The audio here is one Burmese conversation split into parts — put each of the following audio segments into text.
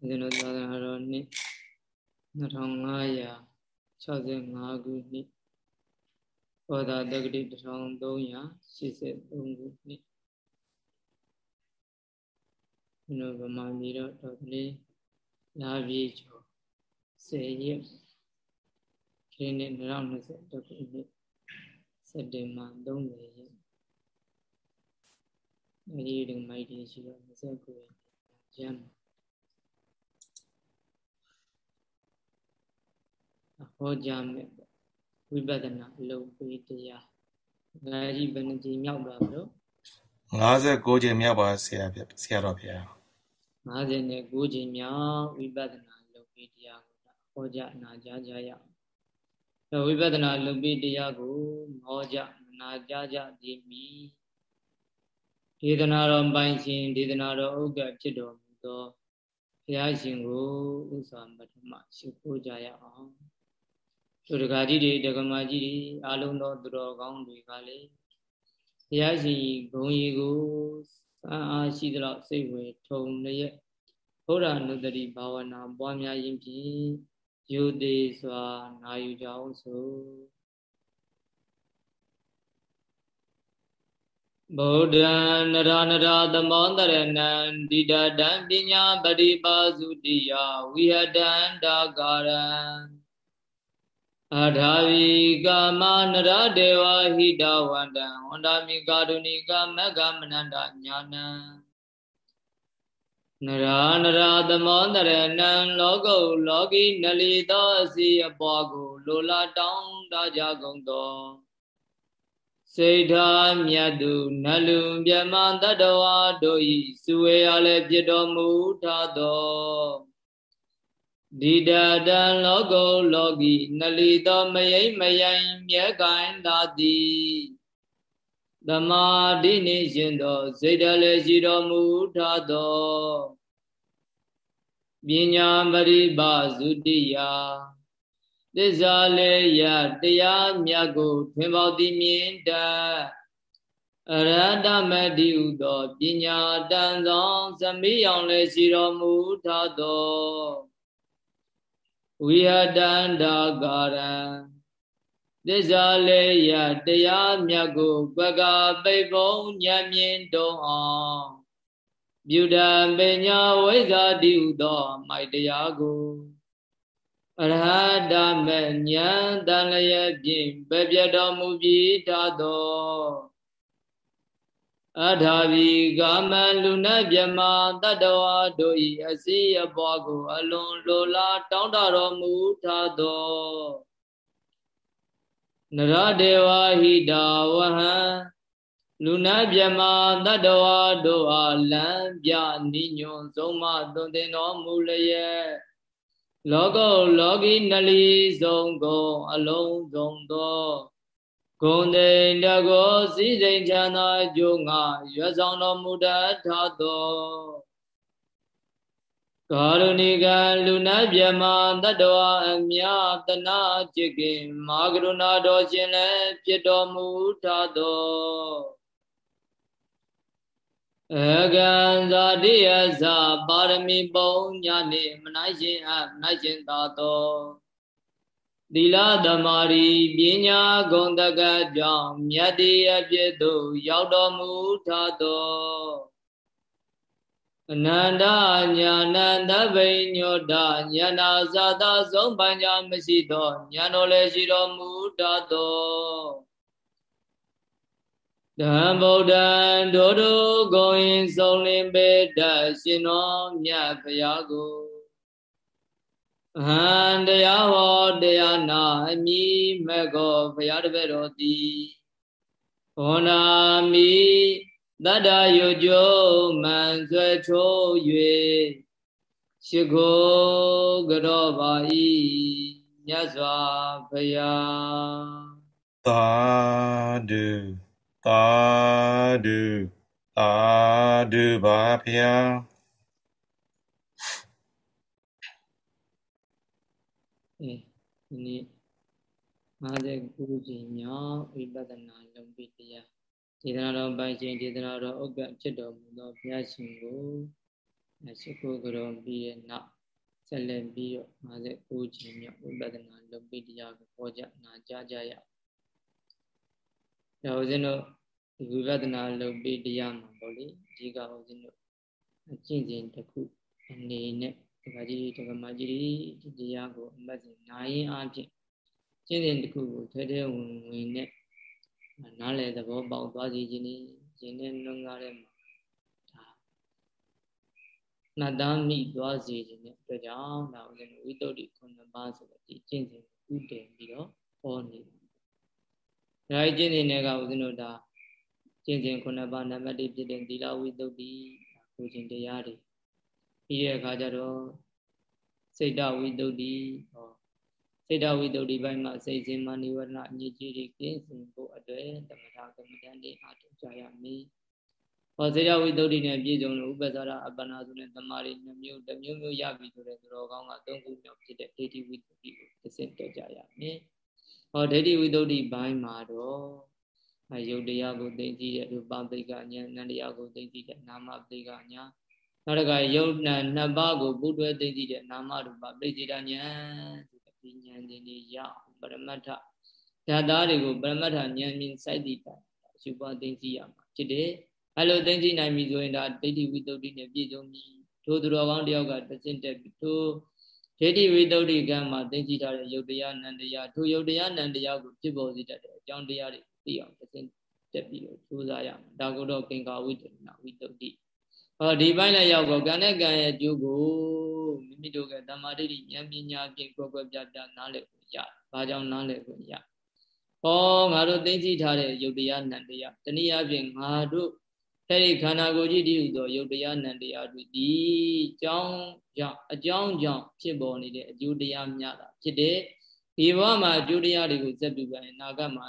ဦးဇင်းတို့သာသနာတော်နှစ်2565ခုနှစ်ဘောဓတက္ကတိ1383ခုနှစ်ဘုရားဗမာပြည်တော့တော်ကလေးလာပြေကျော်10ရက်ခရစ်နှစ်2021ခုနှစ်စက်တင်ဘာ30ရက်အဲဒီဒီမိုက်တီရှိတော့29ရက်ကျမ်း ဟောကြားမယ်ဝိပဿနာအလုပ်ပေးတရားငါကြီးဘယ်နှကြိမ်မြောက်ပါမလို့59ကြိမ်မြောက်ပါဆရာဆရာတော်ဗျာ59ကြိမ်မြောက်ဝိပဿနာအလုပ်ပေးတရားကိုဟောကြားနာကြားကြရအောင်အဲဝိပဿနာအလုပ်ပေးတရားကိုဟောကြားနာကြားကြသည်မီဒေသနာတော်ပိုင်ရှင်ဒေသနာတော်ဥက္ကဖြစ်တော်မူသောဘုရားရှင်ကိုဥစွာပထမရှိခိုးကြရအောင် သူတကာကြီးတွေတက္ကမကြီးတွေအလုံးသောသူတော်ကောင်းတွေကလည်းဘုရားရှင်ဂုံရီကိုအာအားရှိသလောက်စိတ်ဝင်ထုံလျက်ဘုရားနုတ္တိဘာဝနာပွားများခြင်းဖြင့်ယူသေးစွာနာယူကြအောင်ဆိုဗုဒ္ဓံနရနရသမောတရဏံဒိဋ္ဌတံပညာပရိပါစုတိယဝိဟတံဒါကာရံ အထာဝီကာမနရဒေဝဟိတဝန္တံဝန္တာမိကာဒုဏိကမက္ကမနန္တညာနံနရာနရာသမောတရဏံလောကုလောကီနလီသောအစီအပွားကို လိုလားတောင်းတကြကုန်သောစေထာမြတ်သူနလူမြမတတဝါတို့ဤစုဝေရလည်းပြတော်မူထသော ဒီတတံလောကုလောကီနလီသောမယိမယိုင်မြဲကိုင်းသာသည်သမာဓိနှင့်ရှင်သောစိတ်တလည်းရှိတော်မူထသောပညာပရိပါစုတိယသစ္စာလေးရတရားမြတ်ကိုထွင်ပေါသည်မြင်တတ်အရဟတမတိဟုသောပညာတန်ဆောင်သမိအောင်လည်းရှိတော်မူထသော ဝိဟတန္တာကာရံသစ္စာလေးရတရားမြတ်ကိုပကပိပုံဉာဏ်မြင်တုံအောင်ပြုတံပညာဝိဇ္ဇာတိဟုသောမိုက်တရားကိုအရဟတမေဉာဏ်တန်လျက်ဖြင့်ပဲပြတော်မူပြီးတတ်သော အထာဝီကာမလူနတ်မြမတတ္တဝါတို့၏အစည်းအပွားကို အလွန်လိုလားတောင်းတတော်မူထသောနရဒေဝဟိတာဝဟံလူနာမြမတတ္တဝါတို့အားလံပြနိညွန်ဆုံးမသွန်သင်တော်မူလျက်လောကုလောကီနလီဆုံးကုန်အလုံးစုံသော ဂုံတိန်တကောစည်းစိမ်ချမ်းသာကြိုးငါရွယ်ဆောင်တော်မူတတ်သောကာရုဏိကလူနာမြမတတ္တဝအမြတနာจิตကင်မာကရုဏာတော်ရှင်လည်းဖြစ်တော်မူထသောအကံဇာတိယဇာပါရမီပုံညာနေမနိုင်ရှင်အမနိုင်ရှင်သာသော သီလသမารီပညာဂုဏ်တကကြောင့်မြတ်တရားပြည့်သို့ရောက်တော်မူထသောအနန္တညာနန္တဗိညောတညာနာဇာတာဆုံးပညာမရှိသောညာတော်လည်းရှိတော်မူတတ်သောဓမ္ဗုဒ္ဓံဒိုဒုဂုံရင်ဆုံးလင်းပေတရှင်တော်မြတ်ဖရာကို အဟံတရားဟောတရားနာအမိမကောဖရာတပည့်တော်သည်ဘောနာမိတတ္တယုကျိုးမန်ဆွဲချိုး၍ရှိခိုးကြောပါဤမြတ်စွာဘုရားသာဓုသာဓုသာဓုပါဗျာအဲ ဒီနေ့59ကြိမ်မြောက်ဝိပဿနာလုံးပိတရားဒေသနာတော်ပိုင်ရှင်ဒေသနာတော်ဥက္ကဖြစ်တော်မူသောဘုရားရှင်ကိုရှုခုကရောပြီးရဲ့နောက်ဆက်လက်ပြီးတော့59ချိန်မြောက်ဝိပဿနာလုပ်ပြီးတရားကိုဟောကြားနာကြားကြရအောင်။ဒါဦးဇင်းတို့ဒီဝိပဿနာလုပ်ပြီးတရားမှာပေါ့လေအဓိကဦးဇင်းတို့အကျင့်စဉ်တစ်ခုအနေနဲ့ ဒီကကြီးဒီကမကြီးဒီတရားကိုအမှတ်စဉ်နာရင်အဖြစ်ကျင့်စဉ်တစ်ခုကိုထဲထဲဝင်ဝင်နဲ့နားလည်သဘောပေါက်သွားစီခြင်းနဲ့ရှင်နဲ့နှုံးကားတဲ့မှာဒါနှတ်သားမိသွားစေခြင်းနဲ့အတွက်ကြောင့်ဒါဦးဇင်းဝိတ္တုတိခုနှစ်ပါးဆိုတဲ့ဒီကျင့်စဉ်ဥတည်ပြီးတော့ဟောနေတယ်။ဒါကျင့်စဉ်တွေကဦးဇင်းတို့ဒါကျင့်စဉ်ခုနှစ်ပါးနံပါတ်1ဖြစ်တဲ့သီလဝိတ္တုတိကိုခြင်းတရားတွေ ပြီးတဲ့အခါကျတော့စိတ်တဝိတ္တုတိဟောစိတ်တဝိတ္တုတိဘက်မှာစိတ်စဉ်မနိဝရဏအညစ်အကြေးတွေကင်းစင်ဖို့အတွက်သမထကမ္မဋ္ဌာန်းတွေအားထုတ်ကြရမည်။ဟောစိတ်တဝိတ္တုတိနဲ့ပြည့်စုံလို့ဥပ္ပဇာရအပ္ပနာဆိုတဲ့တမာရီနှမျိုးတစ်မျိုးမျိုးရပြီဆိုတဲ့သူတော်ကောင်းကသုံးခုမြောက်ဖြစ်တဲ့ဒိဋ္ဌိဝိတ္တုတိကိုသိစင်တက်ကြရမယ်။ဟောဒိဋ္ဌိဝိတ္တုတိဘိုင်းမှာတော့အယုတ်တရားကိုသိသိတဲ့ရူပပိကညာနန္တရားကိုသိသိတဲ့နာမပိကညာ နောက်တစ်ခါယုတ်နံနှစ်ပါးကိုပုတွဲသိသိတဲ့နာမရူပပိစိတညာဆိုတဲ့ဒီဉာဏ်တွေနေရအောင်ပရမတ္ထဓာတ်သားတွေကိုပရမတ္ထဉာဏ်မြင်စိုက်တည်တာယူပါသိသိရမှာဖြစ်တယ်အဲလိုသိသိနိုင်ပြီဆိုရင်ဒါဒိဋ္ဌိဝိတ္တုနဲ့ပြည့်စုံပြီထိုသူတော်ကောင်းတယောက်ကတစင့်တက်ပြီထိုဒိဋ္ဌိဝိတ္တုကံမှာသိသိထားတဲ့ယုတ်တရားနန္တရားထိုယုတ်တရားနန္တရားကိုဖြစ်ပေါ်စေတတ်တဲ့အကြောင်းတရားတွေသိအောင်တစင့်တက်ပြီးတော့ကြိုးစားရမှာဒါကိုတော့ကင်္ကာဝိတ္တနာဝိတ္တု ဟောဒီပိုင်းလည်းရောက်တော့ကံနဲ့ကံရဲ့အကျိုးကိုမိမိတို့ကတမာတိဉာဏ်ပညာဖြင့်ကွယ်ကွယ်ပြပြနားလည်ခွင့်ရ။ဘာကြောင့်နားလည်ခွင့်ရ။ဟောငါတို့သိသိထားတဲ့ယုတ်တရားနံတရားတနည်းအားဖြင့်ငါတို့အဲ့ဒီခန္ဓာကိုယ်ကြီးတည်ဟူသောယုတ်တရားနံတရားတို့ဒီအကြောင်းကြောင့်အကြောင်းကြောင့်ဖြစ်ပေါ်နေတဲ့အကျိုးတရားများတာဖြစ်တဲ့ဒီဘဝမှာအကျိုးတရားတွေကိုစက်ပြုပါရင်နာဂတ်မှာ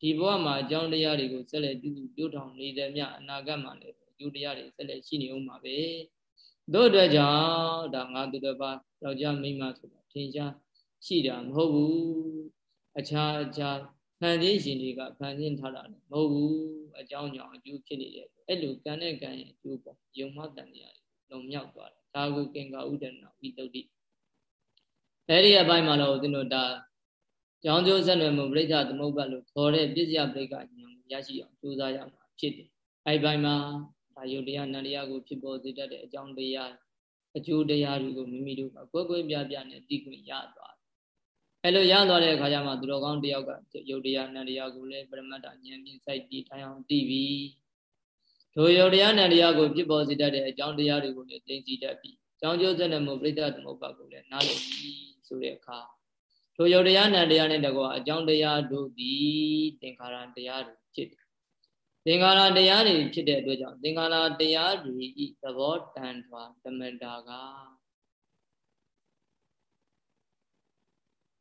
ဒီဘဝမှာအကြောင်းတရားတွေကိုဆက်လက်ပြုစုပြုထောင်နေတဲ့မြအနာဂတ်မှာလည်း ကျိုးတရားတွေဆက်လက်ရှိနေဦးမှာပဲတို့အတွက်ကြောင့်ဒါငါတို့တစ်ပါးယောက်ျားမိန်းမဆိုတာထင်ရှားရှိတာမဟုတ်ဘူးအခြားအခြားဖန်ဆင်းရှင်တွေကဖန်ဆင်းထားတာလည်းမဟုတ်ဘူးအကြောင်းကြောင့်အကျိုးဖြစ်နေတယ်အဲ့လိုကံနဲ့ကံရဲ့အကျိုးပေါ့ယုံမတန်တရားတွေလုံမြောက်သွားတယ်ဒါကိုကင်္ကာဥဒ္ဒနာဝိတုဒ္ဓိအဲ့ဒီအပိုင်းမှာတော့ဦးဇင်းတို့ဒါကြောင်းကျိုးဆက်နွယ်မှုပြိဋ္ဌသမုပ္ပတ်လို့ခေါ်တဲ့ပြည့်စရာပြိဋ္ဌဉာဏ်ကိုရရှိအောင်ကြိုးစားရမှာဖြစ်တယ်အဲ့ဒီပိုင်းမှာ ဒါယုတ်တရားနန္တရားကိုဖြစ်ပေါ်စေတတ်တဲ့အကြောင်းတရားအကျိုးတရားတွေကိုမိမိတို့ကကွယ်ကွယ်ပြားပြားနဲ့သိခွင့်ရသွားတယ်။အဲလိုရသွားတဲ့အခါကျမှသူတော်ကောင်းတယောက်ကယုတ်တရားနန္တရားကိုလည်းပရမတ္တဉာဏ်ဖြင့်စိုက်တည်ထိုင်အောင်သိပြီ။ထိုယုတ်တရားနန္တရားကိုဖြစ်ပေါ်စေတတ်တဲ့အကြောင်းတရားတွေကိုလည်းသိသိတတ်ပြီ။ကြောင်းကျိုးစက်နဲ့မို့ပြိဋ္ဌသမုပ္ပါကိုလည်းနားလည်ပြီဆိုတဲ့အခါထိုယုတ်တရားနန္တရားနဲ့တကွာအကြောင်းတရားတို့သည်သင်္ခါရတရားတွေဖြစ်တယ် သင်္ခါရတရားတွေဖြစ်တဲ့အတွက်ကြောင့်သင်္ခါရတရားတွေဤသဘောတန်ထွာတမတာက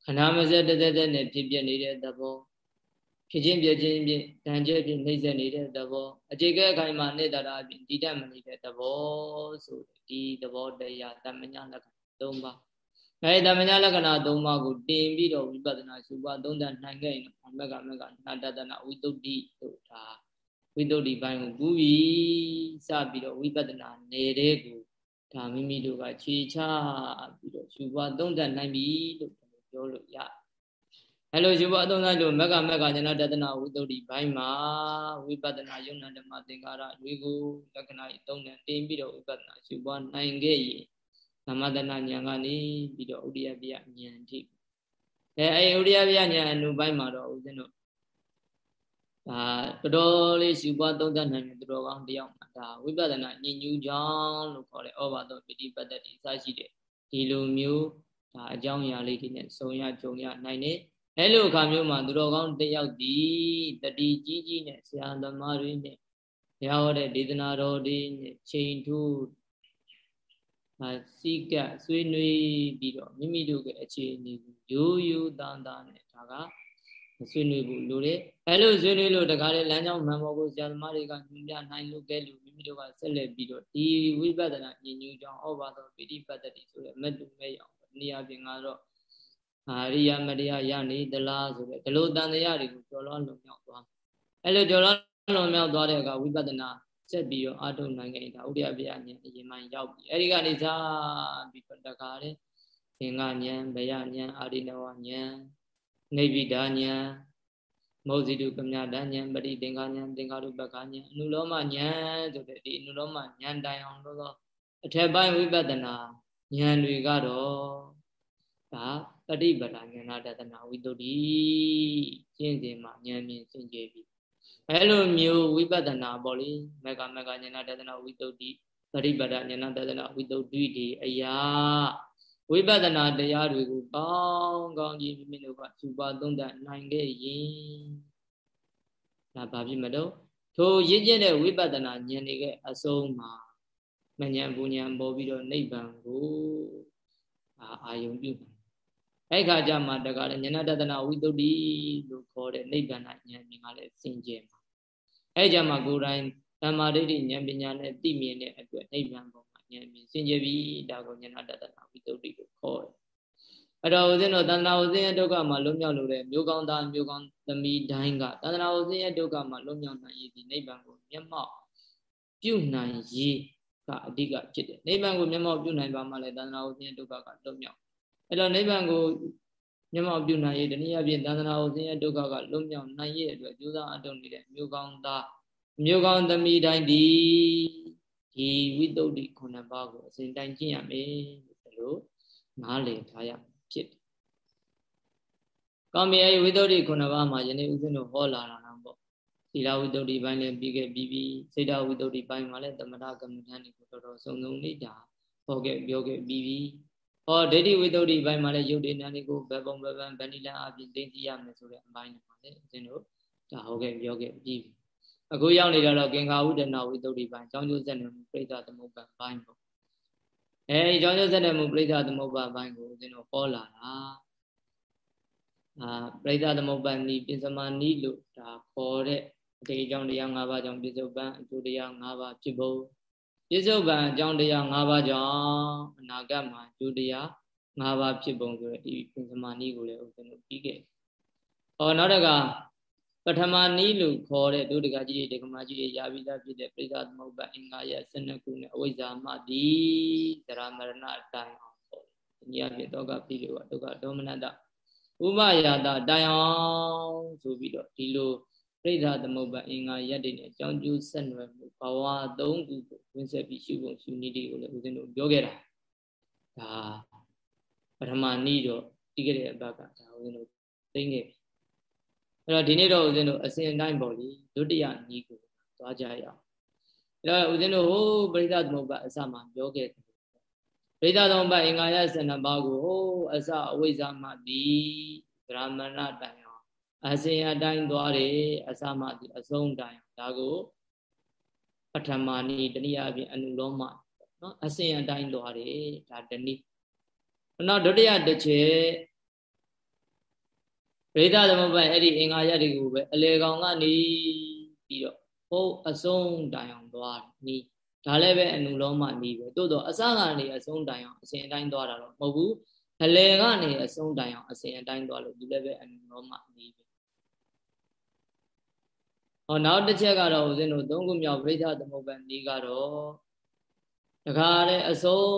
ခဏမစက်တသက်သက်နဲ့ဖြစ်ပြနေတဲ့သဘောဖြစ်ချင်းပြချင်းဖြင့်တန်ကျဲဖြင့်နှိမ့်ဆက်နေတဲ့သဘောအခြေခဲအခိုင်မှာနေတာတာဖြင့်တည်တတ်မနေတဲ့သဘောဆိုဒီသဘောတရားတမညာလက္ခဏာ၃ပါးအဲတမညာလက္ခဏာ၃ပါးကိုတင်ပြီးတော့ဝိပဿနာရှုပါသုံးသပ်နိုင်ခဲ့ရင်မက္ကမက္ကနာတတနာဝိတုဒ္ဓိဆိုတာ ဝိတ္တုဒီပိုင်းကိုကူးပြီးစပြီးတော့ဝိပဿနာနေတဲ့ကိုဒါမိမိတို့ကခြေချပြီးတော့ယူပါသုံးသပ်နိုင်ပြီလို့ပြောလို့ရအဲလိုယူပါသုံးသပ်လို့မက္ကမက္ကဉာဏတဒနာဝိတ္တုဒီပိုင်းမှာဝိပဿနာယုံနာဓမ္မသင်္ကာရတွေကိုလက္ခဏာကြီးသုံးနဲ့တင်ပြီးတော့ဝိပဿနာယူပါနိုင်ခဲ့ရင်သမထနာဉာဏ်ကနေပြီးတော့ဥဒိယပြဉာဏ်ထိအဲအဲဥဒိယပြဉာဏ်အနုပိုင်းမှာတော့ဦးဇင်းတို့ ဒါတော်တော်လေးရှုပွားသုံးသပ်နိုင်တဲ့သူတော်ကောင်းတယောက်မှာဒါဝိပဿနာညဉ့်ညူးကြောင်းလို့ခေါ်တဲ့ဩဘာသောပိဋိပတ်သက်တိစရှိတဲ့ဒီလိုမျိုးဒါအကြောင်းအရာလေးတွေနဲ့စုံရကြုံရနိုင်တယ်အဲလိုအခါမျိုးမှာသူတော်ကောင်းတယောက်ဒီတတိကြီးကြီးနဲ့ဆရာသမားတွေနဲ့ဘုရားဟောတဲ့ဒေသနာတော်တွေနဲ့ချိန်ထူးအာစီကဆွေးနွေးပြီးတော့မိမိတို့ရဲ့အခြေအနေကိုရိုးရိုးသားသားနဲ့ဒါက ဆွေးနွေးဖို့လိုတယ်အဲလိုဆွေးနွေးလို့တကားလေလမ်းကြောင်းမှန်ပေါ်ကိုဆရာသမားတွေကညွှန်ပြနိုင်လို့ကဲလို့မိမိတို့ကဆက်လက်ပြီးတော့ဒီဝိပဿနာဉာဏ်ညူကြောင့်ဩဘာသောပိဋိပတ္တိဆိုတဲ့မတူမဲ့ရောင်နေရာပြင်ကတော့အာရိယမတရားရနေသလားဆိုတဲ့ဒီလိုတန်တရားတွေကိုကျော်လွှားလုံမြောက်သွားအဲလိုကျော်လွှားလုံမြောက်သွားတဲ့အခါဝိပဿနာဆက်ပြီးတော့အာထုံနိုင်ခဲ့ဒါဥဒိယပြဉာဏ်အရင်မှရောက်ပြီအဲဒီကနေစပြီးတော့တခါတဲ့သင်္ကဉာဏ်ဗယဉာဏ်အာရိနဝဉာဏ် နေဗိဒာဉာဏ်မောဇိတုကမြတဉာဏ်ပရိသင်္ခာဉာဏ်သင်္ခါရုပ္ပကဉာဏ်အနုလောမဉာဏ်ဆိုတဲ့ဒီအနုလောမဉာဏ်တိုင်အောင်လို့အထက်ပိုင်းဝိပဿနာဉာဏ်တွေကတော့ဒါပฏิပဒါဉာဏတတနာဝိတ္တိကျင့်စဉ်မှာဉာဏ်မြင်စင်ကြယ်ပြီအဲလိုမျိုးဝိပဿနာပေါ့လေမကမကဉာဏတတနာဝိတ္တိပฏิပဒါဉာဏတတနာဝိတ္တိဒီအရာ ဝိပဿနာတရားတွေကိုကောင်းကောင်းကြီးမိမိတို့ကယူပါသုံးသပ်နိုင်ခဲ့ရင်ဒါဘာဖြစ်မလို့ထိုရင့်ကျက်တဲ့ဝိပဿနာဉာဏ်တွေကအဆုံးမှာမဉဏ်ပူဉဏ်ပေါ်ပြီးတော့နိဗ္ဗာန်ကိုအာယုံပြုအဲ့ခါကျမှတကားလည်းဉာဏတတနာဝိတ္တိလို့ခေါ်တဲ့နိဗ္ဗာန်ဉာဏ်မြင်ကလည်းစင်ကြယ်မှာအဲ့ကြမှာကိုယ်တိုင်ဓမ္မဒိဋ္ဌိဉာဏ်ပညာနဲ့သိမြင်တဲ့အတွက်နိဗ္ဗာန်ပေါ်မှာ ဉာဏ်မြင်စင်ကြယ်ပြီဒါကိုဉာဏတတနာဝိတ္တိလို့ခေါ်တယ်အဲ့တော့ဦးဇင်းတို့တဏှာဦးဇင်းရဲ့ဒုက္ခမှာလွတ်မြောက်လို့တဲ့မျိုးကောင်းသားမျိုးကောင်းသမီးတိုင်းကတဏှာဦးဇင်းရဲ့ဒုက္ခမှာလွတ်မြောက်နိုင်ရည်ဒီနိဗ္ဗာန်ကိုမျက်မှောက်ပြုနိုင်ရည်ကအဓိကဖြစ်တယ်နိဗ္ဗာန်ကိုမျက်မှောက်ပြုနိုင်ပါမှလည်းတဏှာဦးဇင်းရဲ့ဒုက္ခကလွတ်မြောက်အဲ့တော့နိဗ္ဗာန်ကိုမျက်မှောက်ပြုနိုင်ရည်တနည်းအားဖြင့်တဏှာဦးဇင်းရဲ့ဒုက္ခကလွတ်မြောက်နိုင်ရည်အတွက်ကြိုးစားအထောက်နေတဲ့မျိုးကောင်းသားမျိုးကောင်းသမီးတိုင်းဒီ ဒီဝိတုဒ္ဓိခုနှစ်ပါးကိုအစဉ်တိုင်းကျင့်ရမယ်လို့နားလည်ထားရဖြစ်တယ်။ကောင်းပြီအဲဒီဝိတုဒ္ဓိခုနှစ်ပါးမှာယနေ့ဥစဉ်တို့ဟောလာတာတော့ပေါ့သီလဝိတုဒ္ဓိပိုင်းလည်းပြီးခဲ့ပြီးပြီးစေတဝိတုဒ္ဓိပိုင်းမှာလည်းသမထကမ္မဋ္ဌာန်းတွေကိုတော်တော်စုံစုံလေးဒါဟောခဲ့ပြောခဲ့ပြီးပြီးဟောဒိဋ္ဌိဝိတုဒ္ဓိပိုင်းမှာလည်းယုတ်တိဏ္ဍာန်တွေကိုဘယ်ပုံဘယ်ပန်းဗဏိလအပြင်သိသိရမယ်ဆိုတဲ့အပိုင်းတွေမှာလည်းဥစဉ်တို့ဒါဟောခဲ့ပြောခဲ့ပြီးပြီ အခုရောက်နေတော့ကင်္ခာဝုဒနာဝိတုဒ္ဓိပိုင်းအကြောင်းကျိုးဆက်နေမှုပြိဿသမုပ္ပါပိုင်းပေါ့အဲဒီအကြောင်းကျိုးဆက်နေမှုပြိဿသမုပ္ပါပိုင်းကိုဦးဇင်းတို့ဟောလာတာအာပြိဿသမုပ္ပါနိပိစမနိလို့ဒါခေါ်တဲ့အတေအကြောင်းတရား၅ပါးကြောင့်ပြစ္ဆုတ်ပံအကျိုးတရား၅ပါးဖြစ်ဖို့ပြစ္ဆုတ်ပံအကြောင်းတရား၅ပါးကြောင့်အနာဂတ်မှာအကျိုးတရား၅ပါးဖြစ်ပုံဆိုတဲ့ဒီပိစမနိကိုလည်းဦးဇင်းတို့ပြီးခဲ့ဟောနောက်တက ပထမနီးလို့ခေါ်တဲ့ဒုဒကကြီးတွေဒကမကြီးတွေရာပြီးသားဖြစ်တဲ့ပိဋကသမုပ္ပါအင်္ဂါရ12ခုနဲ့အဝိဇ္ဇာမတိသရမရဏတိုင်အောင်ပေါ့ဒီနည်းအဖြစ်တော့ကပြီးလို့ဒုက္ခဒေါမနတဥပယာတတိုင်အောင်ဆိုပြီးတော့ဒီလိုပြိဋ္ဌာသမုပ္ပါအင်္ဂါရက်တွေနဲ့အကြောင်းကျိုးဆက်နွယ်မှုဘဝသုံးခုကိုဝင်ဆက်ပြီးရှုဖို့ရှုနည်းတွေကိုလည်းဦးဇင်းတို့ပြောခဲ့တာဒါပထမနည်းတော့ပြီးခဲ့တဲ့အပတ်ကဒါဦးဇင်းတို့သိခဲ့ အဲ့တော့ဒီနေ့တော့ဦးဇင်းတို့အစဉ်တိုင်းပေါ့လေဒုတိယညီကိုသွားကြရအောင်အဲ့တော့ဦးဇင်းတို့ဟိုပရိသသမုပ္ပါအစမှပြောခဲ့တယ်ပရိသသမုပ္ပါအင်္ဂါရ12ပါးကိုဟိုအစအဝိဇ္ဇာမှဒီဗြဟ္မဏတိုင်အောင်အစဉ်အတိုင်းသွားတယ်အစမှဒီအဆုံးတိုင်ဒါကိုပထမနီတနည်းအားဖြင့်အနုလောမနော်အစဉ်အတိုင်းသွားတယ်ဒါတနည်းနောက်ဒုတိယတစ်ချက် ပရိသသမုပ္ပါအဲ့ဒီအင်္ဂါရတွေကိုပဲအလေကောင်ကနေပြီးတော့ဟိုအဆုံးတိုင်အောင်သွားနီးဒါလည်းပဲအနုလောမနီးပဲတိုးတော့အစကနေအဆုံးတိုင်အောင်အစဉ်အတိုင်းသွားတာတော့မဟုတ်ဘူးအလေကနေအဆုံးတိုင်အောင်အစဉ်အတိုင်းသွားလို့ဒီလည်းပဲအနုလောမနီးပဲဟောနောက်တစ်ချက်ကတော့ဦးဇင်းတို့သုံးခုမြောက်ပရိသသမုပ္ပါနီးကတော့တခါတဲ့အဆုံး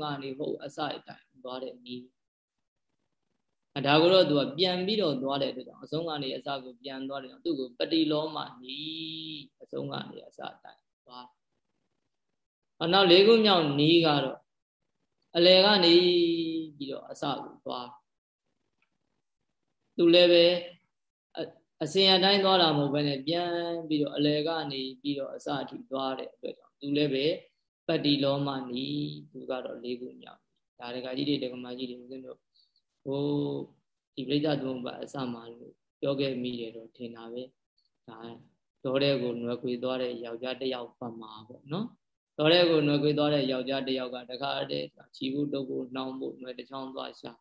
ကနေဟုတ်အစအတိုင်းသွားတဲ့နီး အဲဒါကိုတော့သူကပြန်ပြီးတော့သွားတဲ့အတွက်ကြောင့်အဆုံးကနေအစကိုပြန်သွားတယ်သူ့ကိုပတိလောမနီအဆုံးကနေအစတိုင်သွားအနောက်လေးခုမြောက်နီးကတော့အလယ်ကနေပြီးတော့အစကိုသွားသူလည်းပဲအစဉ်အတိုင်းသွားတာမဟုတ်ဘဲနဲ့ပြန်ပြီးတော့အလယ်ကနေပြီးတော့အစအထိသွားတဲ့အတွက်ကြောင့်သူလည်းပဲပတ္တိလောမနီသူကတော့လေးခုမြောက်ဒါတကကြီးတွေတကမာကြီးတွေဦးဇင်းတို့ ဟိုဒီပြိဿသုံးပါအစမှလို့ပြောခဲ့မိတယ်တော့ထင်တာပဲဒါတော်တဲ့ကိုနွယ်ခွေသွားတဲ့ယောက်ျားတစ်ယောက်ပတ်မှာပေါ့နော်တော်တဲ့ကိုနွယ်ခွေသွားတဲ့ယောက်ျားတစ်ယောက်ကတခါတည်းချီဖို့တုပ်ဖို့နှောင်းဖို့နွယ်တစ်ချောင်းသွားရှာ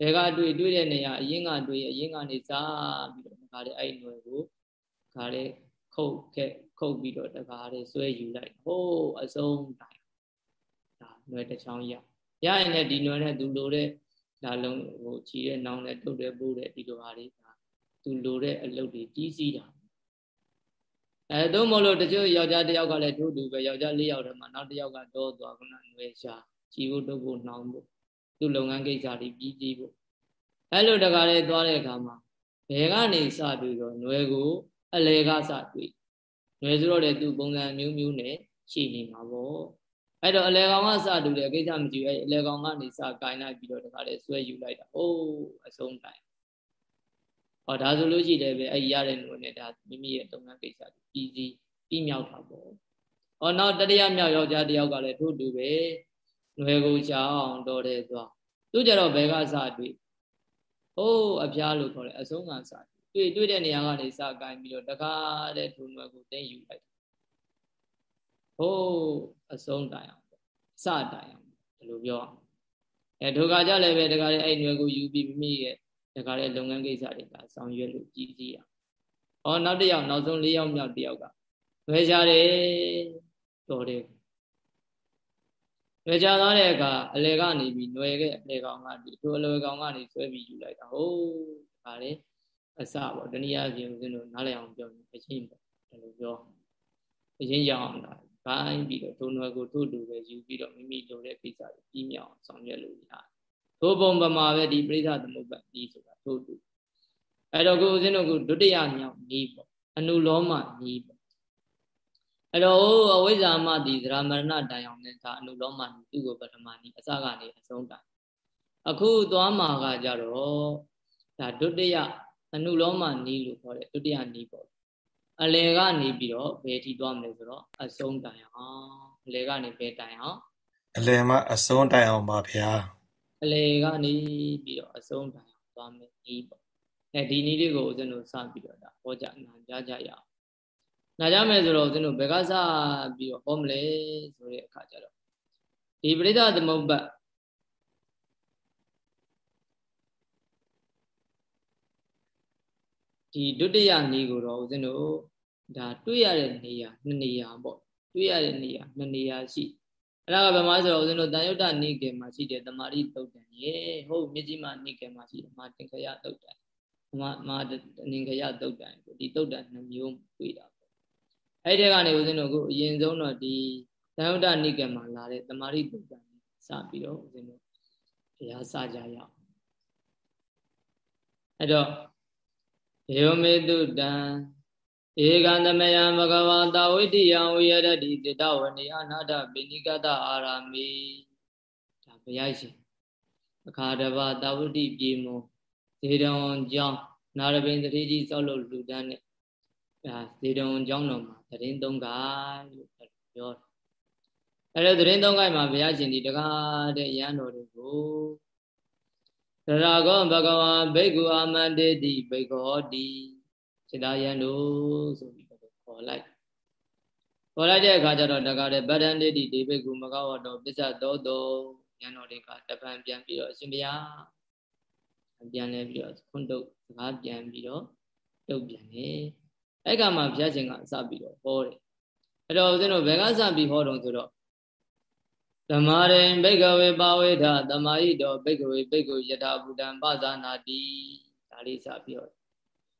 ဘယ်ကတွေ့တွေ့တဲ့နေရာအရင်ကတွေ့အရင်ကနေစားပြီးတော့တခါတည်းအဲ့နွယ်ကိုတခါတည်းခုတ်ခဲ့ခုတ်ပြီးတော့တခါတည်းဆွဲယူလိုက်ဟိုးအစုံတိုင်ဒါနွယ်တစ်ချောင်းရရရင်လည်းဒီနွယ်နဲ့သူလိုတဲ့ ဒါလုံးဟိုချီတဲ့နောင်တဲ့တုတ်တဲ့ပိုးတဲ့ဒီလိုဟာတွေဒါသူလိုတဲ့အလုပ်တွေကြီးစီးတာ အဲသို့မဟုတ်လို့တချို့ယောက်ျားတစ်ယောက်ကလည်းထိုးတူပဲယောက်ျား၄ယောက်တည်းမှာနောက်တစ်ယောက်ကတော့သွားခုနຫນွေရှာကြည်ဖို့တုပ်ဖို့နှောင်းဖို့သူ့လုပ်ငန်းကိစ္စတွေပြီးကြည့်ဖို့အဲလိုတကားလေးသွားတဲ့အခါမှာဘယ်ကနေစတွေ့တော့ຫນွေကိုအလေကစတွေ့ຫນွေဆိုတော့လေသူပုံစံမျိုးမျိုးနဲ့ရှိနေမှာပေါ့ အဲ့တော့အလေကောင်ကစတူတယ်ကိစ္စမကြည့်အဲ့အလေကောင်ကနေစကင်လိုက်ပြီးတော့တခါလေဆွဲယူလိုက်တာအိုးအဆုံးတိုင်ဟောဒါဆိုလို့ရှိတယ်ပဲအဲ့ရတဲ့နုနဲ့ဒါမိမိရဲ့တုံ့ပြန်ကိစ္စပြီးစီပြီးမြောက်တာပေါ့ဟောနောက်တတိယမြောက်ယောက်ျားတယောက်ကလည်းထို့တူပဲຫນွေကိုချအောင်တော်တယ်သွားသူကြတော့ဘယ်ကစတွေ့ဟိုးအဖျားလို့ခေါ်တယ်အဆုံးကစတွေ့တွေ့တဲ့နေရာကနေစကင်ပြီးတော့တခါတဲ့ထုံနွယ်ကိုသိယူလိုက် ဟိုးအဆုံးတိုင်အောင်ပေါ့အစတိုင်အောင်ဒီလိုပြောအောင်အဲဒုက္ခကြလည်းပဲတခါလေအဲ့ညွယ်ကိုယူပြီးမိရဲ့တခါလေလုပ်ငန်းကိစ္စတွေကဆောင်ရွက်လို့ကြီးကြီးအောင်ဟောနောက်တစ်ယောက်နောက်ဆုံး၄ယောက်မြောက်တစ်ယောက်ကဝေချတယ်တော်တယ်ဝေချသွားတဲ့အခါအလေကနေပြီးຫນွယ်ခဲ့အလေကောင်ကဒီသူအလေကောင်ကနေဆွဲပြီးယူလိုက်တာဟုတ်ဒါလေအစပေါ့တနည်းအားဖြင့်ဦးဇင်းတို့နားလည်အောင်ပြောအချင်းပေါ့ဒါလိုပြောအချင်းရအောင်လား ဂိုင်းပြီးတော့ဒုံနွယ်ကိုထို့တူပဲယူပြီးတော့မိမိလိုတဲ့ကိစ္စတွေပြီးမြောက်အောင်ဆောင်ရွက်လို့ရတယ်ထို့ပုံပမာပဲဒီပရိသသမုပ္ပါဒီဆိုတာထို့တူအဲ့တော့ကိုဦးဇင်းတို့ကဒုတိယမြောက်ဤပေါ့အနုလောမဤပေါ့အဲ့တော့အဝိဇ္ဇာမတိသရမရဏတိုင်အောင်နဲ့ဒါအနုလောမဤသူ့ကိုပထမဤအစကနေအဆုံးတိုင်အခုသွားမှာကကြတော့ဒါဒုတိယအနုလောမနီးလို့ခေါ်တယ်ဒုတိယနီးပေါ့ အလယ်ကနေပြီးတော့ဘယ်ထိသွားမလဲဆိုတော့အဆုံးတိုင်အောင်အလယ်ကနေဘယ်တိုင်အောင်အလယ်မှာအဆုံးတိုင်အောင်ပါဗျာအလယ်ကနေပြီးတော့အဆုံးတိုင်အောင်သွားမယ်နီးပေါ့အဲဒီနီးလေးကိုဦးဇင်းတို့စပြီးတော့ဒါဟောကြနာကြားကြရအောင်နာကြမယ်ဆိုတော့ဦးဇင်းတို့ဘယ်ကစပြီးတော့ဟောမလဲဆိုတဲ့အခါကျတော့ဒီပရိသသမုပ္ပတ် ဒီဒုတိယနေကိုတော့ဦးဇင်းတို့ဒါတွေ့ရတဲ့နေရာနှစ်နေရာပေါ့တွေ့ရတဲ့နေရာနှစ်နေရာရှိအဲ့ဒါကဗမာဆိုတော့ဦးဇင်းတို့တန်ယုတ်တနေကေမှာရှိတယ်တမာရိတုတ်တန်ရေဟုတ်မြစ်ကြီးမနေကေမှာရှိတယ်မာတင်ခရတုတ်တန်မာမာတင်ခရတုတ်တန်ဒီတုတ်တန်နှမျိုးတွေ့တာပေါ့အဲ့ဒီကနေဦးဇင်းတို့ကအရင်ဆုံးတော့ဒီတန်ယုတ်တနေကေမှာလာတဲ့တမာရိတုတ်တန်စပြီးတော့ဦးဇင်းတို့ဘုရားစကြရအောင်အဲ့တော့ေ ယမေတုတံဧကံသမယံဘဂဝတာဝိတ္တိယံဝိရဒတိတေတဝနေအနာတပိဏိကတအာရမေဒါဘုရားရှင်အခါတပါတာဝိတ္တိပြေမွန်ဇေတဝန်ကျောင်းနာရပင်တတိကြီးစောက်လို့လူတန်းနဲ့ဒါဇေတဝန်ကျောင်းတော်မှာတရင်သုံးခါလို့ပြောတယ်အဲ့တော့တရင်သုံးခါမှာဘုရားရှင်ဒီတကားတဲ့ရဟန်းတော်တွေကို သရကောဘဂဝါဘိက္ခုအာမန္တေတိဘိက္ခောတိစေတယံတို့ဆိုပြီးတော့ခေါ်လိုက်ခေါ်လိုက်တဲ့အခါကျတော့တကားတဲ့ဗဒ္ဒန္တေတိဒေဘိက္ခုမကဝတော်ပစ္စတောတောဉာဏ်တော်တွေကတပံပြန်ပြီးတော့အရှင်ဘုရားပြန်လဲပြီးတော့ခွန်းတုတ်စကားပြန်ပြီးတော့တုတ်ပြန်တယ်အဲ့ကမှဘုရားရှင်ကစပြီးတော့ဟောတယ်အဲ့တော့ဦးဇင်းတို့ဘယ်ကစပြီးဟောတော့ဆိုတော့ သမာရင်ဘိကဝေပါဝေထသမာဟိတောဘိကဝေဘိက္ခုယထာဘူတံပဇာနာတိဒါလေးစပြော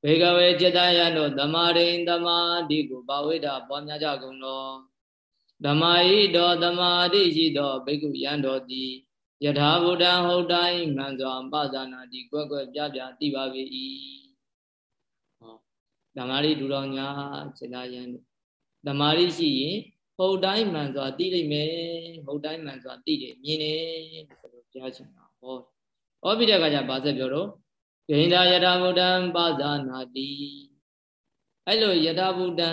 ဘေကဝေจิตယံတို့သမာရင်သမာဓိကိုပါဝေထပွားများကြကုန်သောသမာဟိတောသမာဓိရှိသောဘိက္ခုယံတော်သည်ယထာဘူတံဟုတ်တိုင်းမှန်စွာပဇာနာတိကွက်ကွက်ပြပြသိပါပေ၏ဟောသမာဓိဒူတော်ညာจิตယံသမာဓိရှိရင် ဟုတ်တိုင်းမှန်စွာသိလိမ့်မယ်ဟုတ်တိုင်းမှန်စွာသိတယ်မြင်တယ်ဆိုလို့ကြားချင်တာဟောဟောပြီးတဲ့အခါကျဘာဆက်ပြောတော့ဂိန္ဒယထာဗုဒ္ဓံပါဇာနာတိအဲ့လိုယထာဗုဒ္ဓံ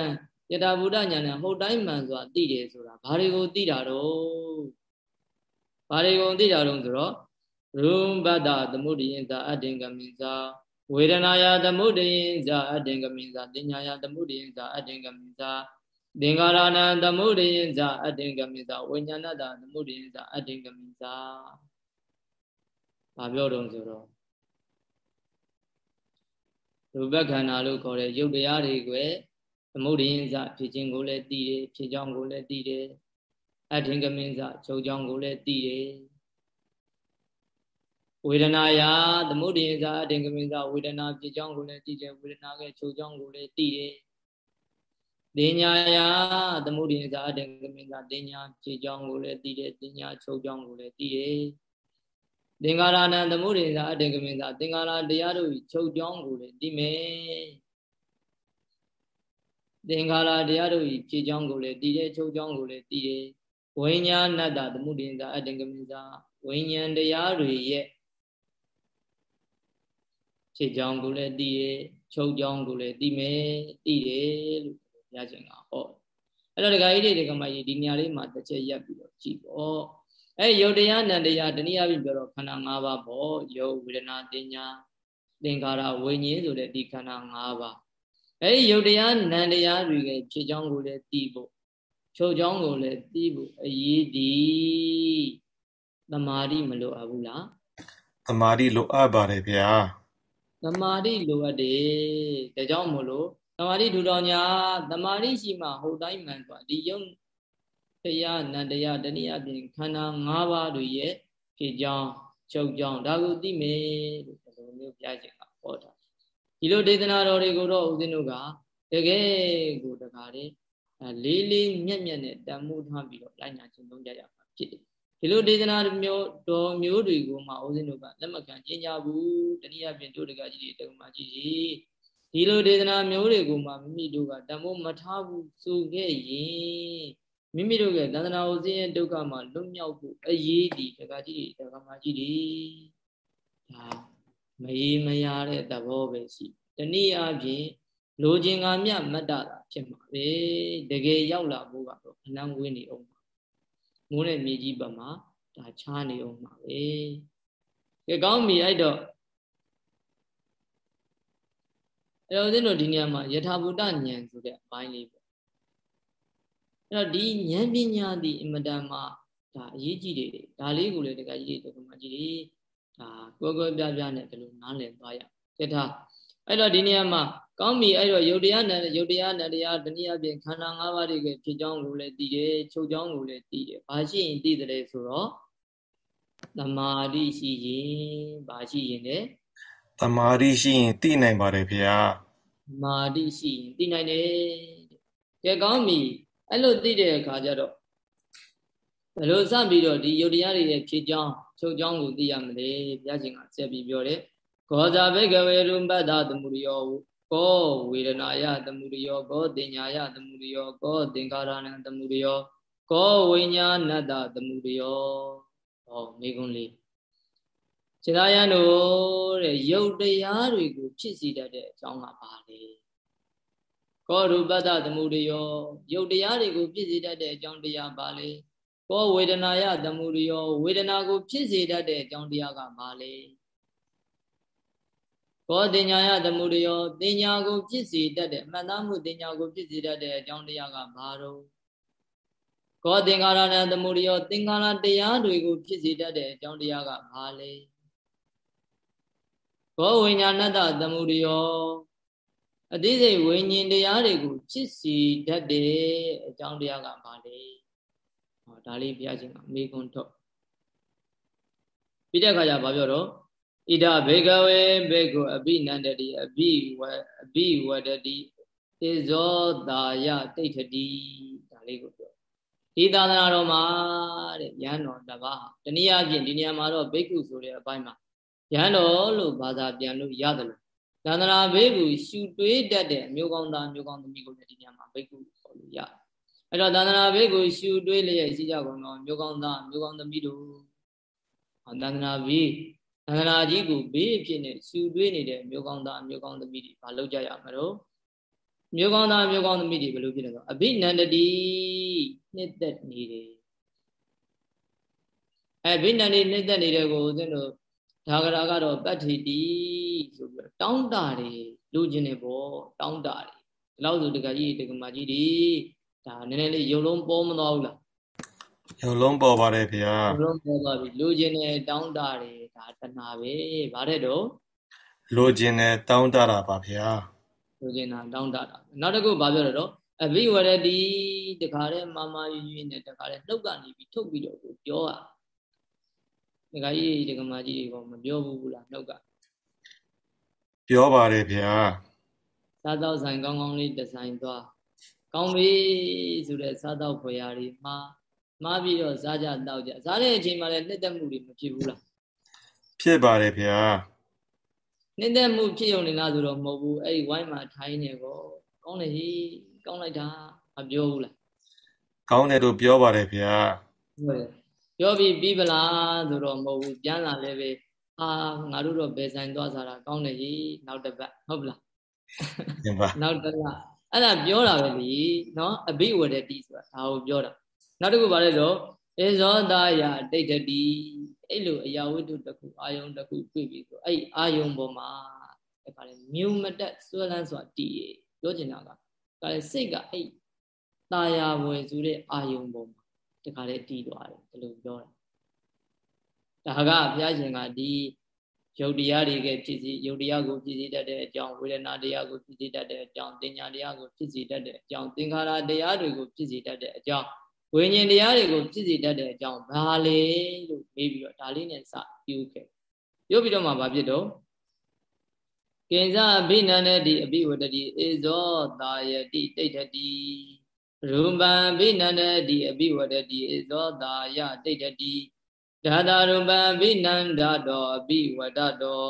ယထာဗုဒ္ဓညာနဲ့ဟုတ်တိုင်းမှန်စွာသိတယ်ဆိုတာဘာတွေကိုသိတာတော့ဘာတွေကိုသိတာတော့ဆိုတော့ရူပတ္တသမုဒိယင်သာအတ္တင်ကမိဇာဝေဒနာယသမုဒိယင်ဇာအတ္တင်ကမိဇာတင်ညာယသမုဒိယင်ဇာအတ္တင်ကမိဇာ သင်္ကာရဏံသမုဒိယဇာအတ္တင်ကမိဇာဝိညာဏတသမုဒိယဇာအတ္တင်ကမိဇာဘာပြောတော့ဆိုတော့ရူပခန္ဓာလို့ခေါ်တဲ့ရုပ်တရားတွေကိုသမုဒိယဇာဖြစ်ခြင်းကိုလည်းသိတယ်ဖြစ်ကြောင်းကိုလည်းသိတယ်အတ္တင်ကမိဇာချုပ်ကြောင်းကိုလည်းသိတယ်ဝေဒနာယသမုဒိယဇာအတ္တင်ကမိဇာဝေဒနာဖြစ်ကြောင်းကိုလည်းသိတယ်ဝေဒနာကချုပ်ကြောင်းကိုလည်းသိတယ် တင်ညာယသမုဒိယသာအတေကမင်္ဂတင်ညာဖြေကြောင်းကိုလည်းသိတယ်တင်ညာချုပ်ကြောင်းကိုလည်းသိတယ်သင်္ကာရဏသမုဒိယသာအတေကမင်္ဂသင်္ကာရတရားတို့ချုပ်ကြောင်းကိုလည်းသိမယ်သင်္ခါရတရားတို့ဖြေကြောင်းကိုလည်းသိတယ်ချုပ်ကြောင်းကိုလည်းသိတယ်ဝိညာဏတ္တသမုဒိယသာအတေကမင်္ဂဝိညာဉ်တရားတွေရဲ့ဖြစ်ကြောင်းကိုလည်းသိရချုပ်ကြောင်းကိုလည်းသိမယ်သိတယ်လို့ဘု ရားရှင်ကဟောအဲ့တော့ဒကာကြီးတွေဒကာမကြီးဒီနေရာလေးမှာတစ်ချက်ရပ်ပြီးတော့ကြည့်ပေါ့အဲ့ယုတ်တရားနံတရားတနည်းအားဖြင့်ပြောတော့ခန္ဓာ၅ပါးပေါ့ယုတ်ဝေဒနာတင်ညာသင်္ခါရဝိညာဉ်ဆိုတဲ့ဒီခန္ဓာ၅ပါးအဲ့ဒီယုတ်တရားနံတရားတွေကဖြစ်ကြောင်းကိုလည်းသိဖို့ချုပ်ကြောင်းကိုလည်းသိဖို့အရေးဒီသမာဓိမလိုအပ်ဘူးလားသမာဓိလိုအပ်ပါတယ်ဗျာသမာဓိလိုအပ်တယ်ဒါကြောင့်မို့လို့သ မာဓိထူထောင်ညာသမာဓိရှိမှဟိုတိုင်းမှန်သွားဒီယုံတရားနန္တရားတနည်းအားဖြင့်ခန္ဓာ၅ပါးတွေရဲ့ဖြစ်ကြောင်းချုပ်ကြောင်းဒါကိုသိမယ်လို့ဒီလိုမျိုးပြခြင်းကဟောတာဒီလိုဒေသနာတော်တွေကိုတော့ဦးဇင်းတို့ကတကယ်ကိုတကားလေးလေးလေးမြက်မြက်နဲ့တန်မှုထားပြီးတော့လိုက်ညာခြင်းသုံးကြရမှာဖြစ်တယ်ဒီလိုဒေသနာမျိုးတော်မျိုးတွေကိုမှဦးဇင်းတို့ကလက်မခံကျင့်ကြဘူးတနည်းအားဖြင့်တို့တကကြီးတွေတုံမှကြီးကြီး ဒီလိုဒေသနာမျိုးတွေကိုမှမိမိတို့ကတမိုးမထားဘူးဆိုခဲ့ရင်မိမိတို့ရဲ့သန္တနာဥစဉ်ရဲ့ဒုက္ခမှာလွတ်မြောက်ဖို့အရေးဒီတကကြီးတွေတကမာကြီးတွေဒါမရေမရတဲ့သဘောပဲရှိတနည်းအားဖြင့်လိုချင်ကမြမတ်တာဖြစ်မှာပဲတကယ်ရောက်လာဖို့ကတော့အနံဝင်းနေအောင်မိုးနဲ့မြေကြီးပတ်မှာဒါချားနေအောင်ပါပဲကဲကောင်းပြီအဲ့တော့ အဲ့တော့ဦးဇင်းတို့ဒီနေရာမှာယထာဘုဒ္ဓဉာဏ်ဆိုတဲ့အပိုင်းလေးပေါ့အဲ့တော့ဒီဉာဏ်ပညာဒီအမတန်မှဒါအရေးကြီးတယ်ဒါလေးကိုလည်းတကကြီးတွေတကမကြီးတွေဒါကွယ်ကွယ်ပြားပြားနဲ့ဒီလိုနားလည်သွားရယထာအဲ့တော့ဒီနေရာမှာကောင်းပြီအဲ့တော့ယုတ်တရားနဲ့ယုတ်တရားနဲ့တရားတနည်းအားဖြင့်ခန္ဓာ၅ပါးတွေကဖြစ်ကြောင်းကိုလည်းသိတယ်ချုပ်ကြောင်းကိုလည်းသိတယ်ဘာရှိရင်သိတယ်ဆိုတော့သမာဓိရှိရင်ဘာရှိရင်လဲ သမာဓိရှိရင်သိနိုင်ပါတယ်ဖေဟာသမာဓိရှိရင်သိနိုင်တယ်ကဲကောင်းပြီအဲ့လိုသိတဲ့အခါကျတော့ဘယ်လိုစပြီးတော့ဒီယုတ်တရားတွေရဲ့ဖြစ်ကြောင်းချုပ်ကြောင်းကိုသိရမလဲဘုရားရှင်ကဆက်ပြီးပြောတယ်ခောဇာဘိကဝေရုပတ္တသမုရိယောကောဝေဒနာယသမုဒယောကောတင်ညာယသမုဒယောကောသင်္ခါရဏသမုဒယောကောဝိညာဏတ္တသမုဒယောဟောမိကုံးလေး ခြေသားရန်တို့တဲ့ယုတ်တရားတွေကိုဖြစ်စီတတ်တဲ့အကြောင်းကပါလေကောရူပတ္တသမုဒယောယုတ်တရားတွေကိုဖြစ်စီတတ်တဲ့အကြောင်းတရားပါလေကောဝေဒနာယသမုဒယောဝေဒနာကိုဖြစ်စေတတ်တဲ့အကြောင်းတရားကပါလေဘောတင်ညာယသမုဒယောတင်ညာကိုဖြစ်စေတတ်တဲ့အမှန်သားမှုတင်ညာကိုဖြစ်စေတတ်တဲ့အကြောင်းတရားကဘာတော့ကောသင်္ကာရဏသမုဒယောသင်္ကာရတရားတွေကိုဖြစ်စေတတ်တဲ့အကြောင်းတရားကဘာလဲ ဘောဝိညာဏတသမုဒယောအသေးစိတ်ဝိညာဉ်တရားတွေကိုဖြစ်စေတတ်တဲ့အကြောင်းတရားကဘာလဲဟောဒါလေးဘုရားရှင်ကမေခွန်းထုတ်ပြီးတဲ့အခါကျဘာပြောတော့ဣဒဘေကဝေဘေကုအဘိနန္တတိအဘိဝအဘိဝတတိသေဇောတာယတိဋ္ဌတိဒါလေးကိုပြောဒီသာသနာတော်မှာတဲ့ယဟန်တော်တပါးတနည်းအားဖြင့်ဒီနေရာမှာတော့ဘိက္ခုဆိုတဲ့အပိုင်းမှာ ယဟန်တော်လို့ဘာသာပြန်လို့ရတယ်လို့သာသနာဘေကုရှုတွေးတတ်တဲ့အမျိုးကောင်းသားမျိုးကောင်းသမီးကိုလည်းဒီနေရာမှာဘိက္ခုခေါ်လို့ရတယ်အဲ့တော့သာသနာဘေကုရှုတွေးလျက်ရှိကြကုန်တော့မျိုးကောင်းသားမျိုးကောင်းသမီးတို့သာသနာဘေသန္တာကြီးကိုဘေးအဖြစ်နဲ့ရှူတွေးနေတဲ့မျိုးကောင်းသားမျိုးကောင်းသမီးတွေမလုပ်ကြရမလို့မျိုးကောင်းသားမျိုးကောင်းသမီးတွေဘယ်လိုဖြစ်လဲဆိုအဘိနန္တတိနှစ်သက်နေတယ်အဲဘိနန္တိနှစ်သက်နေတဲ့ကိုဦးဇင်းတို့ ဒါကရာကတော့ပတ္ထိတိဆိုပြီးတောင်းတာတွေလူချင်းနေပေါ့တောင်းတာတွေဒီလောက်ဆိုတကကြီးတကမာကြီးတွေဒါနည်းနည်းလေးရုပ်လုံးပေါ်မသွားဘူးလားရုပ်လုံးပေါ်ပါတယ်ခင်ဗျာရုပ်လုံးပေါ်သွားပြီလူချင်းနေတောင်းတာတွေဒါတဏှာပဲဗါတဲ့တော့လိုချင်တယ်တောင်းတတာပါဗျာလိုချင်တာတောင်းတတာနောက်တစ်ခုဗာပြောရတော့အဘိဝရတိတခါတည်းမာမာယူယူနဲ့တခါတည်းနှုတ်ကနေပြီးထုတ်ပြီးတော့ကိုပြောอ่ะ ဒကာကြီးဒကာမကြီးတွေကမပြောဘူးလားနှုတ်ကပြောပါတယ်ဗျာစားတော့ဆိုင်ကောင်းကောင်းလေးဒီဇိုင်းသွားကောင်းပြီဆိုတဲ့စားတော့ဖွယ်ရာတွေမှာမှားပြီးတော့စားကြတောက်ကြစားတဲ့အချိန်မှာလည်းနှစ်သက်မှုတွေမဖြစ်ဘူးလားဖြစ်ပါတယ်ဗျာနှစ်သက်မှုဖြစ်ုံနေလားဆိုတော့မဟုတ်ဘူးအဲ့ဒီဝိုင်းမှာထိုင်းနေကောကောင်းတယ်ဟိကောင်းလိုက်တာမပြောဘူးလားကောင်းတယ်လို့ပြောပါတယ်ဗျာဟုတ်တယ် ပြောပြီးပြီးပလားဆိုတော့မဟုတ်ဘူးပြန်လာလည်းပဲအာငါတို့တော့ဘယ်ဆိုင်သွားစားတာကောင်းတယ်ဟိနောက်တစ်ပတ်ဟုတ်ပလားဟုတ်ပါနောက်တစ်ပတ်အဲ့ဒါပြောတာပဲလीနော်အဘိဝရတိဆိုတာဒါကိုပြောတာနောက်တစ်ခုပါလဲဆိုဧဇောတာယတိတ်တတိအဲ့လိုအရာဝတ္ထုတစ်ခုအာယုံတစ်ခုတွေ့ပြီဆိုအဲ့အာယုံပေါ်မှာအဲ့ပါလေမြုံမတက်ဆွဲလန်းစွာတည်ရပြောချင်တာကဒါလေစိတ်ကအဲ့ตาယာဝယ်ဆိုတဲ့အာယုံပေါ်မှာ တခါလေတည်သွားတယ်ဒီလိုပြောတာဒါကဘုရားရှင်ကဒီယုတ်တရားတွေကဖြစ်စီယုတ်တရားကိုဖြစ်စီတတ်တဲ့အကြောင်းဝေဒနာတရားကိုဖြစ်စီတတ်တဲ့အကြောင်းတင်ညာတရားကိုဖြစ်စီတတ်တဲ့အကြောင်းသင်္ခါရတရားတွေကိုဖြစ်စီတတ်တဲ့အကြောင်းဝိညာဉ်တရားတွေကိုဖြစ်စီတတ်တဲ့အကြောင်းဘာလဲလို့မေးပြီးတော့ဒါလေးနဲ့စပြုခဲ့ပြုပြီးတော့မှဘာဖြစ်တော့ကိဉ္စအဘိနန္ဒတိအဘိဝတတိဧဇောတာယတိတိဋ္ဌတိ ရူပံအဘိနန္ဒတိအဘိဝတတိဧဇောတာယတိဋ္ဌတိဓာတာရူပံအဘိနန္ဒတောအဘိဝတတော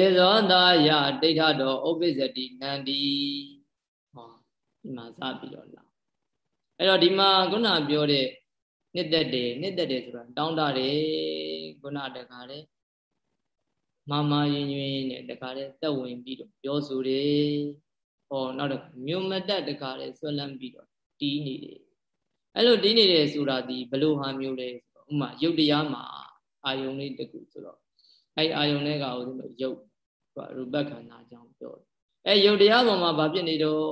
ဧဇောတာယတိဋ္ဌတောဥပ္ပစ္စတိနန္တိဟောဒီမှာစပြီးတော့လာအဲ့တော့ဒီမှာခုနပြောတဲ့နှစ်သက်တယ်နှစ်သက်တယ်ဆိုတာတောင်းတတယ်ခုနတခါလေမမရင်ရင်နဲ့တခါလေတက်ဝင်ပြီးတော့ပြောဆိုတယ် ဟောနောက်တော့မြို့မတက်တခါလေဆွလန်းပြီးတော့တီးနေတယ်အဲ့လိုတီးနေတယ်ဆိုတာဒီဘလို့ဟာမျိုးလဲဆိုတော့ဥမာရုပ်တရားမှာအာယုံလေးတခုဆိုတော့အဲ့အာယုံတွေကဟိုဒီလိုရုပ်ရူပခန္ဓာအကြောင်းပြောတယ်အဲ့ရုပ်တရားပေါ်မှာဘာဖြစ်နေတော့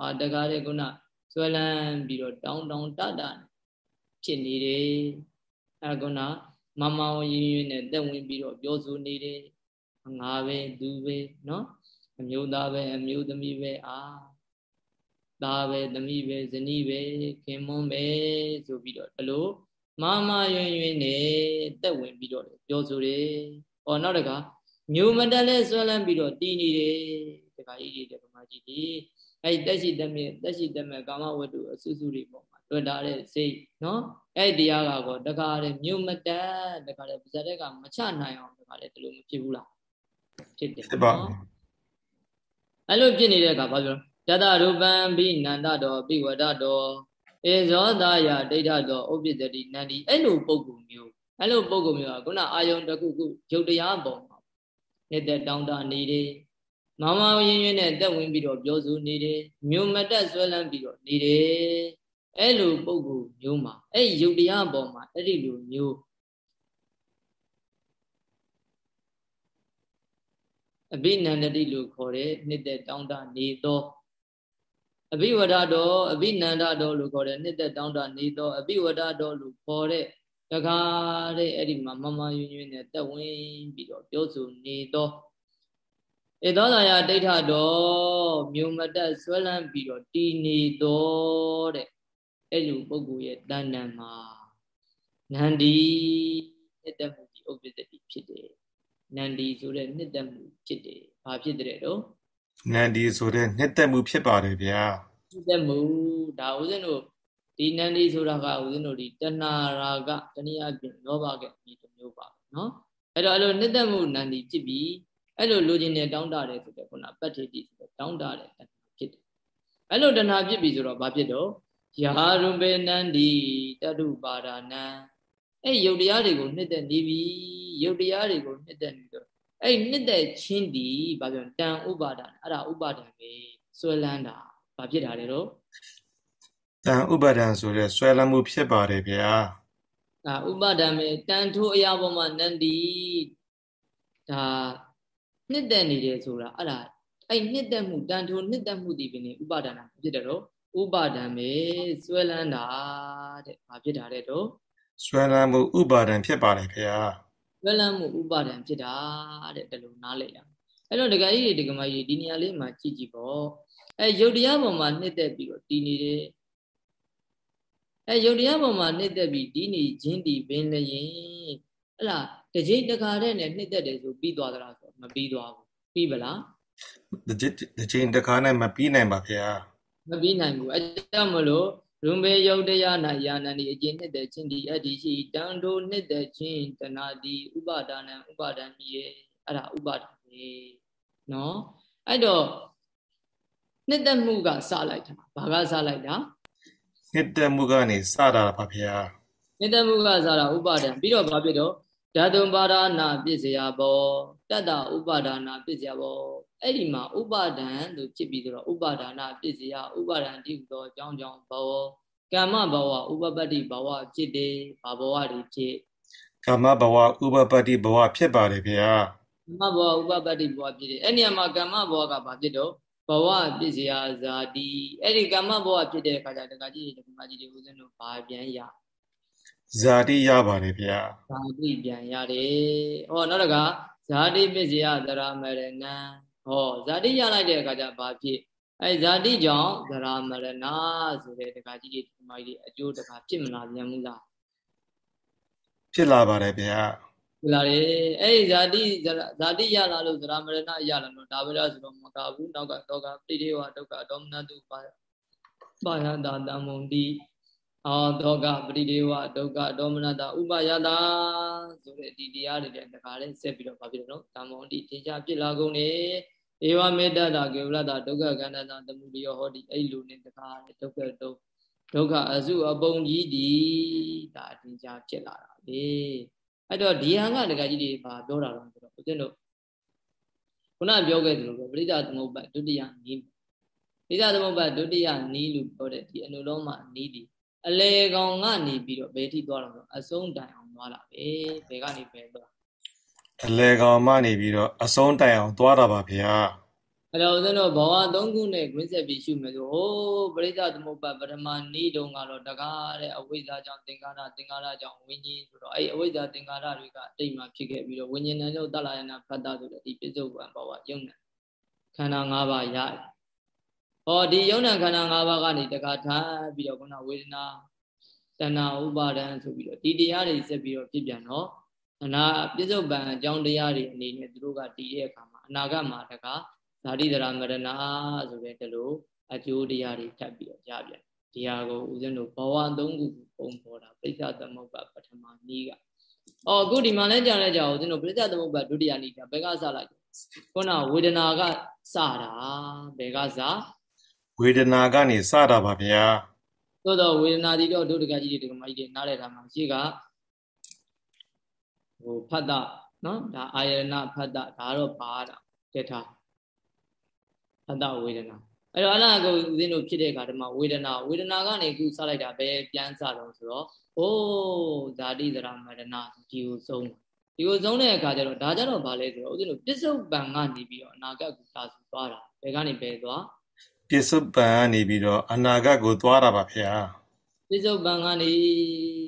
အာတခါလေခုနဆွဲလန်းပြီးတော့တောင်းတောင်းတတဖြစ်နေတယ်အဲကုနာမမောင်ရင်းရင်းနဲ့တက်ဝင်ပြီးတော့ပြောဆိုနေတယ်ငါပဲသူပဲเนาะ အမျိုးသားပဲအမျိုးသမီးပဲအာသားပဲသမီးပဲဇနီးပဲခင်မွန်းပဲဆိုပြီးတော့ဒီလိုမမယွင်ယွင်နဲ့တက်ဝင်ပြီးတော့ပြောဆိုတယ်။ဟောနောက်တကမျိုးမတက်လဲဆွဲလန်းပြီးတော့တီးနေတယ်တခါကြီးတွေတခါမကြီးဒီအဲ့တက်ရှိတက်မြင့်တက်ရှိတက်မဲ့ကာမဝတ္ထုအစုစုတွေပေါ့မှာတွေ့တာတဲ့စိတ်နော်အဲ့တရားကတော့တခါတည်းမြုံမတက်တခါတည်းပါဇက်တဲ့ကမချနိုင်အောင်တခါတည်းဒီလိုမဖြစ်ဘူးလားဖြစ်တယ်ဖြစ်ပါ အဲ့လိုဖြစ်နေတဲ့အခါဘာပြောတတရူပံဘိနန္တတော်ပိဝဒတော်ဧဇောသာယဒိဋ္ဌတော်ဥပ္ပစ္စတိနန္ဒီအဲ့လိုပုံကူမျိုးအဲ့လိုပုံကူမျိုးကခုနအာယုံတစ်ခုခုရုပ်တရားပုံမှာနေတဲ့တောင်းတနေတယ်မမရင်းရင်းနဲ့တက်ဝင်ပြီးတော့ပြောဆိုနေတယ်မြို့မတက်ဆွဲလန်းပြီးတော့နေတယ်အဲ့လိုပုံကူမျိုးမှာအဲ့ယုတ်တရားပေါ်မှာအဲ့ဒီလိုမျိုး အဘိနန္ဒတိလို့ခေါ်တဲ့နှစ်သက်တောင်းတနေသောအဘိဝဒတော်အဘိနန္ဒတော်လို့ခေါ်တဲ့နှစ်သက်တောင်းတနေသောအဘိဝဒတော်လို့ခေါ်တဲ့တကားတဲ့အဲ့ဒီမှာမမယွန်းယွန်းနဲ့တက်ဝင်ပြီးတော့ပြောဆိုနေသောဧသောသာယဒိဋ္ဌတော်မြို့မတက်ဆွဲလန်းပြီးတော့တည်နေတော်တဲ့အဲ့လိုပုဂ္ဂိုလ်ရဲ့တဏ္ဍန်မှာနန္ဒီနှစ်သက်မှုဒီဥပ္ပဒတိဖြစ်တယ် နန္ဒီဆိုတဲ့နှစ်သက်မှုဖြစ်တယ်ဘာဖြစ်တဲ့တော့နန္ဒီဆိုတဲ့နှစ်သက်မှုဖြစ်ပါတယ်ဗျာနှစ်သက်မှုဒါဦးဇင်းတို့ဒီနန္ဒီဆိုတာကဦးဇင်းတို့ဒီတဏှာရာဂတနည်းအားဖြင့်လောဘကအမည်တစ်မျိုးပါနော်အဲ့တော့အဲ့လိုနှစ်သက်မှုနန္ဒီဖြစ်ပြီးအဲ့လိုလိုချင်တဲ့တောင်းတတယ်ဆိုတဲ့ခုနပတ္တိတိဆိုတဲ့တောင်းတတဲ့တဏှာဖြစ်တယ်အဲ့လိုတဏှာဖြစ်ပြီဆိုတော့ဘာဖြစ်တော့ယာရုပေနန္ဒီတတုပါဒာနံအဲ့ယုတ်တရားတွေကိုနှစ်သက်နေပြီ ယုတ်တရားတွေကိုနှစ်သက်နေတော့အဲ့နှစ်သက်ချင်းဒီဘာပြောတန်ဥပါဒာအဲ့ဒါဥပါဒံပဲဆွဲလန်းတာဘာဖြစ်တာလဲတော့တန်ဥပါဒံဆိုတဲ့ဆွဲလန်းမှုဖြစ်ပါတယ်ဗျာဒါဥပါဒံပဲတန်ထိုးအရာပေါ်မှာနန္ဒီဒါနှစ်သက်နေတယ်ဆိုတာအဲ့ဒါအဲ့နှစ်သက်မှုတန်ထိုးနှစ်သက်မှုဒီပင်ဥပါဒနာဖြစ်တယ်တော့ဥပါဒံပဲဆွဲလန်းတာတဲ့ဘာဖြစ်တာလဲတော့ဆွဲလန်းမှုဥပါဒံဖြစ်ပါတယ်ခင်ဗျာ ဆွဲလန်းမှုဥပါဒံဖြစ်တာတဲ့ဒီလိုနားလည်ရအဲ့တော့ဒကာကြီးတွေဒကာမကြီးဒီနေရာလေးမှာကြည့်ကြည့်ပေါ့အဲယုတ်တရားပေါ်မှာနှစ်သက်ပြီးတော့တည်နေတယ်အဲယုတ်တရားပေါ်မှာနှစ်သက်ပြီးဒီနေခြင်းဒီပင်လည်းရင်အဲ့လားတကြိတ်တခါတည်းနဲ့နှစ်သက်တယ်ဆိုပြီးသွားသလားဆိုမပြီးသွားဘူးပြီးပလားတစ်ချိန်တစ်ခါနဲ့မပြီးနိုင်ပါဗျာမပြီးနိုင်ဘူးအဲကြောင့်မလို့ ရုံပေယုတ်တရားနာယာနန္ဒီအကျင့်နှစ်တဲ့ချင်းဒီအတ္တိရှိတန်တိုနှစ်တဲ့ချင်းတဏှာဒီဥပါဒနာဥပါဒံမြည်အဲ့ဒါဥပါဒံပဲနော်အဲ့တော့နှစ်သက်မှုကစလိုက်တာဘာကစလိုက်တာနှစ်သက်မှုကနေစတာပါဗျာနှစ်သက်မှုကစတာဥပါဒံပြီးတော့ဘာဖြစ်တော့ဓာတုပါဒနာပစ္စယဘော တတ္တဥပါဒနာပစ္စယဘောအဲ့ဒီမှာဥပါဒံလို့ဖြစ်ပြီးတော့ဥပါဒနာပစ္စယဥပါဒံတိဟူသောအကြောင်းကြောင့်ဘောကမ္မဘဝဥပပတ္တိဘဝဖြစ်တယ်ဘာဘဝတွေဖြစ်ကမ္မဘဝဥပပတ္တိဘဝဖြစ်ပါတယ်ဗျာကမ္မဘဝဥပပတ္တိဘဝဖြစ်တယ်အဲ့ဒီမှာကမ္မဘဝကဘာဖြစ်တော့ဘဝပစ္စယဇာတိအဲ့ဒီကမ္မဘဝဖြစ်တဲ့အခါကျတက္ကကြီးတက္ကမကြီးတွေဦးဇင်းတို့ဘာပြန်ရဇာတိရပါတယ်ဗျာဇာတိပြန်ရတယ်ဟောနောက်တက ဇာတိပစ္စယသရမရဏံဟောဇာတိရလိုက်တဲ့အခါကျဘာဖြစ်အဲဇာတိကြောင့်သရမရဏဆိုတဲ့တက္ကကြီးတွေဒီမကြီးအကျိုးတက္ကဖြစ်မလာပြန်ဘူးလားဖြစ်လာပါတယ်ဗျာဖြစ်လာတယ်အဲ့ဒီဇာတိဇာတိရလာလို့သရမရဏရလာလို့ဒါပဲလားဆိုတော့မကဘူးနောက်ကတောကပိဋိဝဒုက္ခဒေါမနတုပါပါယတာတမ္မုန်တိ အောဒုက္ခပရိဒေဝဒုက္ခဒေါမနတာဥပယတာဆိုတဲ့ဒီတရားတွေလည်းတခါလဲဆက်ပြီးတော့ဘာဖြစ်လို့နော်တမ္မုန်တိသင်္ချာဖြစ်လာကုန်နေဧဝမေတ္တတာကေဝလတာဒုက္ခကန္တတာသမုဒိယဟောတိအဲ့လိုနဲ့တခါလဲဒုက္ခဒုဒုက္ခအစုအပုံကြီးဒီဒါအသင်္ချာဖြစ်လာတာလေအဲ့တော့ဒီဟာကတခါကြီးတွေဘာပြောတာတော့ဆိုတော့ဦးဇင်းတို့ခုနပြောခဲ့သလိုပဲပရိသသမုပ္ပါဒုတိယနီးပရိသသမုပ္ပါဒုတိယနီးလို့ပြောတဲ့ဒီအနုလောမနီးဒီ အလေကောင်ကနေပြီးတော့ဘယ်ထိသွားတော့ဆိုအဆုံးတိုင်အောင်သွားတာပဲဘယ်ကနေပဲသွားအလေကောင်မှနေပြီးတော့အဆုံးတိုင်အောင်သွားတာပါဗျာအဲ့တော့ဦးဇင်းတို့ဘဝ၃ခုနဲ့ကွင်းဆက်ပြီးရှုမယ်ဆိုဟိုးပရိသသမုပ္ပါပထမနီးတုံကတော့တကားတဲ့အဝိဇ္ဇာကြောင့်သင်္ကာရသင်္ကာရကြောင့်ဝိညာဉ်ဆိုတော့အဲ့အဝိဇ္ဇာသင်္ကာရတွေကတိတ်မှဖြစ်ခဲ့ပြီးတော့ဝိညာဉ်နဲ့တော့တလာယနာဖတ်တာဆိုတဲ့ဒီပြစ္ဆုတ်ဘဝယုံနဲ့ခန္ဓာ၅ပါးရတယ် ဟောဒီယုံနာခန္ဓာ၅ပါးကနေတခါထားပြီးတော့ခုနဝေဒနာတဏှာဥပါဒံဆိုပြီးတော့ဒီတရားတွေဆက်ပြီးတော့ပြပြန်တော့အနာပြစ္ဆုတ်ပံအကြောင်းတရားတွေအနေနဲ့သူတို့ကတည်တဲ့အခါမှာအနာဂတ်မှာတခါဇာတိဒရာမရဏဆိုတဲ့ဒီလိုအကျိုးတရားတွေထပ်ပြီးတော့ရပြန်ဒီဟာကိုဦးဇင်းတို့ဘဝသုံးခုပုံပေါ်တာပိဋကသမုပ္ပါပထမနည်းကအော်အခုဒီမှာလဲကြာလဲကြာဦးဇင်းတို့ပိဋကသမုပ္ပါဒုတိယနည်းကဘယ်ကစလိုက်ခုနဝေဒနာကစတာဘယ်ကစ ဝေဒနာကနေစတာပါဗျာသို့တော့ဝေဒနာဒီတော့ဒုဒကကြီးတွေဒကမကြီးတွေနားလည်တာမှာရှိကဟိုဖတ်တာနော်ဒါအာယရဏဖတ်တာဒါတော့ပါတာတက်ထားဖတ်တာဝေဒနာအဲ့တော့အလားကိုဦးဇင်းတို့ဖြစ်တဲ့အခါဒီမှာဝေဒနာဝေဒနာကနေခုစလိုက်တာပဲပြန်စတော့ဆိုတော့အိုးဇာတိသရမရဏဒီကိုဆုံးဒီကိုဆုံးတဲ့အခါကျတော့ဒါကြတော့ဗာလဲဆိုတော့ဦးဇင်းတို့ပစ္စုပန်ကနေပြီးတော့အနာဂတ်ကိုတာဆူသွားတာဘယ်ကနေပဲသွား ပစ္စုပန်ကနေပြီးတော့အနာဂတ်ကိုသွားတာပါဗျာပစ္စုပန်ကနေ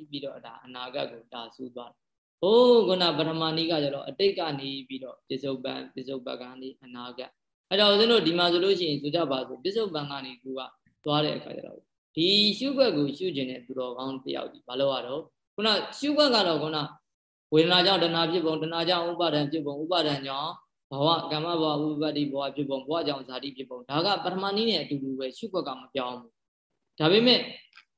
ပြီးတော့ဒါအနာဂတ်ကိုတာဆူသွားတယ်ဟိုးခုနပထမနီးကကျတော့အတိတ်ကနေပြီးတော့ပစ္စုပန်ပစ္စုပန်ကနေအနာဂတ်အဲ့တော့ဦးဇင်းတို့ဒီမှာဆိုလို့ရှိရင်ဆိုကြပါစို့ပစ္စုပန်ကနေသူကသွားတဲ့အခါကျတော့ဒီရှုွက်ကိုရှုကျင်တဲ့သူတော်ကောင်းတယောက်ဒီဘာလို့ရတော့ခုနရှုွက်ကတော့ခုနဝေဒနာကြောင့်တဏှာဖြစ်ပုံတဏှာကြောင့်ဥပါဒံဖြစ်ပုံဥပါဒံကြောင့် ဘဝကမ္မဘဝဥပတ္တိဘဝဖြစ်ပုံဘဝကြောင့်ဇာတိဖြစ်ပုံဒါကပထမနည်းနဲ့အတူတူပဲရှုွက်ကမပြောင်းဘူးဒါပေမဲ့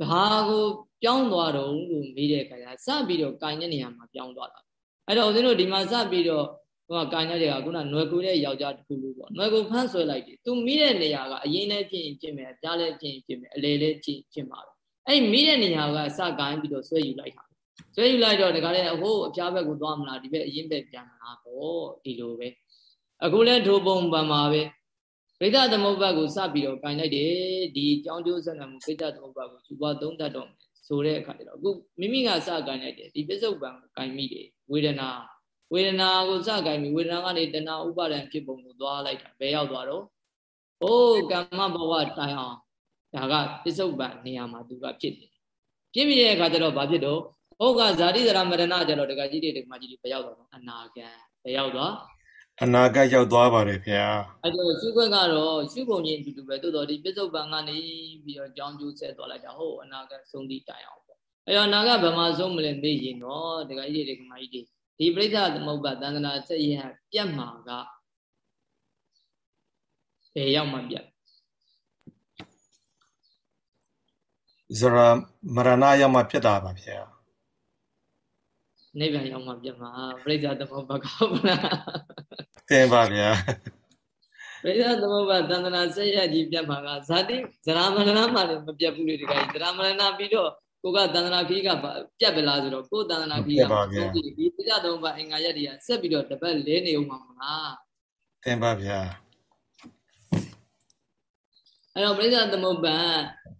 ဘာကိုပြောင်းသွားတော့လို့မေးတဲ့အခါကျစပြီးတော့ကင်တဲ့နေရာမှာပြောင်းသွားတာအဲ့တော့ဦးဇင်းတို့ဒီမှာစပြီးတော့ဟိုကကိုင်တဲ့ကခုနနွယ်ကူတဲ့ယောက်ျားတစ်ခုလို့ပေါ့နွယ်ကူဖမ်းဆွဲလိုက်တယ်သူမိတဲ့နေရာကအရင်လည်းဖြစ်ရင်ဖြစ်မယ်ကြားလည်းဖြစ်ရင်ဖြစ်မယ်အလေလည်းဖြစ်ဖြစ်မှာပဲအဲ့မိတဲ့နေရာကစကိုင်ပြီးတော့ဆွဲယူလိုက်တာဆွဲယူလိုက်တော့ဒါကလည်းဟိုအဖျားဘက်ကိုသွားမလားဒီဘက်အရင်ဘက်ပြန်မလားပေါ့ဒီလိုပဲ အခုလဲဒိုးပုံပံမှာပဲပိဋကသမုပ္ပါကိုစပြီးတော့ကင်လိုက်တယ်ဒီကြောင်းကျိုးဆက်နံမှုပိဋကသမုပ္ပါကိုယူပွားသုံးတတ်တော့မယ်ဆိုတဲ့အခါကျတော့အခုမိမိကစကင်လိုက်တယ်ဒီပစ္စုပန်ကိုကင်မိတယ်ဝေဒနာဝေဒနာကိုစကင်ပြီးဝေဒနာကနေတဏှာဥပါဒံဖြစ်ပုံကိုသွားလိုက်တာဘယ်ရောက်သွားတော့ဟိုးကမ္မဘဝတိုင်အောင်ဒါကပစ္စုပန်နေရာမှာသူကဖြစ်တယ်ဖြစ်ပြီးတဲ့အခါကျတော့ဘာဖြစ်တော့ဟုတ်ကဇာတိဇရာမရဏကျတော့တကကြီးတွေတကမကြီးတွေဘယ်ရောက်သွားတော့အနာဂံဘယ်ရောက်သွား အနာဂတ်ရောက်သွားပါတယ်ခင်ဗျာအဲ့တော့ရှုခွင့်ကတော့ရှုပုံချင်းအတူတူပဲတိုးတော်ဒီပစ္စုပန်ကနေပြီးတော့ကြောင်းကျိုးဆက်သွားလိုက်တာဟုတ်အနာဂတ်ဆုံးသည့်တိုင်အောင်ပေါ့အဲ့တော့အနာဂတ်ဘယ်မှာဆုံးမလဲမေ့ရင်တော့တကကြီးတွေတကမကြီးတွေဒီပြိဿသမုပ္ပါသန္တနာဆက်ရပြတ်မှာကဘယ်ရောက်မှပြတ်ဇရာမရဏရောက်မှပြတ်တာပါဗျာနိဗ္ဗာန်ရောက်မှပြတ်မှာပြိဿသမုပ္ပါကဟုတ်လား တင်ပါဗျာပြိဿသမုပ္ပါသန္တနာဆက်ရကြီးပြတ်မှာကဇာတိဇရာမရဏမှလည်းမပြတ်ဘူးလေဒီကကြီးဇရာမရဏပြီးတော့ကိုကသန္တနာခီးကပြတ်ပလားဆိုတော့ကိုသန္တနာခီးကဆုံးပြီဒီပြိဿသမုပ္ပါအင်္ဂါရက်တွေကဆက်ပြီးတော့တပတ်လဲနေဦးမှာမလားတင်ပါဗျာအဲ့တော့ပြိဿသမုပ္ပါ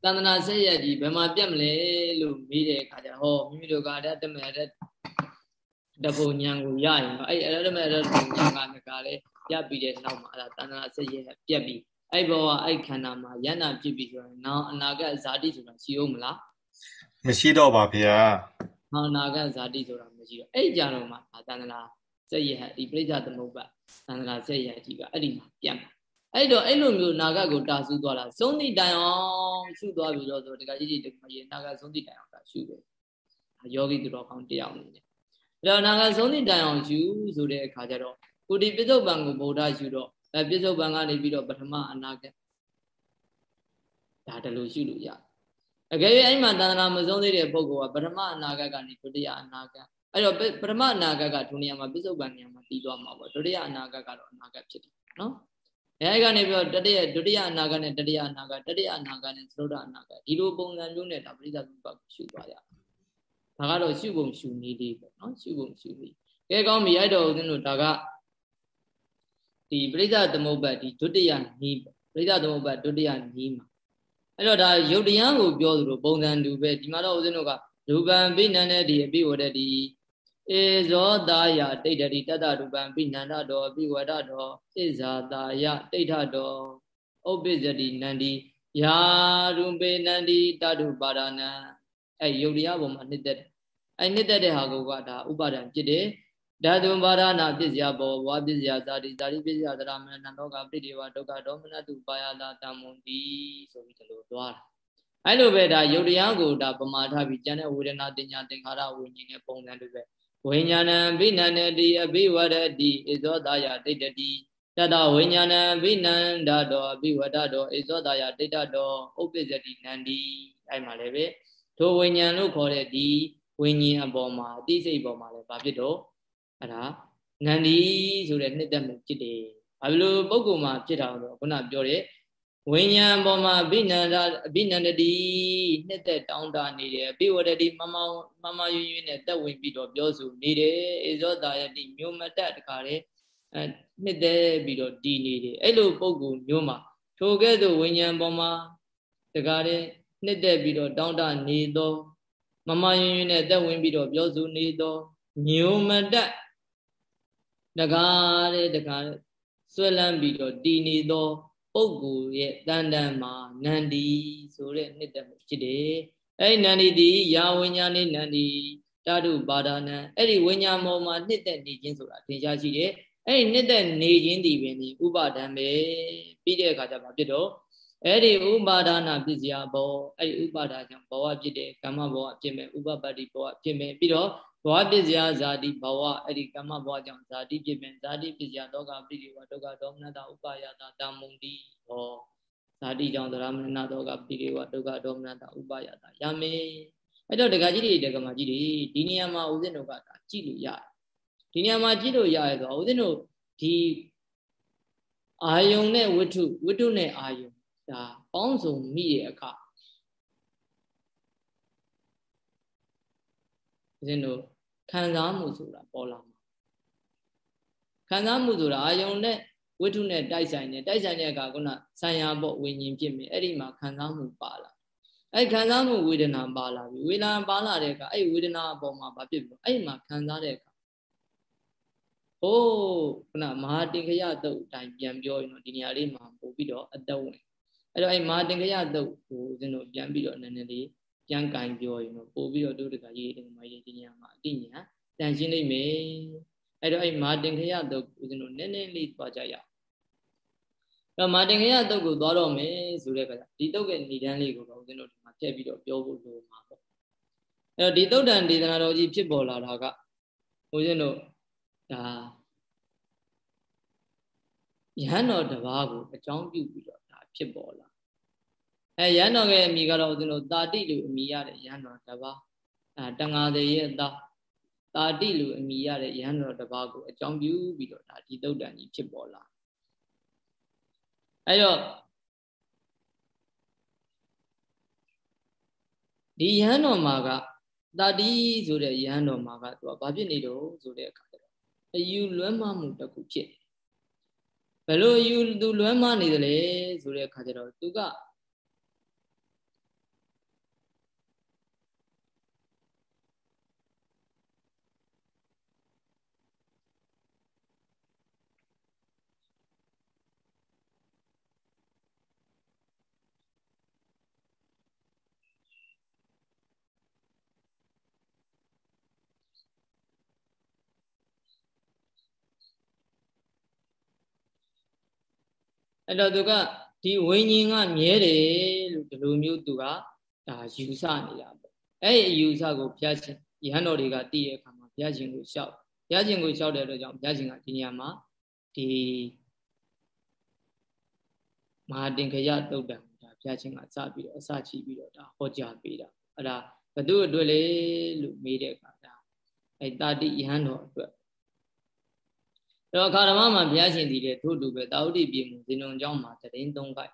သန္တနာဆက်ရကြီးဘယ်မှာပြတ်မလဲလို့မေးတဲ့အခါကျဟောမိမိတို့ကတတ်မယ်တဲ့ တပုံညံကိုရရင်တော့အဲ့အဲ့ဒါမဲ့အဲ့ဒါညံကငကလည်းပြပြီးတဲ့နောက်မှာအဲ့ဒါတဏ္ဍာဆက်ရပြက်ပြီးအဲ့ဘောကအဲ့ခန္ဓာမှာယန္နာဖြစ်ပြီးဆိုရင်နောက်အနာဂတ်ဇာတိဆိုတာရှိဦးမလားမရှိတော့ပါဗျာနောက်အနာဂတ်ဇာတိဆိုတာမရှိတော့အဲ့ကြတော့မှတဏ္ဍာဆက်ရဒီပြိဋ္ဌသမုပ္ပါတဏ္ဍာဆက်ရကြီးကအဲ့ဒီမှာပြတ်မှာအဲ့တော့အဲ့လိုမျိုးနာဂတ်ကိုတာဆူသွားတာသုံးတိတိုင်အောင်ရှုသွားပြီးတော့ဆိုတကကြီးကြီးတကမကြီးနာဂတ်သုံးတိတိုင်အောင်တာရှုပဲယောဂီသူတော်ကောင်းတယောက်နေတယ် အဲ့တော့နာဂဆုံးသည့်တိုင်အောင်ယူဆိုတဲ့အခါကျတော့ကိုဒီပြစ္ဆုတ်ပံကိုဗုဒ္ဓယူတော့အဲပြစ္ဆုတ်ပံကနေပြီးတော့ပထမအနာဂတ်ဒါတလို့ရှုလို့ရအကယ်၍အဲ့မှာတဏ္ဍာမဆုံးသေးတဲ့ပုဂ္ဂိုလ်ကပထမအနာဂတ်ကနေဒုတိယအနာဂတ်အဲ့တော့ပထမအနာဂတ်ကဒုနေရာမှာပြစ္ဆုတ်ပံနေရာမှာတည်သွားမှာပေါ့ဒုတိယအနာဂတ်ကတော့အနာဂတ်ဖြစ်တယ်နော်အဲကနေပြီးတော့တတိယဒုတိယအနာဂတ်နဲ့တတိယအနာဂတ်တတိယအနာဂတ်နဲ့သရုတ်အနာဂတ်ဒီလိုပုံစံမျိုးနဲ့ဒါပရိသတ်ဘုရားကိုရှုသွားရတယ် ဒါကတော့ရှုပုံရှုနည်းလေးပေါ့နော်ရှုပုံရှုနည်းကဲကောင်းပြီအဲ့တော့ဦးဇင်းတို့ဒါကဒီပရိသသမုပ္ပတ်ဒီဒုတိယနည်းပေါ့ပရိသသမုပ္ပတ်ဒုတိယနည်းမှာအဲ့တော့ဒါယုတ်တရားကိုပြောသလိုပုံစံတူပဲဒီမှာတော့ဦးဇင်းတို့ကရူပံပိနန္တတိအပိဝဒတိဧဇောတာယတိတ်တတိတတရူပံပိနန္တတော်အပိဝဒတော်ဣဇာတာယတိတ်ထတော်ဥပ္ပဇ္ဇတိနန္ဒီယာရူပေနန္ဒီတတုပါဒနံအဲ့ယုတ်တရားပေါ်မှာနှစ်သက်တယ် အဲ့နှစ်သက်တဲ့ဟာကိုကဒါဥပါဒံဖြစ်တယ်ဓာတုပါဒနာပစ္စယဘောဝါပစ္စယဇာတိဇာတိပစ္စယသရမဏလောကပိတိဝဒုက္ခဒေါမနတုပါယတာတမွန်တိဆိုပြီးဒီလိုသွားတာအဲ့လိုပဲဒါယုတ်တရားကိုဒါပမာထပြီးကျန်တဲ့ဝေဒနာတင်ညာသင်္ခါရဝိညာဉ်နဲ့ပုံစံတွေပဲဝိညာဏံဘိနန္တိအဘိဝရတိဣဇောတာယတိတတိတတဝိညာဏံဘိနန္ဒတောအဘိဝဒတောဣဇောတာယတိတတောဥပ္ပဇ္ဇတိနန္ဒီအဲ့မှာလည်းပဲထိုဝိညာဉ်လို့ခေါ်တဲ့ဒီ ဝိညာဉ်အပေါ်မှာအသိစိတ်အပေါ်မှာလည်းဘာဖြစ်တော့အဲ့ဒါနန္ဒီဆိုတဲ့နှစ်သက်မှုဖြစ်တယ်ဘာလို့ပုဂ္ဂိုလ်မှာဖြစ်တာတော့ခုနပြောတဲ့ဝိညာဉ်ပေါ်မှာအဘိနန္ဒအဘိနန္ဒတိနှစ်သက်တောင်းတနေတယ်အဘိဝရတိမမမမယွယွနဲ့တက်ဝင်ပြီးတော့ပြောဆိုနေတယ်ဧဇောတာယတိမြို့မတက်တခါလေအဲနှစ်သက်ပြီးတော့တည်နေတယ်အဲ့လိုပုဂ္ဂိုလ်မျိုးမှာထိုကဲ့သို့ဝိညာဉ်ပေါ်မှာတခါလေနှစ်သက်ပြီးတော့တောင်းတနေသော မမယွင်ယွင်နဲ့တက်ဝင်ပြီးတော့ပြောဆိုနေသောညုံမတက်တကားတဲ့တကားဆွဲလန်းပြီးတော့တည်နေသောပုဂ္ဂိုလ်ရဲ့တန်တန်မှာနန္ဒီဆိုတဲ့နှစ်သက်မှုဖြစ်တယ်။အဲဒီနန္ဒီဒီယာဝိညာဉ်နဲ့နန္ဒီတတုပါဒနာအဲ့ဒီဝိညာဉ်မောမှာနှစ်သက်နေခြင်းဆိုတာသင်ရှားရှိတယ်။အဲ့ဒီနှစ်သက်နေခြင်းဒီပင်ဒီဥပါဒံပဲပြီးတဲ့အခါကျမှဖြစ်တော့ အဲ့ဒီဥပါဒနာပစ္စယဘောအဲ့ဒီဥပါဒကြောင့်ဘဝဖြစ်တဲ့ကမ္မဘဝဖြစ်မယ်ဥပပတ္တိဘဝဖြစ်မယ်ပြီးတော့ဘဝပစ္စယဇာတိဘဝအဲ့ဒီကမ္မဘဝကြောင့်ဇာတိဖြစ်မယ်ဇာတိပစ္စယလောကပိရိဝဒုက္ခဒေါမနတာဥပါယတာတာမုန်တိဟောဇာတိကြောင့်သရမဏတောကပိရိဝဒုက္ခဒေါမနတာဥပါယတာရမယ်အဲ့တော့ဒကာကြီးတွေဒကာမကြီးတွေဒီနေရာမှာဦးဇင်းတို့ကဒါကြည့်လို့ရတယ်ဒီနေရာမှာကြည့်လို့ရတယ်ဆိုတော့ဦးဇင်းတို့ဒီအာယုံနဲ့ဝတ္ထုဝတ္ထုနဲ့အာယုံ ဒါပေါင်းစုံမိရဲ့အခါဦးဇင်းတို့ခံစားမှုဆိုတာပေါ်လာမှာခံစားမှုဆိုတာအာယုံနဲ့ဝိထုနဲ့တိုက်ဆိုင်နေတိုက်ဆိုင်တဲ့အခါခုနဆံရပေါ့ဝิญဉ်ဖြစ်မယ်အဲ့ဒီမှာခံစားမှုပါလာအဲ့ခံစားမှုဝေဒနာပါလာပြီဝေဒနာပါလာတဲ့အခါအဲ့ဝေဒနာအပေါ်မှာဘာဖြစ်ပြီအဲ့မှာခံစားတဲ့အခါဟိုးခုနမဟာတင်ခရတုတ်အတိုင်းပြန်ပြောရင်တော့ဒီနေရာလေးမှာပို့ပြီးတော့အသက်ဝင် အဲ့တော့အဲ့မာတင်ကရတုတ်ကိုဦးဇင်းတို့ပြန်ပြီးတော့နည်းနည်းလေးပြန်ကင်ပြောရင်တော့ပို့ပြီးတော့တို့တကရေးတယ်မရေးဒီညမှာအတိညာတန်ရှင်းနိုင်မယ်အဲ့တော့အဲ့မာတင်ခရတုတ်ဦးဇင်းတို့နည်းနည်းလေးသွားကြရအောင်အဲ့မာတင်ခရတုတ်ကိုသွားတော့မယ်ဆိုတဲ့အခါကျဒီတုတ်ရဲ့ဏ္ဍန်လေးကိုတော့ဦးဇင်းတို့ဒီမှာဖြတ်ပြီးတော့ပြောဖို့လိုမှာပေါ့အဲ့တော့ဒီတုတ်တန်ဒေသနာတော်ကြီးဖြစ်ပေါ်လာတာကဦးဇင်းတို့ဒါယဟန်တော်တစ်ပါးကိုအကြောင်းပြုပြီးတော့ဒါ ဖြစ်ပေါ်လာအဲယဟန်တော်ရဲ့အမိကတော့ဦးဇင်းတို့တာတိလို့အမိရတဲ့ယဟန်တော်တစ်ပါးအဲတန်ဃာတွေရဲ့အသားတာတိလို့အမိရတဲ့ယဟန်တော်တစ်ပါးကိုအကြောင်းပြုပြီးတော့ဒါဒီသုတ်တန်ကြီးဖြစ်ပေါ်လာအဲတော့ဒီယဟန်တော်မှာကတာတိဆိုတဲ့ယဟန်တော်မှာကသူကဘာဖြစ်နေတော့ဆိုတဲ့အခါကျတော့အယူလွမ်းမမှုတစ်ခုဖြစ် ဘယ်လိုအယူသူလွမ်းမနေတယ်လဲဆိုတဲ့အခါကျတော့သူက အဲ့တော့သူကဒီဝိညာဉ်ကမြဲတယ်လို့ဒီလိုမျိုးသူကဒါယူဆနေတာပေါ့အဲ့ဒီအယူဆကိုဘုရားရှင်ယဟန်တော်တွေကသိတဲ့အခါမှာဘုရားရှင်ကိုလျှောက်ဘုရားရှင်ကိုလျှောက်တဲ့အတွက်ကြောင့်ဘုရားရှင်ကဒီနေရာမှာဒီမဟာတင်ခရတုတ်တံဒါဘုရားရှင်ကစပြီးတော့အစချီပြီးတော့ဒါဟောကြားပေးတာအဲ့ဒါဘသူအတွက်လေလို့မေးတဲ့အခါဒါအဲ့တာတိယဟန်တော်အတွက်အဲ့ တော့အခါဓမ္မမှာဘုရားရှင်တည်တဲ့ထို့တူပဲတာဝတိပြေမုံဇင်ုံเจ้าမှာတရင်သုံးခိုက်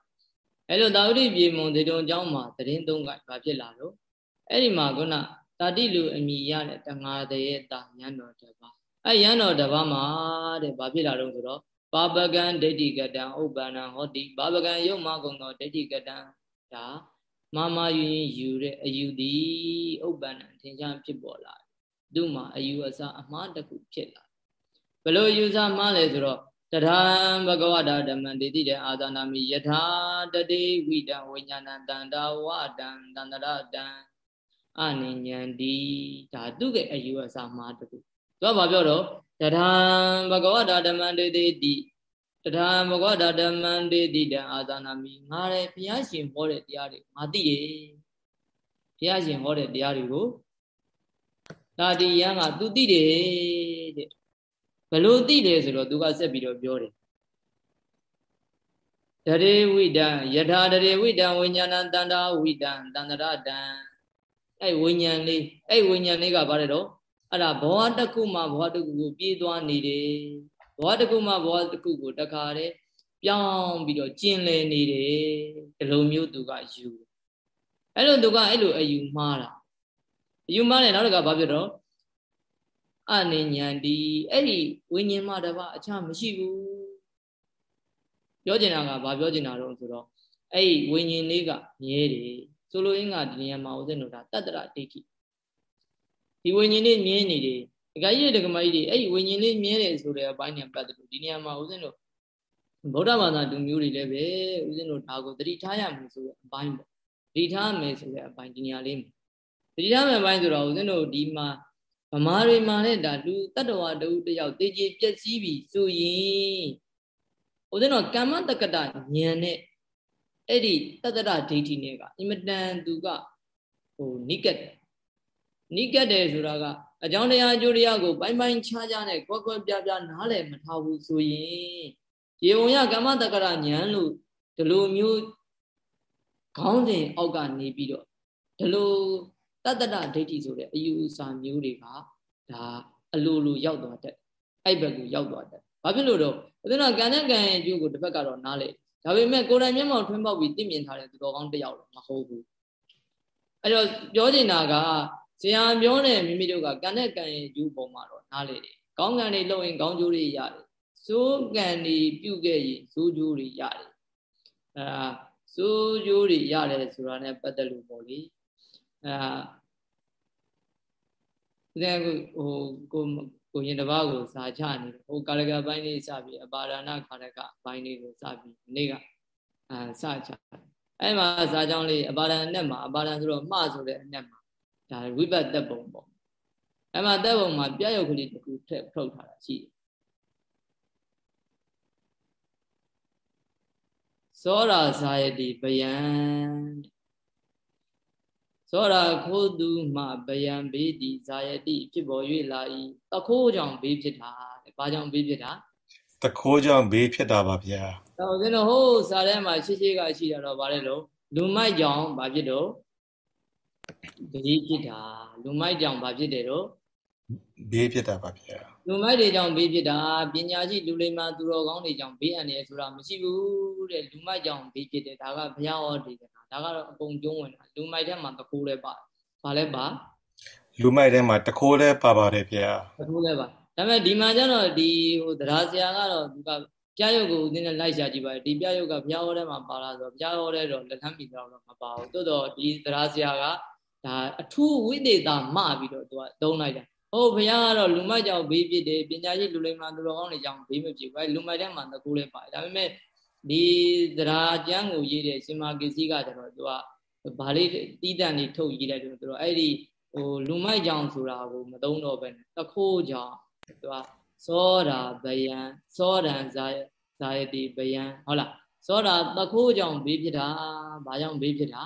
အဲ့လိုတာဝတိပြေမုံဇင်ုံเจ้าမှာတရင်သုံးခိုက်ဘာဖြစ်လာတော့အဲ့ဒီမှာခုနတာတိလူအမိရတဲ့တငါတရဲ့တာညံတော်တစ်ပါးအဲ့ရန်တော်တစ်ပါးမှာတဲ့ဘာဖြစ်လာတော့ဆိုတော့ဘာပကံဒိဋ္ဌိကတံဥပ္ပန္နဟောတိဘာပကံယုံမကုံသောဒိဋ္ဌိကတံဒါမာမာယူရင်ယူတဲ့အယူသည်ဥပ္ပန္နထင်ရှားဖြစ်ပေါ်လာတယ်သူ့မှာအယူအဆအမှားတစ်ခုဖြစ်လာ ဘလို့ယူဆမှလဲဆိုတော့တထံဘဂဝတာဓမ္မတေတိတဲ့အာသနာမိယထာတတိဝိတံဝိညာဏတန္တာဝတံတန္တရတံအနိညာတိဒါသူ့ရဲ့အယူအဆမှာတခုသူကဘာပြောတော့တထံဘဂဝတာဓမ္မတေတိတထံဘဂဝတာဓမ္မတေတိတံအာသနာမိငါလည်းဘုရားရှင်ဟောတဲ့တရားတွေငါသိတယ်ဘုရားရှင်ဟောတဲ့တရားတွေကိုဒါဒီယံက तू သိတယ်တဲ့ ဘလို့သိတယ်ဆိုတော့သူကဆက်ပြီးတော့ပြောတယ်တရေဝိတံယထာတရေဝိတံဝိညာဏတန္တာဝိတံတန္တရတံအဲ့ဝိညာဉ်လေးအဲ့ဝိညာဉ်လေးကဘာလဲတော့အဲ့ဒါဘဝတစ်ခုမှဘဝတစ်ခုကိုပြေးသွားနေတယ်ဘဝတစ်ခုမှဘဝတစ်ခုကိုတခါတည်းပြောင်းပြီးတော့ကျင်လည်နေတယ်ဒီလိုမျိုးသူကယူအဲ့လိုသူကအဲ့လိုအယူမှားတာအယူမှားတယ်နောက်တစ်ခါဘာဖြစ်တော့ အနေဉဏ်ဒီအဲ့ဒီဝိညာဉ်မှတပါအခြားမရှိဘူးပြောချင်တာကဘာပြောချင်တာတော့ဆိုတော့အဲ့ဒီဝိညာဉ်လေးကမြဲတယ်ဆိုလိုရင်းကဒီနေရာမှာဦးဇင်းတို့ဒါတတ္တရဒိဋ္ဌိဒီဝိညာဉ်လေးမြဲနေတယ်ဒကာကြီးဒကာမကြီးတွေအဲ့ဒီဝိညာဉ်လေးမြဲတယ်ဆိုတဲ့အပိုင်းနဲ့ပတ်သက်လို့ဒီနေရာမှာဦးဇင်းတို့ဗုဒ္ဓဘာသာလူမျိုးတွေလည်းပဲဦးဇင်းတို့ဒါကိုသတိထားရမယ်ဆိုတဲ့အပိုင်းပေါ့သတိထားမယ်ဆိုတဲ့အပိုင်းဒီနေရာလေးမှာသတိထားမယ်အပိုင်းဆိုတော့ဦးဇင်းတို့ဒီမှာ ဗမာတွေမှာလည်းဒါလူတတ္တဝါတူတယောက်တေကြီးပျက်စီးပြီဆိုရင်ဦးဇင်းတော်ကမ္မတက္ကတဉာဏ်နဲ့အဲ့ဒီတတ္တရဒိဋ္ဌိနဲ့ကအင်မတန်သူကဟိုနိကတ်နိကတ်တယ်ဆိုတာကအကြောင်းတရားအကျိုးတရားကိုပိုင်းပိုင်းခြားခြားနဲ့ကွက်ကွက်ပြားပြားနားလည်မထားဘူးဆိုရင်ရေဝံရကမ္မတက္ကရဉာဏ်လို့ဒီလိုမျိုးခေါင်းစဉ်အောက်ကနေပြီးတော့ဒီလို တတ္တရဒိဋ္ဌိဆိုတဲ့အယူအဆမျိုးတွေကဒါအလိုလိုရောက်သွားတဲ့အဲ့ဘက်ကိုရောက်သွားတဲ့ဘာဖြစ်လို့တော့ဦးဇင်းကကံနဲ့ကံရဲ့အကျိုးကိုတစ်ဖက်ကတော့နားလေဒါပေမဲ့ကိုယ်တိုင်မျက်မှောက်ထွန်းပေါက်ပြီးသိမြင်ထားတဲ့သူတော်ကောင်းတစ်ယောက်တော့မဟုတ်ဘူးအဲ့တော့ပြောချင်တာကဆရာပြောတဲ့မိမိတို့ကကံနဲ့ကံရဲ့အကျိုးပုံမှာတော့နားလေတယ်ကောင်းကံတွေလုပ်ရင်ကောင်းကျိုးတွေရတယ်စိုးကံတွေပြုခဲ့ရင်စိုးကျိုးတွေရတယ်အဲစိုးကျိုးတွေရတယ်ဆိုတာ ਨੇ ပတ်သက်လို့ပေါ့လေအဲ ဒါကဟိုကိုကိုရင်တစ်ပါးကိုစာချနေတယ်ဟိုကာလကပိုင်းလေးစပြီးအပါဒနာခါရကပိုင်းလေးကိုစပြီးနေ့ကအာစချအဲ့မှာစာကြောင်းလေးအပါဒဏ်နဲ့မှာအပါဒဏ်ဆိုတော့မှားဆိုတဲ့အနဲ့မှာဒါဝိပတ်သက်ပုံပေါ့အဲ့မှာသက်ပုံမှာပြရုပ်ကလေးတစ်ခုထည့်ထုတ်ထားတာရှိတယ်သောရာဇာယတိဗယံ သောရာခိုးသူမှဗယံဘေးတိဇာယတိဖြစ်ပေါ်၍လာ၏တခိုးကြောင့်ဘေးဖြစ်တာတဲ့ဘာကြောင့်ဘေးဖြစ်တာတခိုးကြောင့်ဘေးဖြစ်တာပါဗျာတော့ဦးဇင်းတို့ဟိုးစာထဲမှာရှိရှိကရှိတာတော့ဗါလဲလို့လူမိုက်ကြောင့်ဘာဖြစ်တော့တတိဖြစ်တာလူမိုက်ကြောင့်ဘာဖြစ်တယ်တော့ဘေးဖြစ်တာပါဗျာလူမိုက်တွေကြောင့်ဘေးဖြစ်တာပညာရှိလူလိမ္မာသူတော်ကောင်းတွေကြောင့်ဘေးအန္တရာယ်ဆိုတာမရှိဘူးတဲ့လူမိုက်ကြောင့်ဘေးဖြစ်တယ်ဒါကဘုရားဟောတည်တယ် ဒါကတော့အကုန်ကျုံးဝင်တာလူမိုက်ထဲမှာတခိုးလဲပါဘာလဲပါလူမိုက်ထဲမှာတခိုးလဲပါပါတယ်ဗျာတခိုးလဲပါဒါပေမဲ့ဒီမှာကျတော့ဒီဟိုတရားဆရာကတော့သူကပြရုပ်ကိုဦးဇင်းနဲ့လိုက်ရှာကြည့်ပါတယ်ဒီပြရုပ်ကဘုရားဟောထဲမှာပါလာဆိုဘုရားဟောထဲတော့လက်ထမ်းမိတော့တော့မပါဘူးတိုးတော့ဒီတရားဆရာကဒါအထူးဝိသေသမပြီးတော့သူကသုံးလိုက်တာဟုတ်ဘုရားကတော့လူမိုက်ကြောင့်ဘေးဖြစ်တယ်ပညာရှိလူလိမ္မာသူတော်ကောင်းတွေကြောင့်ဘေးမဖြစ်ဘူးလူမိုက်တဲ့မှာတကူလေးပါတယ်ဒါပေမဲ့ ဒီသရာကျမ်းကိုရေးတဲ့ရှင်မာကိစီကကျတော့သူကဘာလေးတီးတန်လေးထုတ်ရေးလိုက်တယ်သူတို့အဲ့ဒီဟိုလူမိုက်ကြောင့်ဆိုတာကိုမသုံးတော့ပဲတခိုးကြောင့်သူကသောတာဗယံသောတံဇာယဇာယတိဗယံဟုတ်လားသောတာတခိုးကြောင့်ဘေးဖြစ်တာဘာကြောင့်ဘေးဖြစ်တာ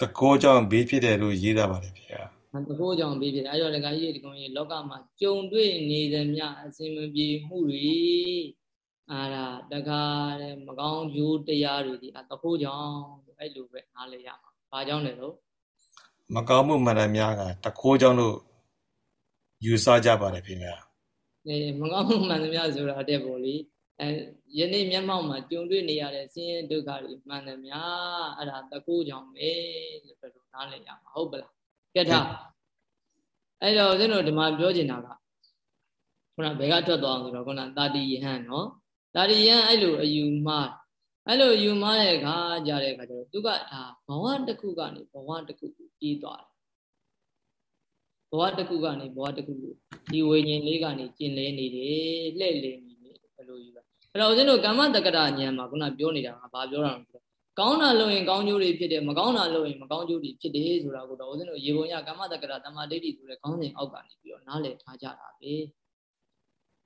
တခိုးကြောင့်ဘေးဖြစ်တယ်လို့ရေးတာပါတယ်ဗျာတခိုးကြောင့်ဘေးဖြစ်တယ်အဲ့တော့လည်းကကြီးဒီကောင်ကြီးလောကမှာကြုံတွေ့နေသမျှအစဉ်မပြေမှုတွေ အာရာတခါတဲ့မကောင်းကျိုးတရားတွေဒီအတခိုးကြောင့်အဲ့လိုပဲနားလည်ရမှာဘာကြောင့်လဲလို့မကောင်းမှုမှန်တယ်များကတခိုးကြောင့်လို့ယူဆကြပါတယ်ခင်ဗျာအဲမကောင်းမှုမှန်သမျှဆိုတာတဲ့ပေါ့လေအဲယနေ့မျက်မှောက်မှာကြုံတွေ့နေရတဲ့ဆင်းရဲဒုက္ခတွေမှန်သမျှအဲ့ဒါတကူကြောင့်ပဲလို့ပြောလို့နားလည်ရမှာဟုတ်ပလားကဲထားအဲ့တော့ဦးဇင်းတို့ဒီမှာပြောချင်တာကခုနဘယ်ကထွက်သွားအောင်ဆိုတော့ခုနတာတိယဟန်နော် တာတိယဟန်အဲ့လိုအယူမှားအဲ့လိုယူမှားတဲ့အခါကြတဲ့အခါကျတော့သူကဒါဘဝတစ်ခုကနေဘဝတစ်ခုကိုပြီးသွားတယ်ဘဝတစ်ခုကနေဘဝတစ်ခုကိုဒီဝိညာဉ်လေးကနေကျင်လဲနေတယ်လှဲ့လေနေတယ်ဘယ်လိုယူလဲအဲ့တော့ဦးဇင်းတို့ကမ္မတက္ကရာဉာဏ်မှာခုနပြောနေတာကဘာပြောတာလဲကောင်းတာလုပ်ရင်ကောင်းကျိုးတွေဖြစ်တယ်မကောင်းတာလုပ်ရင်မကောင်းကျိုးတွေဖြစ်တယ်ဆိုတာကိုတော့ဦးဇင်းတို့ရေပုံရကမ္မတက္ကရာတမ္မာဒိဋ္ဌိဆိုတဲ့ခေါင်းစဉ်အောက်ကနေပြီးတော့နားလည်ထားကြတာပဲ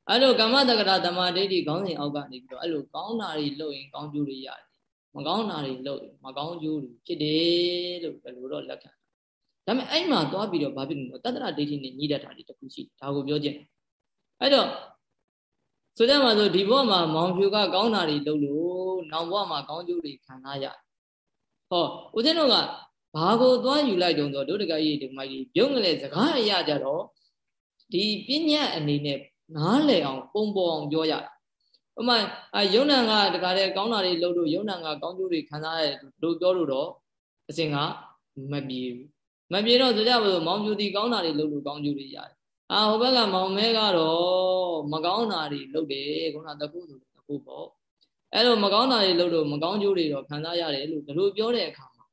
အဲ့လိုကမ္မတက္ကရာတမ္မာဒိဋ္ဌိခေါင်းစဉ်အောက်ကနေပြီးတော့အဲ့လိုကောင်းတာတွေလုပ်ရင်ကောင်းကျိုးတွေရတယ်မကောင်းတာတွေလုပ်ရင်မကောင်းကျိုးတွေဖြစ်တယ်လို့ဘယ်လိုတော့လက်ခံဒါပေမဲ့အဲ့မှာသွားပြီးတော့ဘာဖြစ်လို့လဲတတ္တရဒိဋ္ဌိနဲ့ညှိတတ်တာဒီတခုရှိဒါကိုပြောခြင်းအဲ့တော့ဆိုကြမှာဆိုဒီဘဝမှာမောင်ဖြူကကောင်းတာတွေလုပ်လို့နောင်ဘဝမှာကောင်းကျိုးတွေခံစားရဟောဦးဇင်းတို့ကဘာကိုသွားယူလိုက်တုံးဆိုဒုဒကကြီးဒီမိုက်ကြီးပြုံးကလေးစကားအရာကြတော့ဒီပညာအနေနဲ့ နားလည်အောင်ပုံပေါ်အောင်ပြောရတာဥမာအယုံနံကတခါတည်းကောင်းတာတွေလုပ်လို့ယုံနံကကောင်းကျိုးတွေခံစားရတယ်လို့ပြောလို့တော့အစဉ်ကမပြေဘူးမပြေတော့ဆိုကြပါစို့မောင်ပြူတီကောင်းတာတွေလုပ်လို့ကောင်းကျိုးတွေရတယ်အာဟိုဘက်ကမောင်မဲကတော့မကောင်းတာတွေလုပ်တယ်ခုနတခုဆိုတခုပေါ့အဲ့လိုမကောင်းတာတွေလုပ်လို့မကောင်းကျိုးတွေတော့ခံစားရတယ်လို့ဒါလိုပြောတဲ့အခါမှာ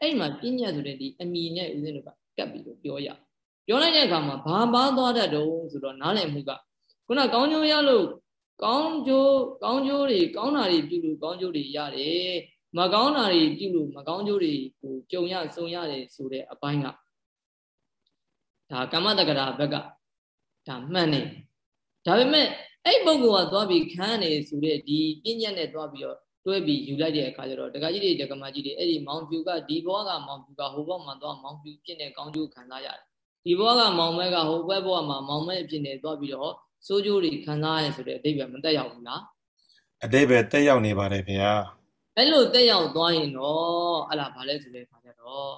အဲ့မှာပြဉ္ညာဆိုတဲ့ဒီအမိနဲ့ဦးဇင်းတို့ကကပ်ပြီးတော့ပြောရ ပြောလိုက်တဲ့အခါမှာဘာပါသွားတတ်တော့ဆိုတော့နားလည်မှုကခုနကောင်းကျိုးရလို့ကောင်းကျိုးကောင်းကျိုးတွေကောင်းတာတွေပြုလို့ကောင်းကျိုးတွေရတယ်မကောင်းတာတွေပြုလို့မကောင်းကျိုးတွေကိုကြုံရဆုံရတယ်ဆိုတဲ့အပိုင်းကဒါကမ္မတက္ကရာဘက်ကဒါမှန်နေဒါပေမဲ့အဲ့ပုဂ္ဂိုလ်ကသွားပြီးခန်းနေဆိုတဲ့ဒီပြဉ္ညက်နဲ့သွားပြီးတော့တွဲပြီးယူလိုက်တဲ့အခါကျတော့ဒကာကြီးတွေဒကာမကြီးတွေအဲ့ဒီမောင်ပြူကဒီဘောကမောင်ပြူကဟိုဘောမှာသွားမောင်ပြူဖြစ်နေကောင်းကျိုးခံစားရတယ် ဒီဘောကမောင်မဲကဟိုဘက်ဘောမှာမောင်မဲဖြစ်နေသွားပြီးတော့စိုးကျိုးတွေခံစားရဆိုတဲ့အတိတ်ပဲမတက်ရောက်ဘူးလားအတိတ်ပဲတက်ရောက်နေပါတယ်ခင်ဗျာအဲ့လိုတက်ရောက်သွားရင်တော့အဲ့လားဘာလဲဆိုတဲ့အခါကျတော့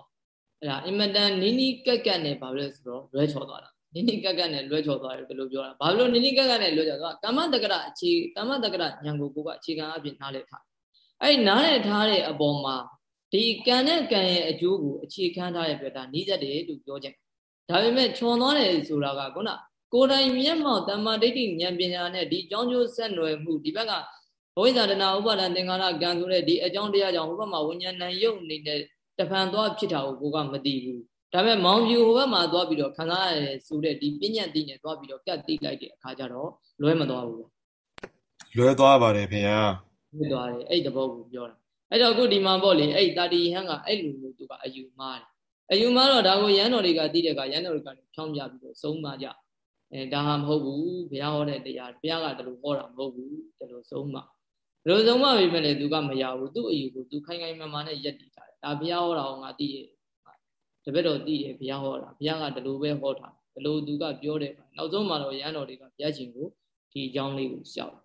အဲ့ဒါအင်မတန်နီးနီးကက်ကက်နဲ့ဘာလဲဆိုတော့လွဲချော်သွားတာနီးနီးကက်ကက်နဲ့လွဲချော်သွားတယ်ဘယ်လိုပြောတာဘာလို့နီးနီးကက်ကက်နဲ့လွဲချော်သွားကာမတက္ကရအခြေကာမတက္ကရဉာဏ်ကိုကိုကအခြေခံအပြင်နားလည်ထားအဲ့နားလည်ထားတဲ့အပေါ်မှာဒီကံနဲ့ကံရဲ့အကျိုးကိုအခြေခံထားတဲ့ပြတာနီးစက်တယ်လို့ပြောခြင်း ဒါပေမဲ့ခြုံသွားတယ်ဆိုတာကခုနကိုယ်တိုင်မျက်မှောက်တမ္မာဒိဋ္ဌိဉာဏ်ပညာနဲ့ဒီကြောင်းကျိုးဆက်နွယ်မှုဒီဘက်ကဘဝိဇာတနာဥပါဒံသင်္ခါရကံဆိုတဲ့ဒီအကြောင်းတရားကြောင့်ဟိုဘက်မှာဝိညာဏယုတ်နေတဲ့တဖန်သွားဖြစ်တာကိုကိုကမသိဘူးဒါပေမဲ့မောင်ပြူဟိုဘက်မှာသွားပြီးတော့ခံစားရတယ်ဆိုတဲ့ဒီပညာသိနေသွားပြီးတော့ကတ်သိလိုက်တဲ့အခါကျတော့လွဲမသွားဘူးလွဲသွားပါတယ်ခင်ဗျာလွဲသွားတယ်အဲ့တဘောကိုပြောတာအဲ့တော့အခုဒီမှာပေါ့လေအဲ့တာတီဟန်ကအဲ့လူမျိုးသူကအယူမားတယ် အယူမားတော့ဒါကိုရန်တော်တွေကသိတဲ့အခါရန်တော်တွေကဖြောင်းပြပြီးတော့ဆုံးမကြအဲဒါဟာမဟုတ်ဘူးဘုရားဟောတဲ့တရားဘုရားကတလူဟောတာမဟုတ်ဘူးတလူဆုံးမဘယ်လိုဆုံးမပြီမဲ့လေသူကမရဘူးသူ့အယူကိုသူခိုင်ခိုင်မာမာနဲ့ယက်တည်ထားတယ်ဒါဘုရားဟောတာကိုငါသိရဲ့တပည့်တော်သိတယ်ဘုရားဟောတာဘုရားကဒီလိုပဲဟောတာဒီလိုသူကပြောတယ်နောက်ဆုံးမှာတော့ရဟန်းတော်တွေကဘုရားရှင်ကိုဒီအကြောင်းလေးကိုရှောက်ဘု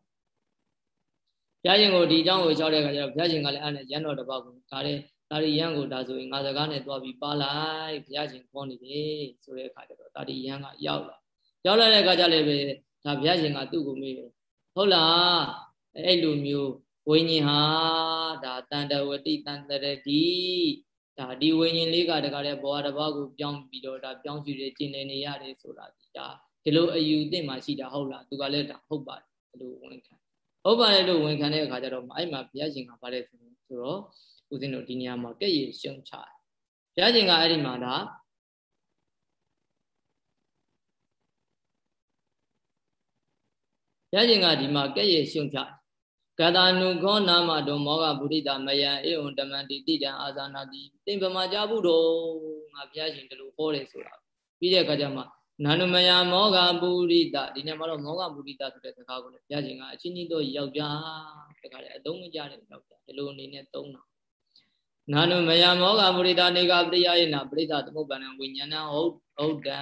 ရားရှင်ကိုဒီအကြောင်းကိုရှောက်တဲ့အခါကျတော့ဘုရားရှင်ကလည်းအဲ့နဲ့ရန်တော်တစ်ပါးကိုဒါတဲ့ ဒါရီရန်ကိုဒါဆိုရင်ငါစကားနဲ့တွားပြီးပါလိုက်ဘုရားရှင်ခေါ်နေတယ်ဆိုတဲ့အခါကျတော့ဒါရီရန်ကရောက်လာရောက်လာတဲ့အခါကျလည်းပဲဒါဘုရားရှင်ကသူ့ကိုမေးတယ်ဟုတ်လားအဲ့လိုမျိုးဝိညာဉ်ဟာဒါတန်တဝတိတန်တရတိဒါဒီဝိညာဉ်လေးကတကားတဲ့ဘဝတစ်ပါးကိုပြောင်းပြီးတော့ဒါပြောင်းရွှေ့ကျင်နေနေရတယ်ဆိုတာဒီဒါဒီလိုအယူအသင့်မှရှိတာဟုတ်လားသူကလည်းဒါဟုတ်ပါတယ်ဒီလိုဝန်ခံဟုတ်ပါတယ်လို့ဝန်ခံတဲ့အခါကျတော့အဲ့မှာဘုရားရှင်ကဗါတဲ့ဆိုတော့ ဦးဇင်းတို့ဒီနေရာမှာကဲ့ရရှုံချတယ်ဘုရားရှင်ကအဲ့ဒီမှာဒါဘုရားရှင်ကဒီမှာကဲ့ရရှုံချတယ်ကတာနုခောနာမတောမောဂဗုဒိတမယံအေဝံတမန္တိတိတံအာဇာနာတိသင်္ဗမာကြဘူးတော့ငါဘုရားရှင်ဒီလိုဟောတယ်ဆိုတာပြီးတဲ့အခါကျမှနာနုမယမောဂပုရိတဒီနေ့မှာတော့မောဂပုရိတဆိုတဲ့စကားကိုလည်းဘုရားရှင်ကအချင်းချင်းတော့ယောက်ျားတခါလေအသုံးမကျတဲ့ယောက်ျားဒီလိုအနေနဲ့သုံးတာ နာနုမယမောဂပုရိတနေကပရိယယေနာပရိသသမုပ္ပန္နဝိညာဏဟုတ်ဟုတ်တံ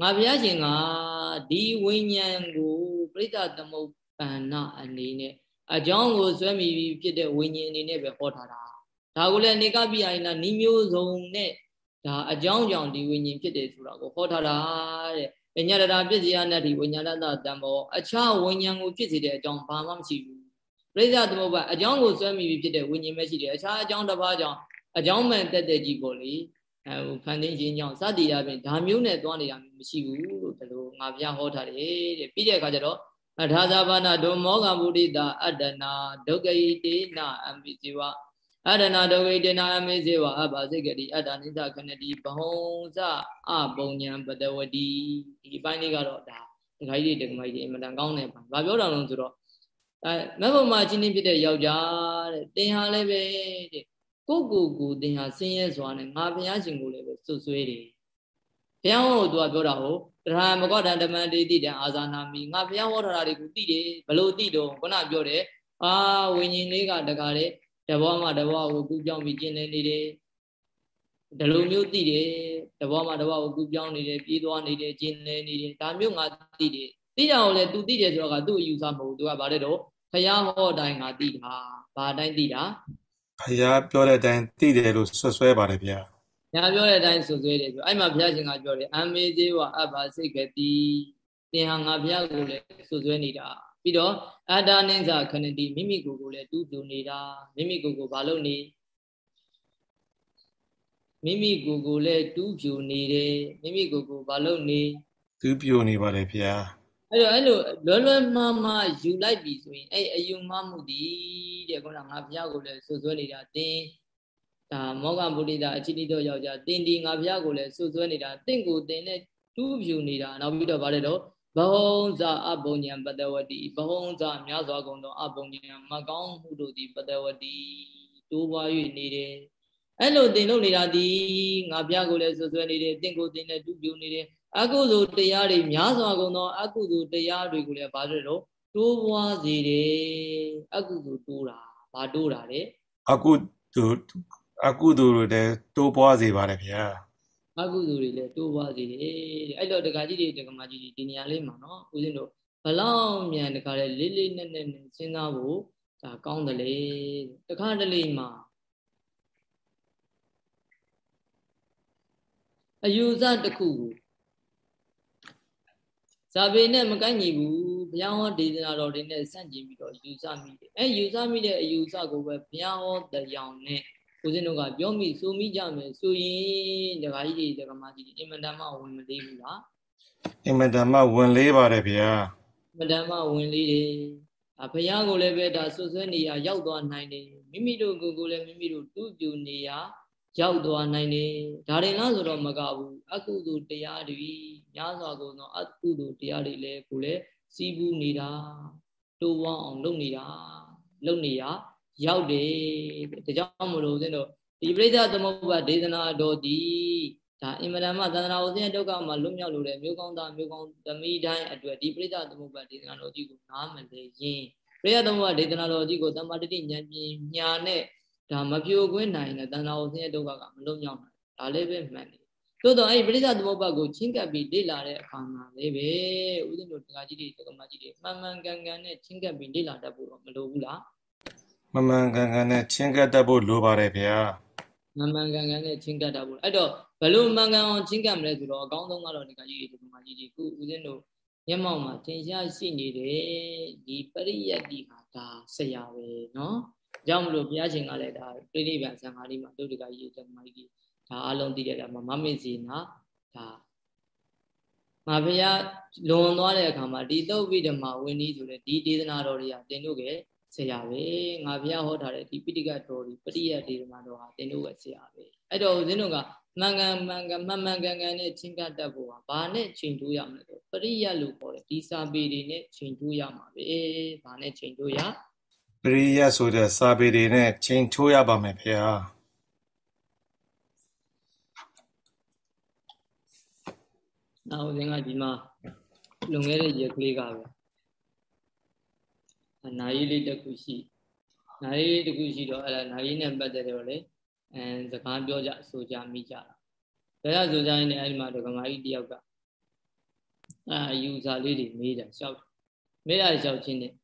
ငါဘုရားရှင်ကဒီဝိညာဉ်ကိုပရိသသမုပ္ပန္နအနေနဲ့အကြောင်းကိုဆွဲမိပြီးဖြစ်တဲ့ဝိညာဉ်အနေနဲ့ပဲဟောထားတာဒါကိုလည်းနေကပိယယေနာနိမျိုးစုံနဲ့ဒါအကြောင်းကြောင့်ဒီဝိညာဉ်ဖြစ်တယ်ဆိုတာကိုဟောထားတာတဲ့ပညာရတာပြည့်စည်ရတဲ့ဒီဝိညာဏတတံဘောအခြားဝိညာဉ်ကိုဖြစ်စေတဲ့အကြောင်းဘာမှမရှိဘူး ပြိဿသမုပ္ပါအကြောင်းကိုစွဲမိပြီးဖြစ်တဲ့ဝိညာဉ်ပဲရှိတယ်အခြားအကြောင်းတစ်ပါးကြောင့်အကြောင်းမှန်တက်တဲ့ကြီးပေါ့လေအဲဖန်သိခြင်းကြောင့်စသည်ရပြင်ဒါမျိုးနဲ့သွားနေတာမျိုးမရှိဘူးလို့ဒီလိုငါပြဟောထားတယ်တဲ့ပြီးတဲ့အခါကျတော့အထာဇာဘာနာဒုမောဂဗုဒိတာအတ္တနာဒုက္ခိတေနာအမိဇိဝအရဏဒဝိတေနာမေဇေဝအဘာစိကတိအတ္တနိသခဏတိဘဟုံဇအပုံညာပတဝတိဒီပိုင်းလေးကတော့ဒါဒကာကြီးတွေဒကာမကြီးတွေအင်မတန်ကောင်းတဲ့ပိုင်း။ဘာပြောတာလဲဆိုတော့ အဲမဘုံမှာချင်းချင်းဖြစ်တဲ့ယောက်ျားတဲ့တင်ဟာလည်းပဲတဲ့ကိုကိုကိုတင်ဟာဆင်းရဲစွာနဲ့ငါဘုရားရှင်ကိုလည်းပဲစွတ်ဆွဲတယ်။ဘုရားဟောသူကပြောတာဟိုတရဟမကောတံဓမ္မတေတိတံအာဇာနာမိငါဘုရားဟောထားတာတွေကိုသိတယ်ဘလို့သိတော့ခုနပြောတယ်အာဝိညာဉ်လေးကတကားတဲ့တဘောမှာတဘောကိုကူးပြောင်းပြီးကျင်လည်နေတယ်ဒီလိုမျိုးသိတယ်တဘောမှာတဘောကိုကူးပြောင်းနေတယ်ပြေးသွားနေတယ်ကျင်လည်နေတယ်ဒါမျိုးငါသိတယ်သိကြအောင်လေ तू သိတယ်ဆိုတော့ကသူ့အယူဆမဟုတ် तू ကဗါတဲ့တော့ ဖယားဟောတိုင်းငါသိတာဘာတိုင်းသိတာဖယားပြောတဲ့အတိုင်းသိတယ်လို့ဆွဆွဲပါတယ်ဗျာညာပြောတဲ့အတိုင်းဆွဆွဲတယ်ဆိုအဲ့မှာဘုရားရှင်ကပြောတယ်အမေဇေဝအဘ္ဗစိတ်ကတိသင်ဟာငါဘုရားကိုလည်းဆွဆွဲနေတာပြီးတော့အတ္တနိစ္စခဏတိမိမိကိုယ်ကိုလည်းတူးပြနေတာမိမိကိုယ်ကိုဘာလို့နေမိမိကိုယ်ကိုလည်းတူးပြနေတယ်မိမိကိုယ်ကိုဘာလို့နေတူးပြနေပါတယ်ဗျာ အဲ့တော့အဲ့လိုလွယ်လွယ်မှားမှားယူလိုက်ပြီဆိုရင်အဲ့အယူမှားမှုဒီတဲ့ကောငါဘုရားကိုလည်းဆွဆွဲနေတာတင်းဒါမောဂဗုဒ္ဓတာအချိတိတော့ယောက်ျားတင်းဒီငါဘုရားကိုလည်းဆွဆွဲနေတာတင့်ကိုတင်းနဲ့တူးပြနေတာနောက်ပြီးတော့ဗါတယ်တော့ဘဟုံဇာအပုံညံပတဝတိဘဟုံဇာမြတ်စွာကုန်သောအပုံညံမကောင်းမှုတို့သည်ပတဝတိတိုးပွား၍နေတယ်အဲ့လိုသင်လို့နေတာဒီငါပြကိုလည်းဆွဆွဲနေတယ်တင့်ကိုတင်နဲ့တူပြူနေတယ် အကုသိုလ်တရားတွေများစွာကုန်သော အကုသိုလ်တရားတွေကိုလည်းဘာလို့တော့တိုးပွားစေတယ်အကုသိုလ်တိုးတာဘာတိုးတာလဲအကုသိုလ်အကုသိုလ်တွေတိုးပွားစေပါတယ်ဗျာအကုသိုလ်တွေလည်းတိုးပွားစေတယ်တဲ့အဲ့တော့ဒကာကြီးတွေဒကာမကြီးတွေဒီနေရာလေးမှာနော်ဦးဇင်းတို့ဘလောက်မြန်တခါလေလေးလေးနက်နက်စဉ်းစားဖို့ဒါကောင်းတယ်လေတခါတလေမှာအယူဆတစ်ခုကို ဇာပေနဲ့မကိုက်ညီဘူးဘုရားဟောဒေသနာတော်တွေနဲ့ဆန့်ကျင်ပြီးတော့ယူဆမိတယ်အဲယူဆမိတဲ့အယူဆကိုပဲဘုရားဟောတရားနဲ့ဦးဇင်းတို့ကပြောမိဆိုမိကြမယ်ဆိုရင်ဒကာကြီးတွေဒကာမကြီးတွေအင်မတန်မှဝင်မလေးဘူးလားအင်မတန်မှဝင်လေးပါတယ်ဗျာအင်မတန်မှဝင်လေးတယ်အဘုရားကိုလည်းပဲဒါဆွဆွဲနေရရောက်သွားနိုင်တယ်မိမိတို့ကိုယ်ကိုလည်းမိမိတို့တူးပြူနေရ ရောက်သွားနိုင်တယ်ဒါရင်လားဆိုတော့မကဘူးအကုသိုလ်တရားတွေများစွာကုန်သောအကုသိုလ်တရားတွေလည်းကိုလည်းစီးပူးနေတာတိုးဝအောင်လုပ်နေတာလုပ်နေရရောက်တယ်ဒါကြောင့်မလို့ဦးဇင်းတို့ဒီပရိသသမုပ္ပါဒေသနာတော်ဒီဒါအင်မတန်မှသန္တရာဦးဇင်းဒုက္ခမှာလွတ်မြောက်လို့တဲ့မျိုးကောင်းသားမျိုးကောင်းသမီးတိုင်းအတွက်ဒီပရိသသမုပ္ပါဒေသနာတော်ကြီးကိုနားမလည်ရင်ပရိသသမုပ္ပါဒေသနာတော်ကြီးကိုတမ္မာတတိဉာဏ်ပညာနဲ့ ဒါမပြိုကွင်းနိုင်တဲ့သန္တရာဦးဇင်းဒုက္ခကမလွတ်မြောက်နိုင်ဒါလည်းပဲမှန်တယ် သို့တော့အဲ့ပရိစ္ဆသမုပ္ပါကိုချင်းကပ်ပြီးလေ့လာတဲ့အခါမှာလည်းပဲဦးဇင်းတို့တရားကြီးတွေတက္ကမကြီးတွေမှန်မှန်ကန်ကန်နဲ့ချင်းကပ်ပြီးလေ့လာတတ်ဖို့တော့မလိုဘူးလားမှန်မှန်ကန်ကန်နဲ့ချင်းကပ်တတ်ဖို့လိုပါတယ်ဗျာမှန်မှန်ကန်ကန်နဲ့ချင်းကပ်တတ်ဖို့အဲ့တော့ဘလို့မှန်ကန်အောင်ချင်းကပ်မလဲဆိုတော့အကောင်းဆုံးကတော့တရားကြီးတွေတက္ကမကြီးတွေခုဦးဇင်းတို့မျက်မှောက်မှာသင်ရှားရှိနေတယ်ဒီပရိယတ်တိဟာဒါဆရာပဲเนาะ ကြောင့်မလို့ဘုရားရှင်ကလည်းဒါပြိဋိဘံဇံဃာတိမှာတုတ်တကကြီးတက္ကမကြီးဒါအလုံးသိတဲ့အခါမှာမမေ့စီနာဒါငါဘုရားလွန်သွားတဲ့အခါမှာဒီသုတ်ဝိဓမ္မာဝင်းကြီးဆိုတဲ့ဒီဒေသနာတော်တွေကတင်တို့ကဆရာပဲငါဘုရားဟောထားတဲ့ဒီပိဋကတော်ဒီပရိယဒေသနာတော်ဟာတင်တို့ကဆရာပဲအဲ့တော့ဦးဇင်းတို့ကမှန်ကန်မှန်ကန်မှန်မှန်ကန်ကန်နဲ့ချင်းကတတ်ဖို့ဟာဘာနဲ့ချိန်ထိုးရမလဲဆိုပရိယလို့ခေါ်တယ်ဒီစာပေတွေနဲ့ချိန်ထိုးရမှာပဲဘာနဲ့ချိန်ထိုးရ ပရိယဆိုတဲ့ စာပေတွေနဲ့ ချိန်ထိုးရပါမယ်ဗျာနောက်ဦးဇင်းကဒီမှာလွန်ခဲ့တဲ့ရက်ကလေးကပဲနာရီလေးတစ်ခုရှိနာရီလေးတစ်ခုရှိတော့အဲ့ဒါနာရီနဲ့ပတ်သက်တော့လေအဲစကားပြောကြဆိုကြမိကြတာဘယ်ရဆိုကြရင်လည်းအဲ့ဒီမှာဒကမာကြီးတယောက်ကအာယူစာလေးတွေမေးတယ်ရှောက်မေးတာရှောက်ချင်းနဲ့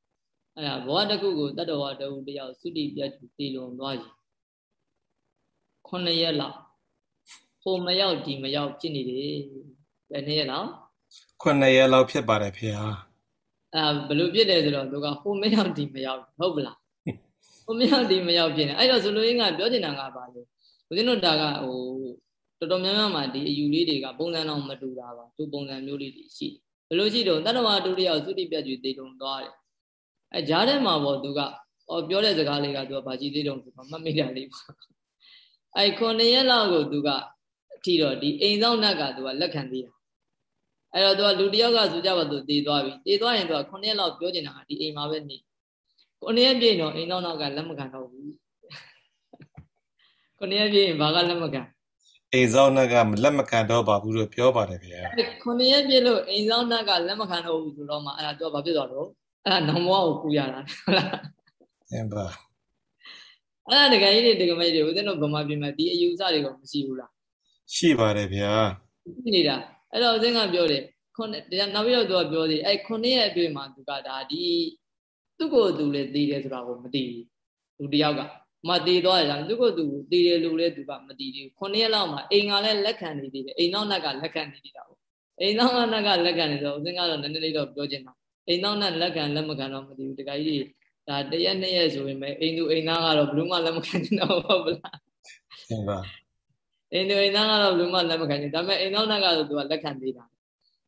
အဲ့ဒါဘဝတစ်ခုကိုတတ္တဝါတဝူတယောက်သုတိပြတ်တည်လွန်သွားရင်ခုနှစ်ရက်လောက်ဟိုမရောက်ဒီမရောက်ဖြစ်နေတယ်ဘယ်နှစ်ရက်လောက်ခုနှစ်ရက်လောက်ဖြစ်ပါတယ်ဖေဟာအဲဘယ်လိုဖြစ်တယ်ဆိုတော့သူကဟိုမရောက်ဒီမရောက်ဟုတ်ပလားဟိုမရောက်ဒီမရောက်ဖြစ်နေအဲ့တော့ဆိုလိုရင်းကပြောချင်တာကပါလေဦးဇင်းတို့ဒါကဟိုတော်တော်များများမှာဒီအယူလေးတွေကပုံစံတော့မတူတာပါသူပုံစံမျိုးလေးတွေရှိဘယ်လိုရှိတော့တတ္တဝါတူတယောက်သုတိပြတ်ကြီးတေတုံသွားတယ် အဲဂျားထဲမှာပေါ့သူကဟောပြောတဲ့စကားလေးကသူကဗာကြီးသေးတုံဆိုတော့မှတ်မိတာလေးပါအဲခုနှစ်ရက်လောက်ကိုသူကအထီတော့ဒီအိမ်ဆောင်နတ်ကသူကလက်ခံသေးတာအဲ့တော့သူကလူတယောက်ကဆိုကြပါသူတည်သွားပြီတည်သွားရင်သူက9ရက်လောက်ပြောနေတာဒီအိမ်မှာပဲနေ9ရက်ပြည့်တော့အိမ်နောက်နောက်ကလက်မခံတော့ဘူး9ရက်ပြည့်ရင်ဘာကလက်မခံအိမ်ဆောင်နက်ကလက်မခံတော့ပါဘူးလို့ပြောပါတယ်ဗျာ9ရက်ပြည့်လို့အိမ်ဆောင်နက်ကလက်မခံတော့ဘူးဆိုတော့မှအဲ့ဒါသူကဘာဖြစ်သွားတော့ အဲ့ဒါနောင်ဘဝကိုကူရတာဟုတ်လားအင်းပါအဲ့ဒါတကယ်ကြီးတွေတကယ်မကြီးတွေဦးဇင်းတို့ဗမာပြည်မှာဒီအယူဆတွေကမရှိဘူးလားရှိပါတယ်ဗျာရှိနေတာအဲ့တော့ဦးဇင်းကပြောတယ်ခုနှစ်နောက်ပြီးတော့သူကပြောသေးအဲ့ခုနှစ်ရဲ့အတွေ့မှာသူကဒါဒီသူ့ကိုယ်သူလည်းသိတယ်ဆိုတာကိုမသိဘူးသူတယောက်ကမတည်သွားတယ်သူ့ကိုယ်သူတည်တယ်လို့လည်းသူကမတည်သေးဘူးခုနှစ်ရက်လောက်မှာအိမ်ကလည်းလက်ခံနေသေးတယ်အိမ်နောက်နက်ကလက်ခံနေသေးတာပေါ့အိမ်နောက်နက်ကလက်ခံနေဆိုဦးဇင်းကတော့နည်းနည်းလေးတော့ပြောချင်တာ အိမ်နောက်နက်လက်ခံလက်မခံတော့မသိဘူးတခါကြီးဒါတရက်နှစ်ရက်ဆိုရင်ပဲအိမ်သူအိမ်သားကတော့ဘလို့မှလက်မခံနိုင်တော့ဟုတ်ပလားဟုတ်ပါအိမ်သူအိမ်သားကတော့ဘလို့မှလက်မခံနိုင်ဒါပေမဲ့အိမ်နောက်နက်ကတော့သူကလက်ခံသေးတာ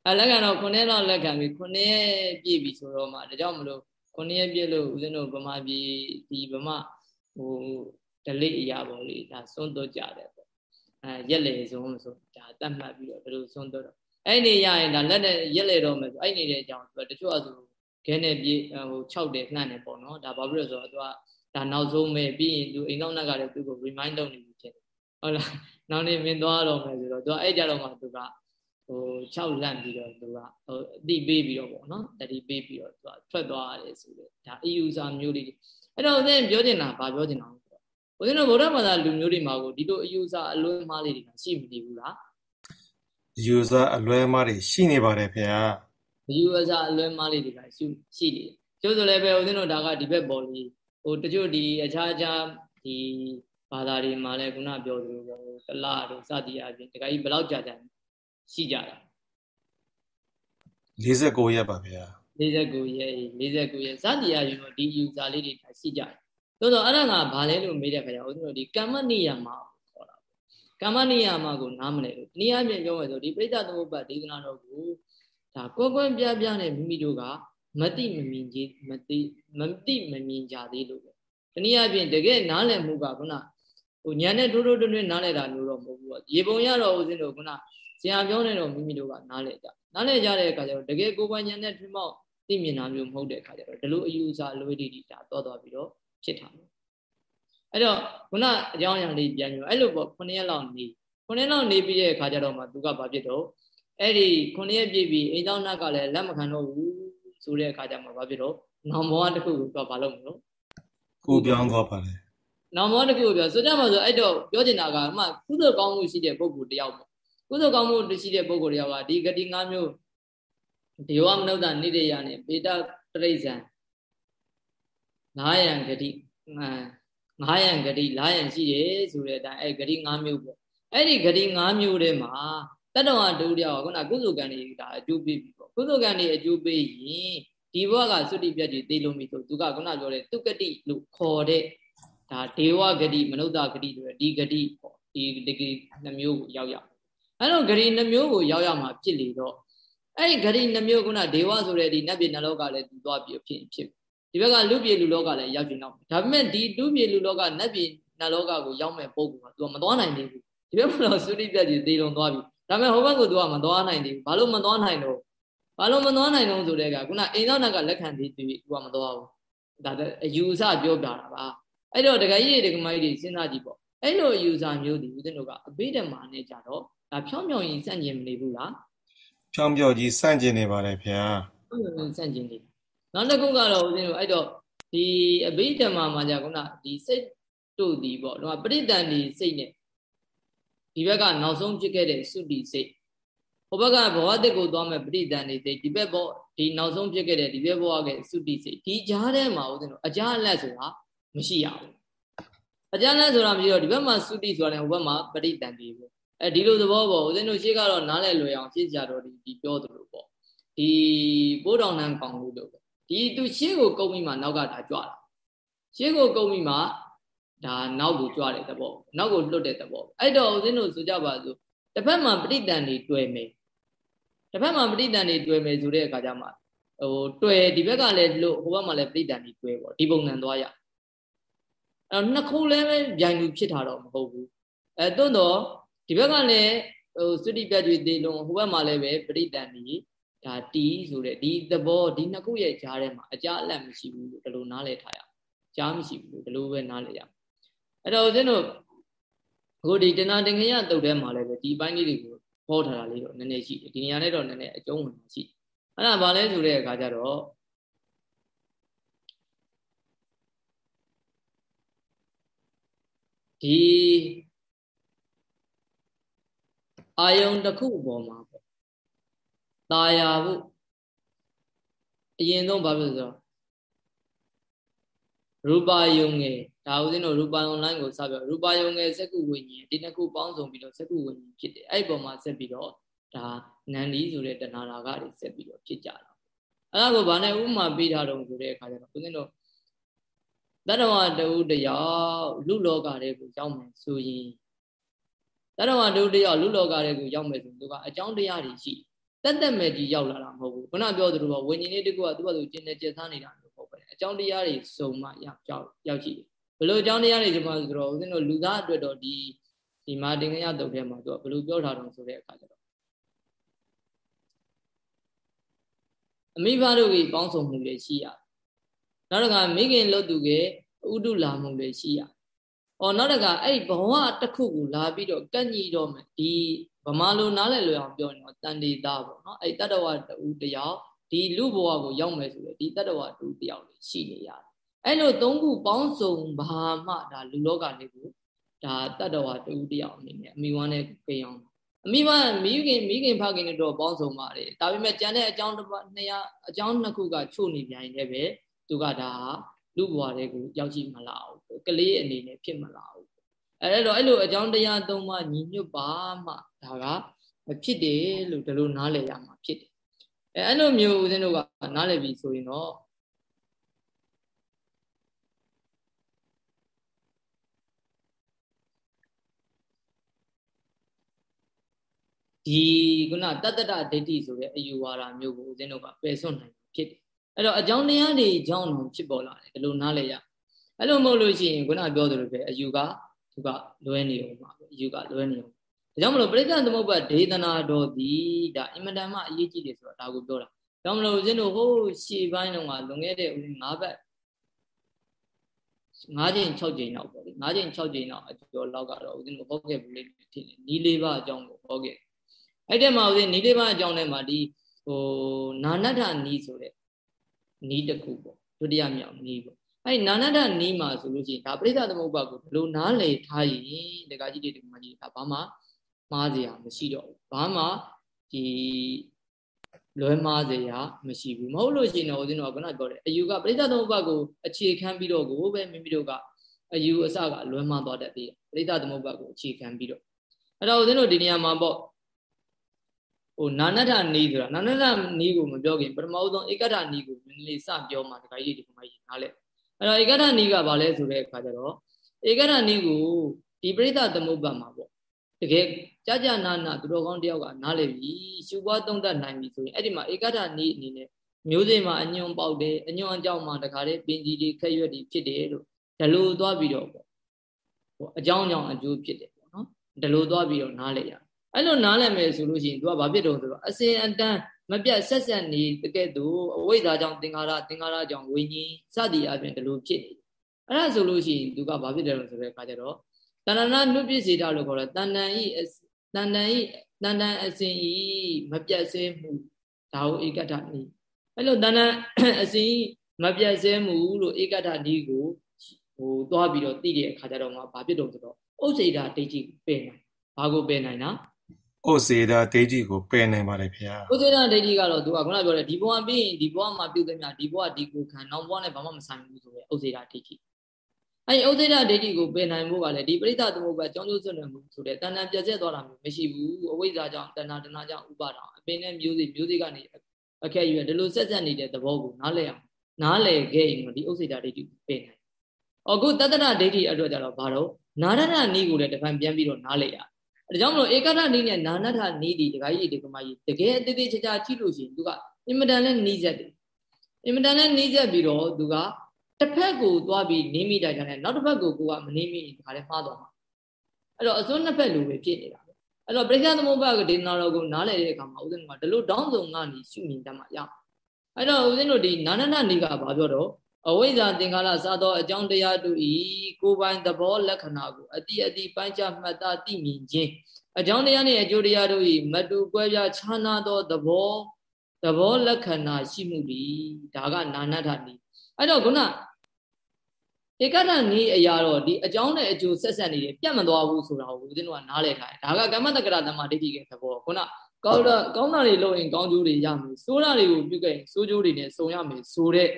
အဲလက်ခံတော့ခုနှစ်လောက်လက်ခံပြီခုနှစ်ရက်ပြည့်ပြီဆိုတော့မှဒါကြောင့်မလို့ခုနှစ်ရက်ပြည့်လို့ဦးဇင်းတို့ဗမာပြည်ဒီဗမာဟိုဒလိအရာပေါ်လေးဒါစွန့်တော့ကြတယ်ပေါ့အဲရက်လေဆုံးဆိုဒါတတ်မှတ်ပြီးတော့ဘယ်လိုစွန့်တော့ အဲ့နေရရင်ဒါလက်နဲ့ရက်လေတော့မယ်ဆိုအဲ့နေတဲ့အကြောင်းတချို့အဆိုခဲနဲ့ပြေးဟို6တယ်နှံ့တယ်ပေါ့နော်ဒါဘာဖြစ်လို့ဆိုတော့သူကဒါနောက်ဆုံးပဲပြီးရင်သူအိမ်နောက်နောက်ကလည်းသူ့ကို remind လုပ်နေပြီဖြစ်တယ်ဟုတ်လားနောက်နေ့မင်းသွားတော့မယ်ဆိုတော့သူကအဲ့ကြတော့မှသူကဟို6လန့်ပြီးတော့သူကဟိုအတိပေးပြီးတော့ပေါ့နော်တတိပေးပြီးတော့သူကထွက်သွားရတယ်ဆိုတော့ဒါအယူဆမျိုးလေးအဲ့တော့ဦးဇင်းပြောချင်တာဗာပြောချင်တာဦးဇင်းတို့ဗုဒ္ဓဘာသာလူမျိုးတွေမှာကိုဒီလိုအယူဆအလွဲမှားလေးတွေကရှိမနေဘူးလား အယူဆအလွဲမှားတွေရှိနေပါတယ်ခင်ဗျာအယူဆအလွဲမှားလေးတွေကရှိရှိနေကျိုးဆိုလည်းပဲဦးဇင်းတို့ဒါကဒီဘက်ပေါ်လေးဟိုတချို့ဒီအခြားအခြားဒီဘာသာတွေမှာလည်းခုနပြောသလိုပဲတလားတို့စသည်အပြင်တခါကြီးဘယ်လောက်ကြာကြာရှိကြတာ49ရက်ပါဗျာ49ရက်49ရက်စသည်အပြင်ဒီ user လေးတွေရှိကြတယ်သို့တော့အဲ့ဒါကဘာလဲလို့မေးတဲ့ခါကျဦးဇင်းတို့ဒီကမ္မနိယမှာခေါ်တာ ကမ္မနိယမှာကိုနားမလဲလို့နည်းအားဖြင့်ပြောမယ်ဆိုဒီပိဋကသမုပ္ပါဒေသနာတော်ကိုဒါကိုယ်ကွင်းပြပြနဲ့မိမိတို့ကမတိမမြင်ကြီးမတိမတိမမြင်ကြသေးလို့ပဲတနည်းအားဖြင့်တကယ်နားလည်မှုကခုနဟိုညာနဲ့ထိုးထိုးတွင်းတွင်းနားလည်တာမျိုးတော့မဟုတ်ဘူးပေါ့ရေပုံရတော့ဦးဇင်းတို့ခုနဆရာပြောနေတော့မိမိတို့ကနားလည်ကြနားလည်ကြတဲ့အခါကျတော့တကယ်ကိုယ်ပိုင်ညာနဲ့ထွန်းမောက်သိမြင်တာမျိုးမဟုတ်တဲ့အခါကျတော့ဒီလိုအယူအဆအလွဲတွေဒါတော့တော့ပြီးတော့ဖြစ်တာမျိုး အဲ့တော့ခုနအကြောင်းအရာလေးပြန်ပြောအဲ့လိုပေါ့9ရက်လောက်နေ9ရက်လောက်နေပြီးတဲ့အခါကျတော့မှသူကဘာဖြစ်တော့အဲ့ဒီ9ရက်ပြည့်ပြီးအိမ်သောနတ်ကလည်းလက်မခံတော့ဘူးဆိုတဲ့အခါကျမှဘာဖြစ်တော့နောင်ဘဝတစ်ခုကိုသူကဘာလုပ်မလို့ကိုပြောင်းသွားပါလေနောင်ဘဝတစ်ခုကိုပြောဆိုကြမှာဆိုအဲ့တော့ပြောချင်တာကမှကုသိုလ်ကောင်းမှုရှိတဲ့ပုဂ္ဂိုလ်တယောက်ပေါ့ကုသိုလ်ကောင်းမှုတရှိတဲ့ပုဂ္ဂိုလ်တွေကဒီဂတိ၅မျိုးဒေဝမနုဿနိဒေယနဲ့ပေတပရိစ္ဆန်900ရန်ဂတိ 900ရန်ဂတိ900ရန်ရှိတယ်ဆိုတဲ့အတိုင်းအဲဂတိ5မျိုးပေါ့အဲ့ဒီဂတိ5မျိုးထဲမှာတတ္တဝါဒုတိယကခုနကုသိုလ်ကံတွေဒါအကျိုးပေးပြီပေါ့ကုသိုလ်ကံတွေအကျိုးပေးရင်ဒီဘဝကသုတိပြတ်ကြီးသိလို့ပြီဆိုသူကခုနပြောတဲ့တုကတိလို့ခေါ်တဲ့ဒါဒေဝဂတိမနုဿဂတိဆိုတဲ့ဒီဂတိပေါ့ဒီဒီဂတိနှမျိုးကိုရောက်ရအဲ့တော့ဂတိနှမျိုးကိုရောက်ရမှာဖြစ်လေတော့အဲ့ဒီဂတိနှမျိုးခုနဒေဝဆိုတဲ့ဒီနတ်ပြည်နလောကလည်းသူသွားပြီးဖြစ်ဖြစ် ဒီဘက်ကလူပြည်လူလောကလည်းရောက်ကျင်တော့ဒါပေမဲ့ဒီလူပြည်လူလောကနတ်ပြည်နလောကကိုရောက်မဲ့ပုံကသူကမသွားနိုင်သေးဘူးဒီဘက်ကတော့သုတိပြတ်ကြီးသေလုံသွားပြီဒါပေမဲ့ဟိုဘက်ကိုသူကမသွားနိုင်သေးဘူးဘာလို့မသွားနိုင်တော့ဘာလို့မသွားနိုင်တော့ဆိုတဲ့ကခုနအိမ်သောနတ်ကလက်ခံသေးသူကမသွားဘူးဒါအယူအဆပြောပြတာပါအဲ့တော့ဒကာကြီးတွေဒကာမကြီးတွေစဉ်းစားကြည့်ပေါ့အဲ့လိုအယူအဆမျိုးတွေဦးဇင်းတို့ကအဘိဓမ္မာနဲ့ကြတော့ဒါဖြောင်းဖြောင်းကြီးစန့်ကျင်မနေဘူးလားဖြောင်းဖြောင်းကြီးစန့်ကျင်နေပါတယ်ဗျာဖြောင်းဖြောင်းစန့်ကျင်နေ နောက်တစ်ခုကတော့ဦးဇင်းတို့အဲ့တော့ဒီအဘိဓမ္မာမှာじゃခုနဒီစိတ်တို့ဒီပေါ့တော့ပရိတန်ဒီစိတ်နဲ့ဒီဘက်ကနောက်ဆုံးဖြစ်ခဲ့တဲ့သုတိစိတ်ဟိုဘက်ကဘဝတစ်ကိုသွားမဲ့ပရိတန်နေစိတ်ဒီဘက်ဘောဒီနောက်ဆုံးဖြစ်ခဲ့တဲ့ဒီဘက်ဘဝကသုတိစိတ်ဒီကြားထဲမှာဦးဇင်းတို့အကြအလက်ဆိုတာမရှိရဘူးအကြလက်ဆိုတာမရှိတော့ဒီဘက်မှာသုတိဆိုတာလည်းဟိုဘက်မှာပရိတန်ဒီပေါ့အဲဒီလိုသဘောပေါ့ဦးဇင်းတို့ရှေ့ကတော့နားလည်လွယ်အောင်ရှေ့ကြတော့ဒီဒီပြောသလိုပေါ့ဒီပိုးတော်နှံကောင်လို့လို့ ဒီသူရှေ့ကိုကုန်းပြီးမှနောက်ကဒါကြွတာရှေ့ကိုကုန်းပြီးမှဒါနောက်ကိုကြွတဲ့သဘောနောက်ကိုလွတ်တဲ့သဘောအဲ့တော့ဦးဇင်းတို့ဆိုကြပါစို့တစ်ဖက်မှာပဋိတန်တွေတွေ့မယ်တစ်ဖက်မှာပဋိတန်တွေတွေ့မယ်ဆိုတဲ့အခါကျမှဟိုတွေ့ဒီဘက်ကလည်းလွတ်ဟိုဘက်မှာလည်းပဋိတန်တွေတွေ့ပေါ့ဒီပုံစံသွားရအဲ့နှစ်ခုလည်းပဲဗျိုင်လူဖြစ်တာတော့မဟုတ်ဘူးအဲတွန်းတော့ဒီဘက်ကလည်းဟိုစွတိပြတ်ကြွေသေးလုံးဟိုဘက်မှာလည်းပဲပဋိတန်တွေ ဒါတီးဆိုတဲ့ဒီသဘောဒီနှစ်ခုရဲ့ကြားထဲမှာအကြအလတ်မရှိဘူးလို့ဒီလိုနားလည်ထားရကြားမရှိဘူးလို့ဒီလိုပဲနားလည်ရအဲ့တော့ဦးဇင်းတို့အခုဒီတဏှာတင်ခရတုတ်ထဲမှာလည်းပဲဒီပိုင်းလေးတွေကိုဟောထားတာလေးတော့နည်းနည်းရှိတယ်ဒီနေရာနဲ့တော့နည်းနည်းအကျုံးဝင်ရှိအဲ့ဒါဘာလဲဆိုတဲ့အခါကျတော့ဒီအာယုံတစ်ခုပေါ်မှာပေါ့ ตาယာဖို့အရင်ဆုံးဘာဖြစ်ဆိုတော့ရူပါယုံငယ်ဒါဦးဇင်းတို့ရူပါယုံ line ကိုစပြရူပါယုံငယ်စက္ကုဝိညာဉ်ဒီနှစ်ခုပေါင်းစုံပြီးတော့စက္ကုဝိညာဉ်ဖြစ်တယ်အဲ့ဒီပုံမှာဆက်ပြီးတော့ဒါနန္ဒီဆိုတဲ့တဏှာရာဂတွေဆက်ပြီးတော့ဖြစ်ကြတာအဲ့ဒါကိုဗာနဲ့ဥမာပေးထားတော့ဆိုတဲ့အခါကျတော့ဦးဇင်းတို့တတဝတူတရားလူလောကတွေကိုရောက်မယ်ဆိုရင်တတဝတူတရားလူလောကတွေကိုရောက်မယ်ဆိုရင်သူကအကြောင်းတရားတွေရှိတ က်တက်မဲ့ကြီးရောက်လာတာမဟုတ်ဘူးခုနပြောသလိုပေါ့ဝิญဉ်လေးတကူကသူ့ဘာသူကျင်နေကျက်သားနေတာမျိုးပေါ့ပဲအကြောင်းတရားတွေစုံမှရောက်ရောက်ရောက်ကြည့်ဘယ်လိုအကြောင်းတရားတွေဒီမှာဆိုတော့ဦးဇင်းတို့လူသားအတွက်တော့ဒီဒီမာတင်ကရတုတ်ထဲမှာသူကဘယ်လိုပြောထားတော့ဆိုတဲ့အခါကျတော့အမိဘတို့ကြီးပေါင်းစုံမှုတွေရှိရနောက်တစ်ခါမိခင်လို့သူကဥဒုလာမှုတွေရှိရ။အော်နောက်တစ်ခါအဲ့ဘဝတစ်ခုကိုလာပြီးတော့ကန့်ညီတော့မယ်ဒီ ဗမာလိုနားလည်လွယ်အောင်ပြောရင်တော့တန်တေသားပေါ့နော်အဲ့တတ္တဝတူတယောက်ဒီလူဘဝကိုရောက်မယ်ဆိုရင်ဒီတတ္တဝတူတယောက်လေးရှိနေရတယ်အဲ့လိုသုံးခုပေါင်းစုံဘာမှဒါလူလောကလေးကိုဒါတတ္တဝတူတယောက်အနေနဲ့အမိဝမ်းနဲ့ကြိမ်အောင်အမိဝမ်းမိခင်မိခင်ဖခင်တို့ပေါင်းစုံပါတယ်ဒါပေမဲ့ကျန်တဲ့အကြောင်းတစ်ပါးနှစ်ရအကြောင်းနှစ်ခုကချို့နေပြန်ရင်လည်းပဲသူကဒါလူဘဝတွေကိုရောက်ကြည့်မလာဘူးကလေးအနေနဲ့ဖြစ်မလာဘူး အဲ့တော့အဲ့လိုအကြောင်းတရားသုံးပါညီညွတ်ပါမှဒါကဖြစ်တယ်လို့ဒီလိုနားလည်ရမှာဖြစ်တယ်အဲအဲ့လိုမျိုးဦးဇင်းတို့ကနားလည်ပြီဆိုရင်တော့ဒီခုနတတ္တဒဒိဋ္ဌိဆိုတဲ့အယူဝါဒမျိုးကိုဦးဇင်းတို့ကပယ်စွန့်နိုင်ဖြစ်တယ်အဲ့တော့အကြောင်းတရားတွေကြောင့်တော့ဖြစ်ပေါ်လာတယ်ဒီလိုနားလည်ရအဲ့လိုမဟုတ်လို့ရှိရင်ခုနပြောသလိုပဲအယူက သူကလွဲနေအောင်ပါအယူကလွဲနေအောင်ဒါကြောင့်မလို့ပရိက္ခသမုပ္ပါဒေသနာတော်သည်ဒါအင်မတန်မှအရေးကြီးတယ်ဆိုတော့ဒါကိုပြောတာဒါကြောင့်မလို့ဦးဇင်းတို့ဟိုးရှေ့ပိုင်းတော့ကလွန်ခဲ့တဲ့ဦးဇင်း၅ဘက်၅ချိန်6ချိန်လောက်ပေါ့လေ၅ချိန်6ချိန်လောက်အကျော်လောက်ကတော့ဦးဇင်းတို့ဟောခဲ့ဘူးလေထင်တယ်နီးလေးပါအကြောင်းကိုဟောခဲ့အဲ့တဲ့မှာဦးဇင်းနီးလေးပါအကြောင်းထဲမှာဒီဟိုနာနတ္ထနီးဆိုတဲ့နီးတစ်ခုပေါ့ဒုတိယမြောက်နီးပေါ့ အဲ့နာနတ္ထနီးမှာဆိုလို့ရှိရင်ဒါပရိသသမုပ္ပါကိုဘယ်လိုနားလည်ထားရင်တက္ကကြီးတွေဒီမှာကြီးဒါဘာမှမှားစရာမရှိတော့ဘူးဘာမှဒီလွဲမှားစရာမရှိဘူးမဟုတ်လို့ရှိရင်တော့ဦးဇင်းတော်ကခုနပြောတယ်အယူကပရိသတ်သမုပ္ပါကိုအခြေခံပြီးတော့ကိုပဲမိမိတို့ကအယူအဆကလွဲမှားသွားတတ်သေးတယ်ပရိသတ်သမုပ္ပါကိုအခြေခံပြီးတော့အဲ့တော့ဦးဇင်းတို့ဒီနေရာမှာပေါ့ဟိုနာနတ္ထနီးဆိုတာနာနတ္ထနီးကိုမပြောခင်ပထမဆုံးဧကတ္ထနီးကိုနည်းနည်းစပြောမှဒီခါကြီးဒီခါကြီးနားလဲ အဲ့တော့ဧကတ္ထနီးကဘာလဲဆိုတဲ့အခါကျတော့ဧကတ္ထနီးကိုဒီပရိသတ်သမုပ္ပါမှာပေါ့တကယ်ကြာကြာနာနာသူတော်ကောင်းတယောက်ကနားလေပြီရှုပွားသုံးသပ်နိုင်ပြီဆိုရင်အဲ့ဒီမှာဧကတ္ထနီးအနေနဲ့မျိုးစိမှာအညွန်ပေါက်တယ်အညွန်အကြောင်းမှာတခါတည်းပင်ကြီးတွေခက်ရွက်တွေဖြစ်တယ်လို့ဒလိုသွားပြီးတော့ပေါ့ဟိုအကြောင်းအကြောင်းအကျိုးဖြစ်တယ်ပေါ့နော်ဒလိုသွားပြီးတော့နားလေရအဲ့လိုနားလည်မယ်ဆိုလို့ရှိရင် तू ကဘာဖြစ်တုံးဆိုတော့အစဉ်အတန်း မပြတ်ဆက်ဆက်နေတကဲ့သို့အဝိဇ္ဇာကြောင့်သင်္ခါရသင်္ခါရကြောင့်ဝိညာဉ်စသည်အပြင်ဒီလိုဖြစ်နေအဲ့ဒါဆိုလို့ရှိရင် तू ကဘာဖြစ်တယ်လို့ဆိုတဲ့အခါကျတော့တဏ္ဍနာနုပ္ပစေတလို့ခေါ်တဲ့တဏ္ဍန်ဤတဏ္ဍန်ဤတဏ္ဍန်အစဉ်ဤမပြတ်စဲမှုဒါဟုဧကတ္ထဤအဲ့လိုတဏ္ဍန်အစဉ်ဤမပြတ်စဲမှုလို့ဧကတ္ထဤကိုဟိုသွားပြီးတော့သိတဲ့အခါကျတော့မှဘာဖြစ်တုံးဆိုတော့ဥစ္စေတာဒိဋ္ဌိပယ်နိုင်ဘာကိုပယ်နိုင်လား ဥစေတာဒိဋ္ဌိကိုပယ်နိုင်ပါတယ်ဗျာဥစေတာဒိဋ္ဌိကတော့သူကခုနပြောတယ်ဒီဘဝပြီးရင်ဒီဘဝမှာပြုသမျှဒီဘဝဒီကိုခံနောက်ဘဝနဲ့ဘာမှမဆိုင်ဘူးဆိုရယ်ဥစေတာဒိဋ္ဌိအဲဒီဥစေတာဒိဋ္ဌိကိုပယ်နိုင်ဖို့ကလည်းဒီပရိသသမုပ္ပါကြောင်းကျိုးစွန့်မှုဆိုတဲ့တဏ္ဍာပြည့်စက်သွားတာမျိုးမရှိဘူးအဝိဇ္ဇာကြောင့်တဏ္ဍာတဏ္ဍာကြောင့်ဥပါဒောအပင်နဲ့မျိုးစိမျိုးစိကနေအခက်ရွယ်ဒီလိုဆက်ဆက်နေတဲ့သဘောကိုနားလည်အောင်နားလည်ခဲ့ရင်ဒီဥစေတာဒိဋ္ဌိကိုပယ်နိုင်အခုတတ္တရဒိဋ္ဌိအတွက်ကြတော့ဘာတော့နာရဏနီးကိုလည်းတဖန်ပြန်ပြီးတော့နားလည်ရ ဒါကြောင့်မလို့ဧကတနီးနဲ့နာနထနီးဒီဒကာကြီးဒီကမကြီးတကယ်အသေးသေးချာချာကြည့်လို့ရှိရင်သူကအင်မတန်နဲ့နီးစက်တယ်အင်မတန်နဲ့နီးစက်ပြီးတော့သူကတစ်ဖက်ကိုသွားပြီးနေမိတိုင်းတယ်နောက်တစ်ဖက်ကိုကိုကမနေမိရင်ဒီခါလဲမှားသွားမှာအဲ့တော့အစွန်းနှစ်ဖက်လိုပဲဖြစ်နေတာပဲအဲ့တော့ပရိသတ်သမုပ္ပါကဒေသနာတော်ကိုနားလည်တဲ့အခါမှာဦးဇင်းကဒီလိုတောင်းစုံကနေရှုမြင်တတ်မှာရအဲ့တော့ဦးဇင်းတို့ဒီနာနထနီးကဘာပြောတော့ အဝိဇ္ဇာသင်္ခါရစသောအကြောင်းတရားတို့ဤကိုယ်ပိုင်သဘောလက္ခဏာကိုအတိအတိပိုင်းခြားမှတ်သားသိမြင်ခြင်းအကြောင်းတရားနှင့်အကျိုးတရားတို့ဤမတူကွဲပြားခြားနာသောသဘောသဘောလက္ခဏာရှိမှုဒီဒါကနာနတ္ထနီအဲ့တော့ခုနဧကတနီအရာတော့ဒီအကြောင်းနဲ့အကျိုးဆက်ဆက်နေတယ်ပြတ်မသွားဘူးဆိုတာကိုဦးဇင်းတို့ကနားလည်ထားတယ်ဒါကကမ္မတက္ကရာသမဒိဋ္ဌိရဲ့သဘောခုနကောင်းတာကောင်းတာတွေလုပ်ရင်ကောင်းကျိုးတွေရမယ်ဆိုးတာတွေကိုပြုခဲ့ရင်ဆိုးကျိုးတွေနဲ့စုံရမယ်ဆိုတဲ့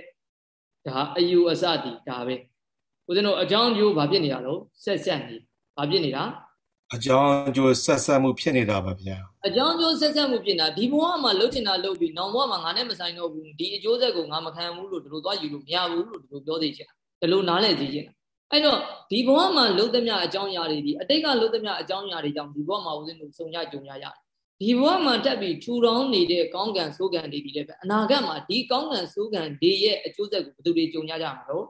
ဒါအယူအဆတည်ဒါပဲဦးဇင်းတို့အကြောင်းကျိုးဘာဖြစ်နေတာလို့ဆက်ဆက်နေဘာဖြစ်နေတာအကြောင်းကျိုးဆက်ဆက်မှုဖြစ်နေတာပါဗျာအကြောင်းကျိုးဆက်ဆက်မှုဖြစ်နေတာဒီဘဝမှာလှုပ်ချင်တာလှုပ်ပြီးနောင်ဘဝမှာငါနဲ့မဆိုင်တော့ဘူးဒီအကျိုးဆက်ကိုငါမခံဘူးလို့ဒီလိုသွားယူလို့မရဘူးလို့ဒီလိုပြောသေးချင်တာဒီလိုနားလည်သေးချင်တာအဲ့တော့ဒီဘဝမှာလှုပ်သမျှအကြောင်းအရာတွေဒီအတိတ်ကလှုပ်သမျှအကြောင်းအရာတွေကြောင့်ဒီဘဝမှာဦးဇင်းတို့စုံရကြုံရရတယ် ဒီဘဝမှာတက်ပြီးထူထောင်နေတဲ့ကောင်းကံဆိုးကံတွေဒီလည်းပဲအနာဂတ်မှာဒီကောင်းကံဆိုးကံတွေရဲ့အကျိုးဆက်ကိုဘယ်သူတွေကြုံရကြမှာလို့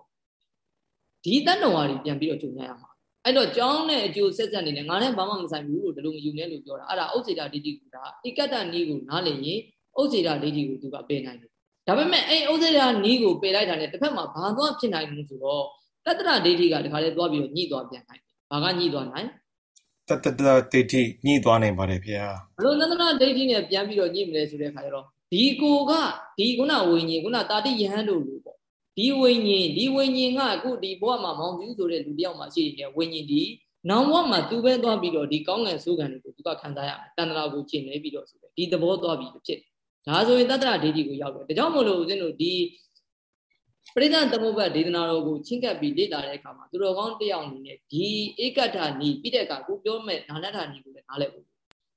ဒီတဏ္ဍဝါတွေပြန်ပြီးတော့ကြုံရရမှာအဲ့တော့ကြောင်းနဲ့အကျိုးဆက်ဆက်နေတယ်ငါနဲ့ဘာမှမဆိုင်ဘူးလို့ဒီလိုမယူနဲ့လို့ပြောတာအဲ့ဒါဥစ္စေတာဒိဋ္ဌိကူတာဧကတ္တနီးကိုနားလည်ရင်ဥစ္စေတာဒိဋ္ဌိကိုသူကပယ်နိုင်တယ်ဒါပေမဲ့အဲ့ဥစ္စေတာနီးကိုပယ်လိုက်တာနဲ့တစ်ဖက်မှာဘာသွားဖြစ်နိုင်လို့ဆိုတော့တတ္တရဒိဋ္ဌိကဒီခါလေးသွားပြီးတော့ညှိသွားပြန်နိုင်တယ်ဘာကညှိသွားနိုင် တတ္တရဒိဋ္ဌိညှိသွားနိုင်ပါတယ်ဗျာဘလို့တတ္တရဒိဋ္ဌိနဲ့ပြန်ပြီးတော့ညှိမလဲဆိုတဲ့ခါကျတော့ဒီကိုကဒီခုနဝိညာဉ်ခုနတာတိယဟန်တို့လို့ပေါ့ဒီဝိညာဉ်ဒီဝိညာဉ်ကအခုဒီဘဝမှာမောင်ပြူဆိုတဲ့လူတယောက်မှာရှိနေတဲ့ဝိညာဉ်ဒီနောင်ဘဝမှာသူပဲသွားပြီးတော့ဒီကောင်းကံဆိုးကံတွေကိုသူကခံစားရမယ်တဏ္ဍာကိုကျင့်နေပြီးတော့ဆိုတယ်ဒီသဘောသွားပြီးဖြစ်ဒါဆိုရင်တတ္တရဒိဋ္ဌိကိုရောက်တယ်ဒါကြောင့်မို့လို့ဦးဇင်းတို့ဒီ ပရိသတ်သမုပ္ပါဒေသနာတော်ကိုချင်းကပ်ပြီးလေ့လာတဲ့အခါမှာသူတော်ကောင်းတယောက်အနေနဲ့ဒီဧကထာနီပြီးတဲ့အခါကိုပြောမဲ့နာနထာနီကိုလည်းနားလည်ဖို့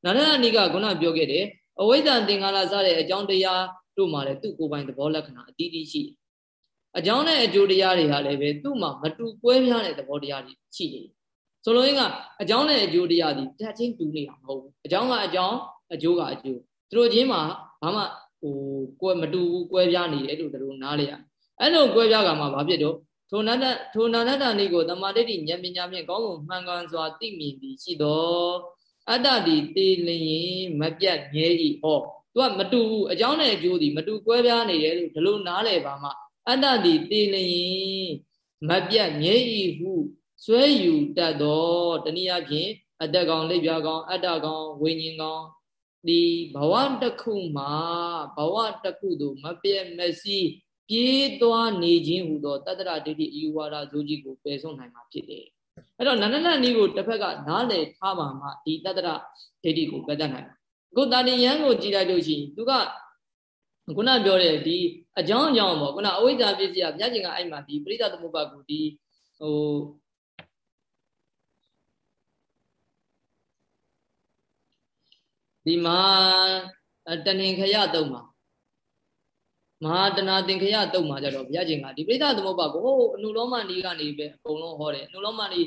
နာနထာနီကခုနပြောခဲ့တယ်အဝိဇ္ဇံသင်္ခါရစတဲ့အကြောင်းတရားတို့မှာလည်းသူ့ကိုယ်ပိုင်သဘောလက္ခဏာအတီးတီးရှိအကြောင်းနဲ့အကျိုးတရားတွေဟာလည်းပဲသူ့မှာမတူကွဲပြားတဲ့သဘောတရားတွေရှိနေတယ်ဆိုလိုရင်းကအကြောင်းနဲ့အကျိုးတရားဒီတက်ချင်းတူနေတာမဟုတ်ဘူးအကြောင်းကအကြောင်းအကျိုးကအကျိုးသူတို့ချင်းမှာဘာမှဟိုကွဲမတူဘူးကွဲပြားနေတယ်လို့တို့နားလေရ အဲ့လိုကွဲပြားကမှဘာဖြစ်တော့ထိုနတ္တထိုနာနတ္တနေကိုတမာတိတိဉာဏ်ပညာဖြင့်ကောင်းကုန်မှန်ကန်စွာသိမြင်သည်ရှိသောအတ္တဒီတေလျင်မပြတ်မြဲ၏ဟောသူကမတူဘူးအကြောင်းနဲ့အကျိုးဒီမတူကွဲပြားနေတယ်လို့ဒီလိုနားလည်ပါမှအတ္တဒီတေလျင်မပြတ်မြဲ၏ဟုဆွဲယူတတ်သောတနည်းအားဖြင့်အတ္တကောင်လက်ပြကောင်အတ္တကောင်ဝိညာဉ်ကောင်ဒီဘဝတစ်ခုမှာဘဝတစ်ခုသို့မပြတ်မစီး ပြေးသွားနေခြင်းဟူသောတတ္တရဒိဋ္ဌိဤဝါဒဇိုးကြီးကိုပယ်ဆုံးနိုင်မှာဖြစ်တယ်အဲ့တော့နန္ဒနနီးကိုတစ်ဖက်ကနားလည်ထားပါမှဒီတတ္တရဒိဋ္ဌိကိုပယ်တတ်နိုင်အခုတာတိယံကိုကြည်လိုက်လို့ရှိရင်သူကခုနပြောတဲ့ဒီအကြောင်းအကြောင်းပေါ့ခုနအဝိဇ္ဇာပစ္စည်းကဘုရားရှင်ကအဲ့မှာဒီပရိသသမုပ္ပါကိုဒီဟိုဒီမှာတဏင်ခရတုံမှာ မဟာတနာသင်္ခရတုံမှာကြတော့ဘုရားရှင်ကဒီပရိသသမုပ္ပါကိုဟိုအနုလောမနီးကနေပဲအကုန်လုံးဟောတယ်အနုလောမနီး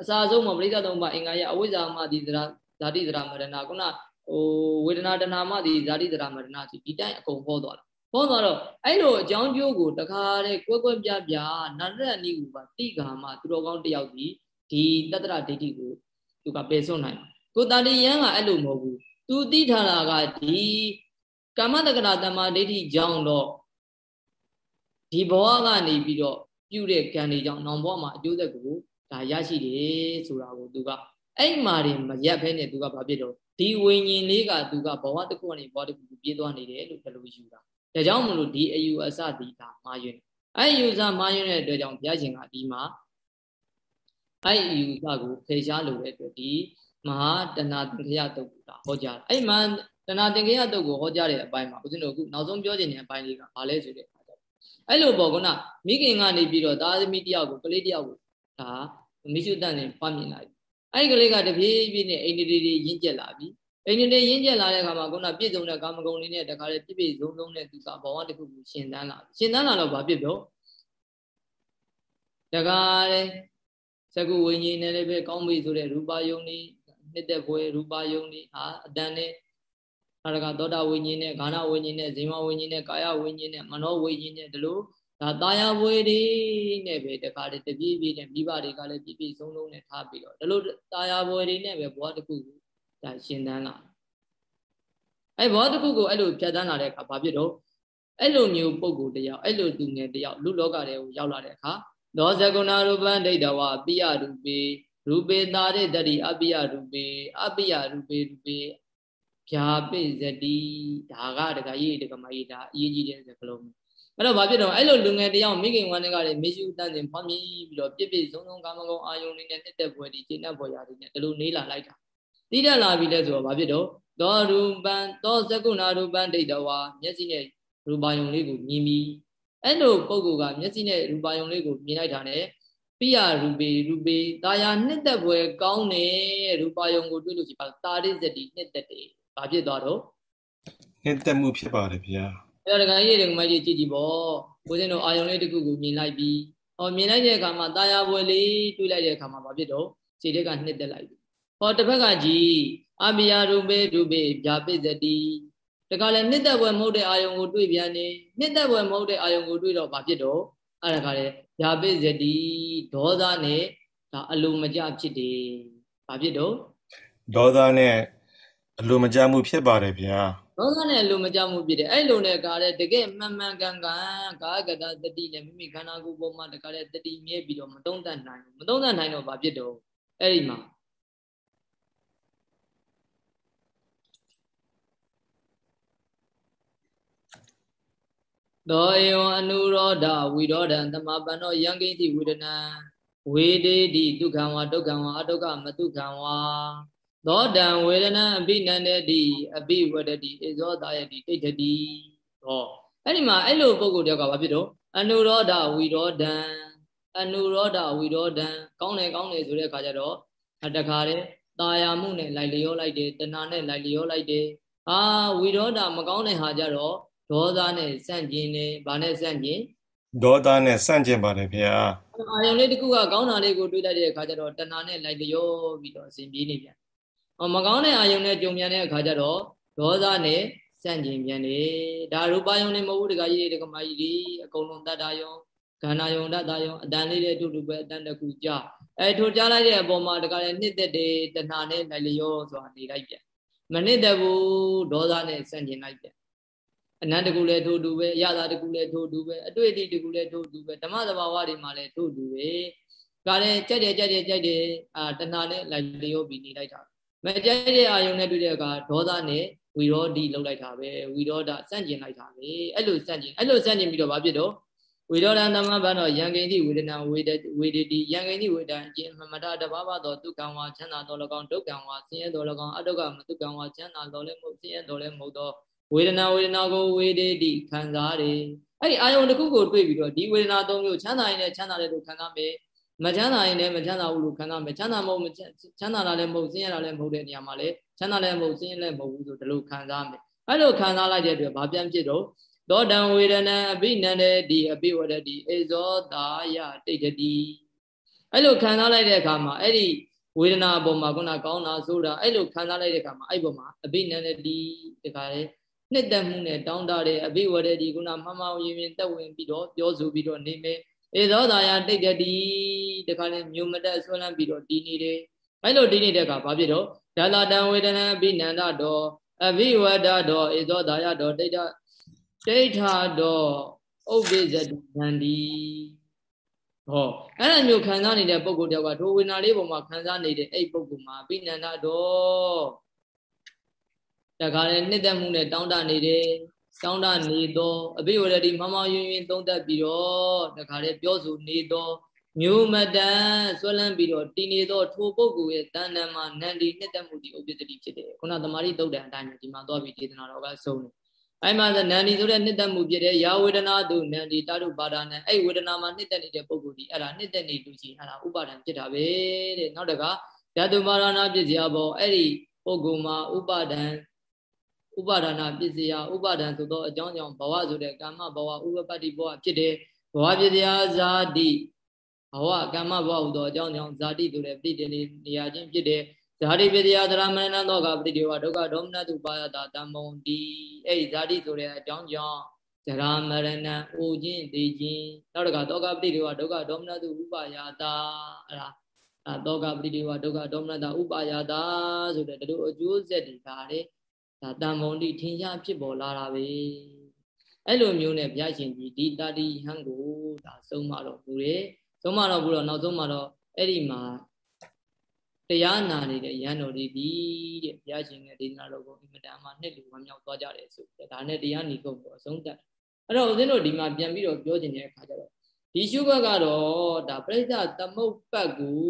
အစာဆုံးမှာပရိသသမုပ္ပါအင်္ဂါရအဝိဇ္ဇာမဒီသရာဇာတိသရာမရဏခုနဟိုဝေဒနာတဏမဒီဇာတိသရာမရဏစီဒီတိုင်းအကုန်ဟောသွားတာဟောသွားတော့အဲ့လိုအကြောင်းကျိုးကိုတခါတဲ့ကွဲကွဲပြားပြားနန္ဒရဏီကူပါတိကာမသူတော်ကောင်းတယောက်ဒီဒီတတ္တရဒိဋ္ဌိကိုသူကပယ်စွန့်နိုင်ကိုတာတိယံကအဲ့လိုမဟုတ်ဘူးသူသိထားတာကဒီ ကာမတက္ကရာတမ္မာဒိဋ္ဌိကြောင့်တော့ဒီဘဝကနေပြီးတော့ပြုတဲ့ကံတွေကြောင့်နောင်ဘဝမှာအကျိုးသက်ကိုဒါရရှိတယ်ဆိုတာကိုသူကအဲ့မှာတွေမရက်ဖဲနဲ့သူကဘာဖြစ်တော့ဒီဝိညာဉ်လေးကသူကဘဝတစ်ခုကနေဘဝတစ်ခုကိုပြေးသွားနေတယ်လို့ဒီလိုယူတာဒါကြောင့်မလို့ဒီအယူအဆဒီဒါမာယွန်းအဲ့ယူဆမာယွန်းတဲ့အတွက်ကြောင့်ဘုရားရှင်ကဒီမှာအဲ့ယူဆကိုဖေရှားလို့တဲ့အတွက်ဒီမဟာတဏသင်္ခယတုတ်ကဟောကြားတာအဲ့မှာ တဏသင်္ခယတုတ်ကိုဟောကြားတဲ့အပိုင်းမှာဦးဇင်းတို့အခုနောက်ဆုံးပြောချင်တဲ့အပိုင်းလေးကဘာလဲဆိုတဲ့အခါကျတော့အဲ့လိုပေါ့ကုနာမိခင်ကနေပြီးတော့သားသမီးတယောက်ကိုကလေးတယောက်ကိုဒါမိရှုတန်နေပွားမြင်လိုက်အဲ့ဒီကလေးကတပြေးပြေးနဲ့အိန္ဒိရီတွေရင့်ကျက်လာပြီအိန္ဒိရီရင့်ကျက်လာတဲ့အခါမှာခုနပြည့်စုံတဲ့ကာမဂုဏ်လေးနဲ့တခါလေပြည့်ပြည့်စုံစုံနဲ့သူကဘဝတစ်ခုကိုရှင်သန်းလာရှင်သန်းလာတော့ဘာဖြစ်တော့တခါလေသကုဝိညာဉ်နဲ့လည်းပဲကောင်းပြီဆိုတဲ့ရူပါယုံလေးနှစ်သက်ဘွယ်ရူပါယုံလေးဟာအတန်နဲ့ အရကသောတာဝိညာဉ်နဲ့ဂါနဝိညာဉ်နဲ့ဇိမဝိညာဉ်နဲ့ကာယဝိညာဉ်နဲ့မနောဝိညာဉ်နဲ့ဒီလိုဒါတာယာဘွယ်တွေနဲ့ပဲတခါတည်းတပြေးပြေးနဲ့မိဘတွေကလည်းပြည့်ပြည့်စုံစုံနဲ့ထားပြီးတော့ဒီလိုတာယာဘွယ်တွေနဲ့ပဲဘဝတစ်ခုကိုဒါရှင်သန်းလာအဲ့ဘဝတစ်ခုကိုအဲ့လိုဖြတ်သန်းလာတဲ့အခါဘာဖြစ်တော့အဲ့လိုမျိုးပုံကိုတယောက်အဲ့လိုသူငယ်တယောက်လူလောကတွေကိုရောက်လာတဲ့အခါသောဇဂုဏရူပံဒိဋ္ဌဝပိယရူပေရူပေတာရတတိအပိယရူပေအပိယရူပေရူပေ ဖြာပိဇတိဒါကတကကြီးတကမကြီးဒါအရေးကြီးတဲ့စကားလုံးအဲ့တော့ဘာဖြစ်တော့အဲ့လိုလူငယ်တယောက်မိခင်ဝမ်းတွေကလည်းမေရှုတန်စင်ဖွားမြည်ပြီးတော့ပြည့်ပြည့်စုံစုံကာမဂုဏ်အာယုန်တွေနဲ့တက်တက်ပွဲတွေကျင့်တတ်ပွဲရာတွေနဲ့ဒီလိုနေလာလိုက်တာတိတက်လာပြီလဲဆိုတော့ဘာဖြစ်တော့သောရူပံသောဇကုဏရူပံဒိဋ္ဌဝါမျက်စိနဲ့ရူပါယုံလေးကိုမြင်ပြီးအဲ့လိုပုံကမျက်စိနဲ့ရူပါယုံလေးကိုမြင်လိုက်တာ ਨੇ ပိယရူပေရူပေတာယာနှစ်သက်ပွဲကောင်းတယ်ရူပါယုံကိုတွေ့လို့ရှိပါတာရိဇတိနှစ်သက်တယ် ဘာဖြစ်သွားတော့နှစ်သက်မှုဖြစ်ပါတယ်ဗျာအဲ့တော့ဒကာကြီးတွေဒကာမကြီးကြည့်ကြည့်ပေါ့ကိုစင်းတို့အာယုံလေးတစ်ခုကိုမြင်လိုက်ပြီးဟောမြင်လိုက်တဲ့အခါမှာတာယာပွဲလေးတွေ့လိုက်တဲ့အခါမှာဘာဖြစ်တော့ခြေတက်ကနှစ်သက်လိုက်ပြီဟောတစ်ဖက်ကကြည့်အပိယရူပေရူပေဗျာပိဇတိတခါလဲနှစ်သက်ပွဲမဟုတ်တဲ့အာယုံကိုတွေ့ပြန်နေနှစ်သက်ပွဲမဟုတ်တဲ့အာယုံကိုတွေ့တော့ဘာဖြစ်တော့အဲ့ဒါကလေဗျာပိဇတိဒေါသနဲ့ဒါအလိုမကျဖြစ်တယ်ဘာဖြစ်တော့ဒေါသနဲ့ အလိုမကျမှုဖြစ်ပါတယ်ဗျာဒေါသနဲ့အလိုမကျမှုဖြစ်တယ်အဲ့လိုနဲ့ကားတဲ့တကယ်မှန်မှန်ကန်ကန်ကာကတတတိနဲ့မိမိခန္ဓာကိုယ်ပေါ်မှာတခါတဲ့တတိမြဲပြီးတော့မတုံ့တန်နိုင်ဘူးမတုံ့တန်နိုင်တော့ဘာဖြစ်တော့အဲ့ဒီမှာသောဧဝံအနုရောဓဝိရောဓံသမပန္နောယံကိတိဝေဒနံဝေဒေတိဒုက္ခံဝဒုက္ခံဝအဒုက္ခမဒုက္ခံဝ သောတံဝေဒနံအပိနန္တတိအပိဝဒတိဧဇောတာယတိတိဋ္ဌတိဟောအဲ့ဒီမှာအဲ့လိုပုံကိုတယောက်ကဘာဖြစ်တော့အနုရောဓဝိရောဓံအနုရောဓဝိရောဓံကောင်းတယ်ကောင်းတယ်ဆိုတဲ့အခါကျတော့တခါတည်းตาယာမှုနဲ့လိုက်လျောလိုက်တယ်တဏှာနဲ့လိုက်လျောလိုက်တယ်အာဝိရောဓမကောင်းတဲ့ဟာကြတော့ဒေါသနဲ့စန့်ကျင်တယ်ဗာနဲ့စန့်ကျင်ဒေါသနဲ့စန့်ကျင်ပါတယ်ဗျာအာယုံလေးတခုကကောင်းတာလေးကိုတွေးလိုက်တဲ့အခါကျတော့တဏှာနဲ့လိုက်လျောပြီးတော့အစဉ်ပြေးနေပြန်ဟော မကောင်းတဲ့အာယုံနဲ့ကြုံပြန်တဲ့အခါကျတော့ဒေါသနဲ့စန့်ကျင်ပြန်တယ်ဒါရူပယုံနဲ့မဟုတ်ဘူးတခါကြီးတွေတခါမကြီးတွေအကုန်လုံးတတ္တယုံခန္ဓာယုံတတ္တယုံအတန်လေးတွေအတူတူပဲအတန်တကူကြအဲထိုကြားလိုက်တဲ့အပေါ်မှာတခါလေနှစ်သက်တယ်တဏှာနဲ့လိုက်လျောဆိုတာနေလိုက်ပြန်မနစ်သက်ဘူးဒေါသနဲ့စန့်ကျင်လိုက်ပြန်အနန္တကူလည်းထို့တူပဲအရသာတကူလည်းထို့တူပဲအတွေ့အထိတကူလည်းထို့တူပဲဓမ္မသဘာဝတွေမှာလည်းထို့တူပဲဒါလည်းကြိုက်တယ်ကြိုက်တယ်ကြိုက်တယ်အာတဏှာနဲ့လိုက်လျောပြီးနေလိုက်တာ မကြိုက်တဲ့အာယုံနဲ့တွေ့တဲ့အခါဒေါသနဲ့ဝီရောဒီလောက်လိုက်တာပဲဝီရောဒစန့်ကျင်လိုက်တာပဲအဲ့လိုစန့်ကျင်အဲ့လိုစန့်ကျင်ပြီးတော့ဘာဖြစ်တော့ဝေဒောရသမဘနောယံကိတိဝေဒနာဝေဒဝေဒတိယံကိတိဝေဒံအကျင့်မမတတဘာဝသောဒုက္ခံဝါချမ်းသာတော်၎င်းဒုက္ခံဝါဆင်းရဲတော်၎င်းအတုက္ကမဒုက္ခံဝါချမ်းသာတော်လည်းမဟုတ်ဆင်းရဲတော်လည်းမဟုတ်သောဝေဒနာဝေဒနာကိုဝေဒတိခံစားတယ်အဲ့ဒီအာယုံတစ်ခုကိုတွေ့ပြီးတော့ဒီဝေဒနာသုံးမျိုးချမ်းသာရင်လည်းချမ်းသာတယ်လို့ခံစားမယ် မချမ်းသာရင်လည်းမချမ်းသာဘူးလို့ခံစားမယ်ချမ်းသာမဟုတ်ချမ်းသာတာလည်းမဟုတ်ဆင်းရဲတာလည်းမဟုတ်တဲ့နေရာမှာလည်းချမ်းသာလည်းမဟုတ်ဆင်းရဲလည်းမဟုတ်ဘူးဆိုဒီလိုခံစားမယ်အဲ့လိုခံစားလိုက်တဲ့အတွက်ဘာပြန်ဖြစ်တော့သောတံဝေဒနံအဘိနန္တေတိအဘိဝရတိအေဇောတာယတိတ်တိအဲ့လိုခံစားလိုက်တဲ့အခါမှာအဲ့ဒီဝေဒနာအပေါ်မှာခုနကောင်းတာဆိုတာအဲ့လိုခံစားလိုက်တဲ့အခါမှာအဲ့ပေါ်မှာအဘိနန္တေတိတခါလေနှစ်သက်မှုနဲ့တောင်းတတဲ့အဘိဝရတိခုနမမောင်ရင်ရင်တက်ဝင်ပြီးတော့ပြောဆိုပြီးတော့နေမယ် အေဇောတာယတိတ်တိတခါလေမြို့မတက်ဆွလန်းပြီးတော့တည်နေတယ်အဲ့လိုတည်နေတဲ့အခါဘာဖြစ်တော့ဒါလာတံဝေဒနံအဘိနန္တတော်အဘိဝဒတော်ဧသောတာယတော်တိတ်ဒိဋ္ဌာတော်ဥပ္ပိဇတိဗန္ဒီဟောအဲ့လိုမျိုးခံစားနေတဲ့ပုံကိုယ်တယောက်ကဒိုဝေနာလေးပုံမှာခံစားနေတဲ့အဲ့ပုံကိုယ်မှာပိဏန္ဒတော်တခါလေနှစ်သက်မှုနဲ့တောင်းတနေတယ် တောင်းတနေတော့အဘိဝရတိမမောင်ယွင်ယွင်သုံးသက်ပြီးတော့တခါလေပြောဆိုနေတော့မျိုးမတန်ဆွဲလန်းပြီးတော့တည်နေတော့ထိုပုဂ္ဂိုလ်ရဲ့တဏ္ဍာမှာနန္ဒီနှစ်သက်မှုဒီဥပ္ပတ္တိဖြစ်တယ်ခုနသမာဓိတုတ်တန်အတိုင်းဒီမှာသွားပြီးဒေသနာတော်ကဆုံးတယ်အဲ့မှာနန္ဒီဆိုတဲ့နှစ်သက်မှုဖြစ်တဲ့ရာဝေဒနာသူနန္ဒီတာရုပါဒနာအဲ့ဝေဒနာမှာနှစ်သက်နေတဲ့ပုဂ္ဂိုလ်ဒီအဲ့ဒါနှစ်သက်နေလူကြီးအဲ့ဒါဥပါဒံဖြစ်တာပဲတဲ့နောက်တကဓာတုပါဒနာဖြစ်စရာပေါ့အဲ့ဒီပုဂ္ဂိုလ်မှာဥပါဒံ ဥပါဒနာပစ္စယဥပါဒံဆိုတော့အကြောင်းကြောင့်ဘဝဆိုတဲ့ကာမဘဝဥပပတ္တိဘဝဖြစ်တယ်ဘဝပစ္စယဇာတိဘဝကာမဘဝဟူသောအကြောင်းကြောင့်ဇာတိဆိုတဲ့ပြိတ္တိနေရာချင်းဖြစ်တယ်ဇာတိပတိယသရမဏသောကပတိတေဝဒုက္ခဒေါမနတုပါယတာတမ္မုံတိအဲ့ဒီဇာတိဆိုတဲ့အကြောင်းကြောင့်ဇရာမရဏအိုခြင်းသိခြင်းနောက်တကသောကပတိတေဝဒုက္ခဒေါမနတုဥပါယတာအဲ့ဒါအဲသောကပတိတေဝဒုက္ခဒေါမနတာဥပါယတာဆိုတဲ့ဒီလိုအကျိုးဆက်တွေဒါတဲ့ ဒါတမ္မုံတိထင်ရှားဖြစ်ပေါ်လာတာပဲအဲ့လိုမျိုးနဲ့ဘုရားရှင်ကြီးဒီတာတိဟံကိုဒါဆုံးမတော်မူတယ်ဆုံးမတော်မူတော့နောက်ဆုံးမှာတော့အဲ့ဒီမှာတရားနာနေတဲ့ရန်တော်တွေဒီတဲ့ဘုရားရှင်ရဲ့ဒေသနာတော်ကိုအင်မတန်မှနှစ်လူဝမ်းမြောက်သွားကြတယ်ဆိုဒါနဲ့တရားနေကုန်တော့အဆုံးသတ်အဲ့တော့ဦးဇင်းတို့ဒီမှာပြန်ပြီးတော့ပြောချင်တဲ့အခါကျတော့ဒီရှုဘက်ကတော့ဒါပြိဿသမုတ်ပတ်ကို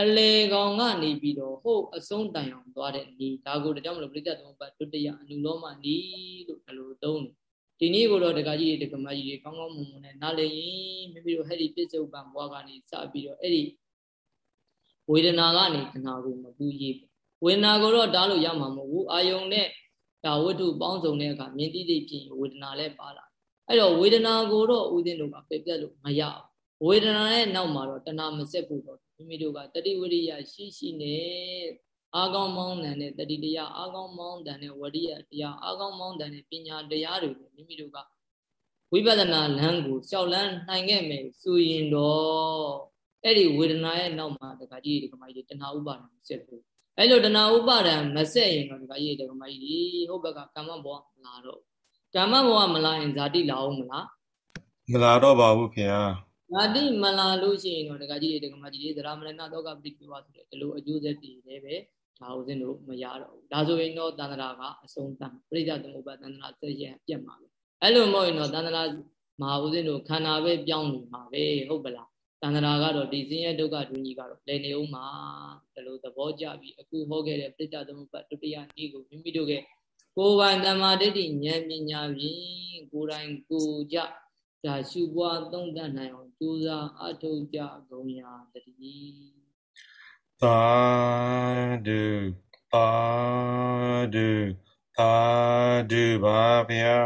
အလေကောင်ကနေပြီးတော့ဟုတ်အဆုံးတိုင်အောင်သွားတဲ့ဤဒါကိုတကြောင်မလို့ပြိဿသမုတ်ပတ်ဒုတိယအနုလောမနီလို့ဘယ်လိုသုံးလဲဒီနေ့ကိုတော့ဒကာကြီးတွေဒကာမကြီးတွေကောင်းကောင်းမွန်မွန်နဲ့နားလည်ရင်မိမိတို့ဟဲ့ဒီပြစ္ဆုတ်ပံဘွားကနေစပြီးတော့အဲ့ဒီဝေဒနာကနေခဏကိုမပူရေးဝေဒနာကိုတော့တားလို့ရမှာမဟုတ်ဘူးအာယုံနဲ့ဒါဝတ္ထုပေါင်းစုံတဲ့အခါမြင်တိတိဖြစ်ရင်ဝေဒနာလည်းပါလာအဲ့တော့ဝေဒနာကိုတော့ဦးဇင်းတို့ကပြပြလို့မရဘူးဝေဒနာရဲ့နောက်မှာတော့တဏမစက်ဖို့တော့ မိမိတို့ကတတိဝရိယရှိရှိနဲ့အာကောင်းမောင်းတန်တဲ့တတိတရားအာကောင်းမောင်းတန်တဲ့ဝရိယတရားအာကောင်းမောင်းတန်တဲ့ပညာတရားတွေမိမိတို့ကဝိပဿနာလမ်းကိုရှောက်လန်းနိုင်ခဲ့မယ်ဆိုရင်တော့အဲ့ဒီဝေဒနာရဲ့နောက်မှာတခါကြီးဒီကမကြီးတဏှာဥပါဒံဆက်ဖို့အဲ့လိုတဏှာဥပါဒံမဆက်ရင်တော့တခါကြီးဒီကမကြီးဟုတ်ဘက်ကကာမဘောမလာတော့ကာမဘောမလာရင်ဇာတိလာအောင်မလားမလာတော့ပါဘူးခင်ဗျာ ဇာတိမလာလို့ရှိရင်တော့တခါကြီးဒီကမကြီးသရမရဏတောကပရိကိဝဆိုတဲ့ဒီလိုအကျိုးဆက်တွေလည်းပဲဒါဥစဉ်တို့မရတော့ဘူးဒါဆိုရင်တော့တန္တရာကအဆုံးသတ်ပရိသသမုပ္ပါတန္တရာဆက်ရပြတ်မှာပဲအဲ့လိုမဟုတ်ရင်တော့တန္တရာမဟာဥစဉ်တို့ခန္ဓာပဲပြောင်းနေမှာပဲဟုတ်ပလားတန္တရာကတော့ဒီစင်းရဲဒုက္ခဒုညီကတော့လည်နေဦးမှာဒီလိုသဘောကျပြီးအခုဟောခဲ့တဲ့ပြိတ္တသမုပ္ပါဒုတိယနေ့ကိုမိမိတို့ရဲ့ကိုယ်ပိုင်တမာဒိဋ္ဌိဉာဏ်ပညာဖြင့်ကိုယ်တိုင်ကိုယ်ကြ ဒါရှုပွားသုံးသပ်နိုင်အောင်ကြိုးစားအထောက်ကြကုန်ရာတည်းသာဓုသာဓုသာဓုပါဗျာ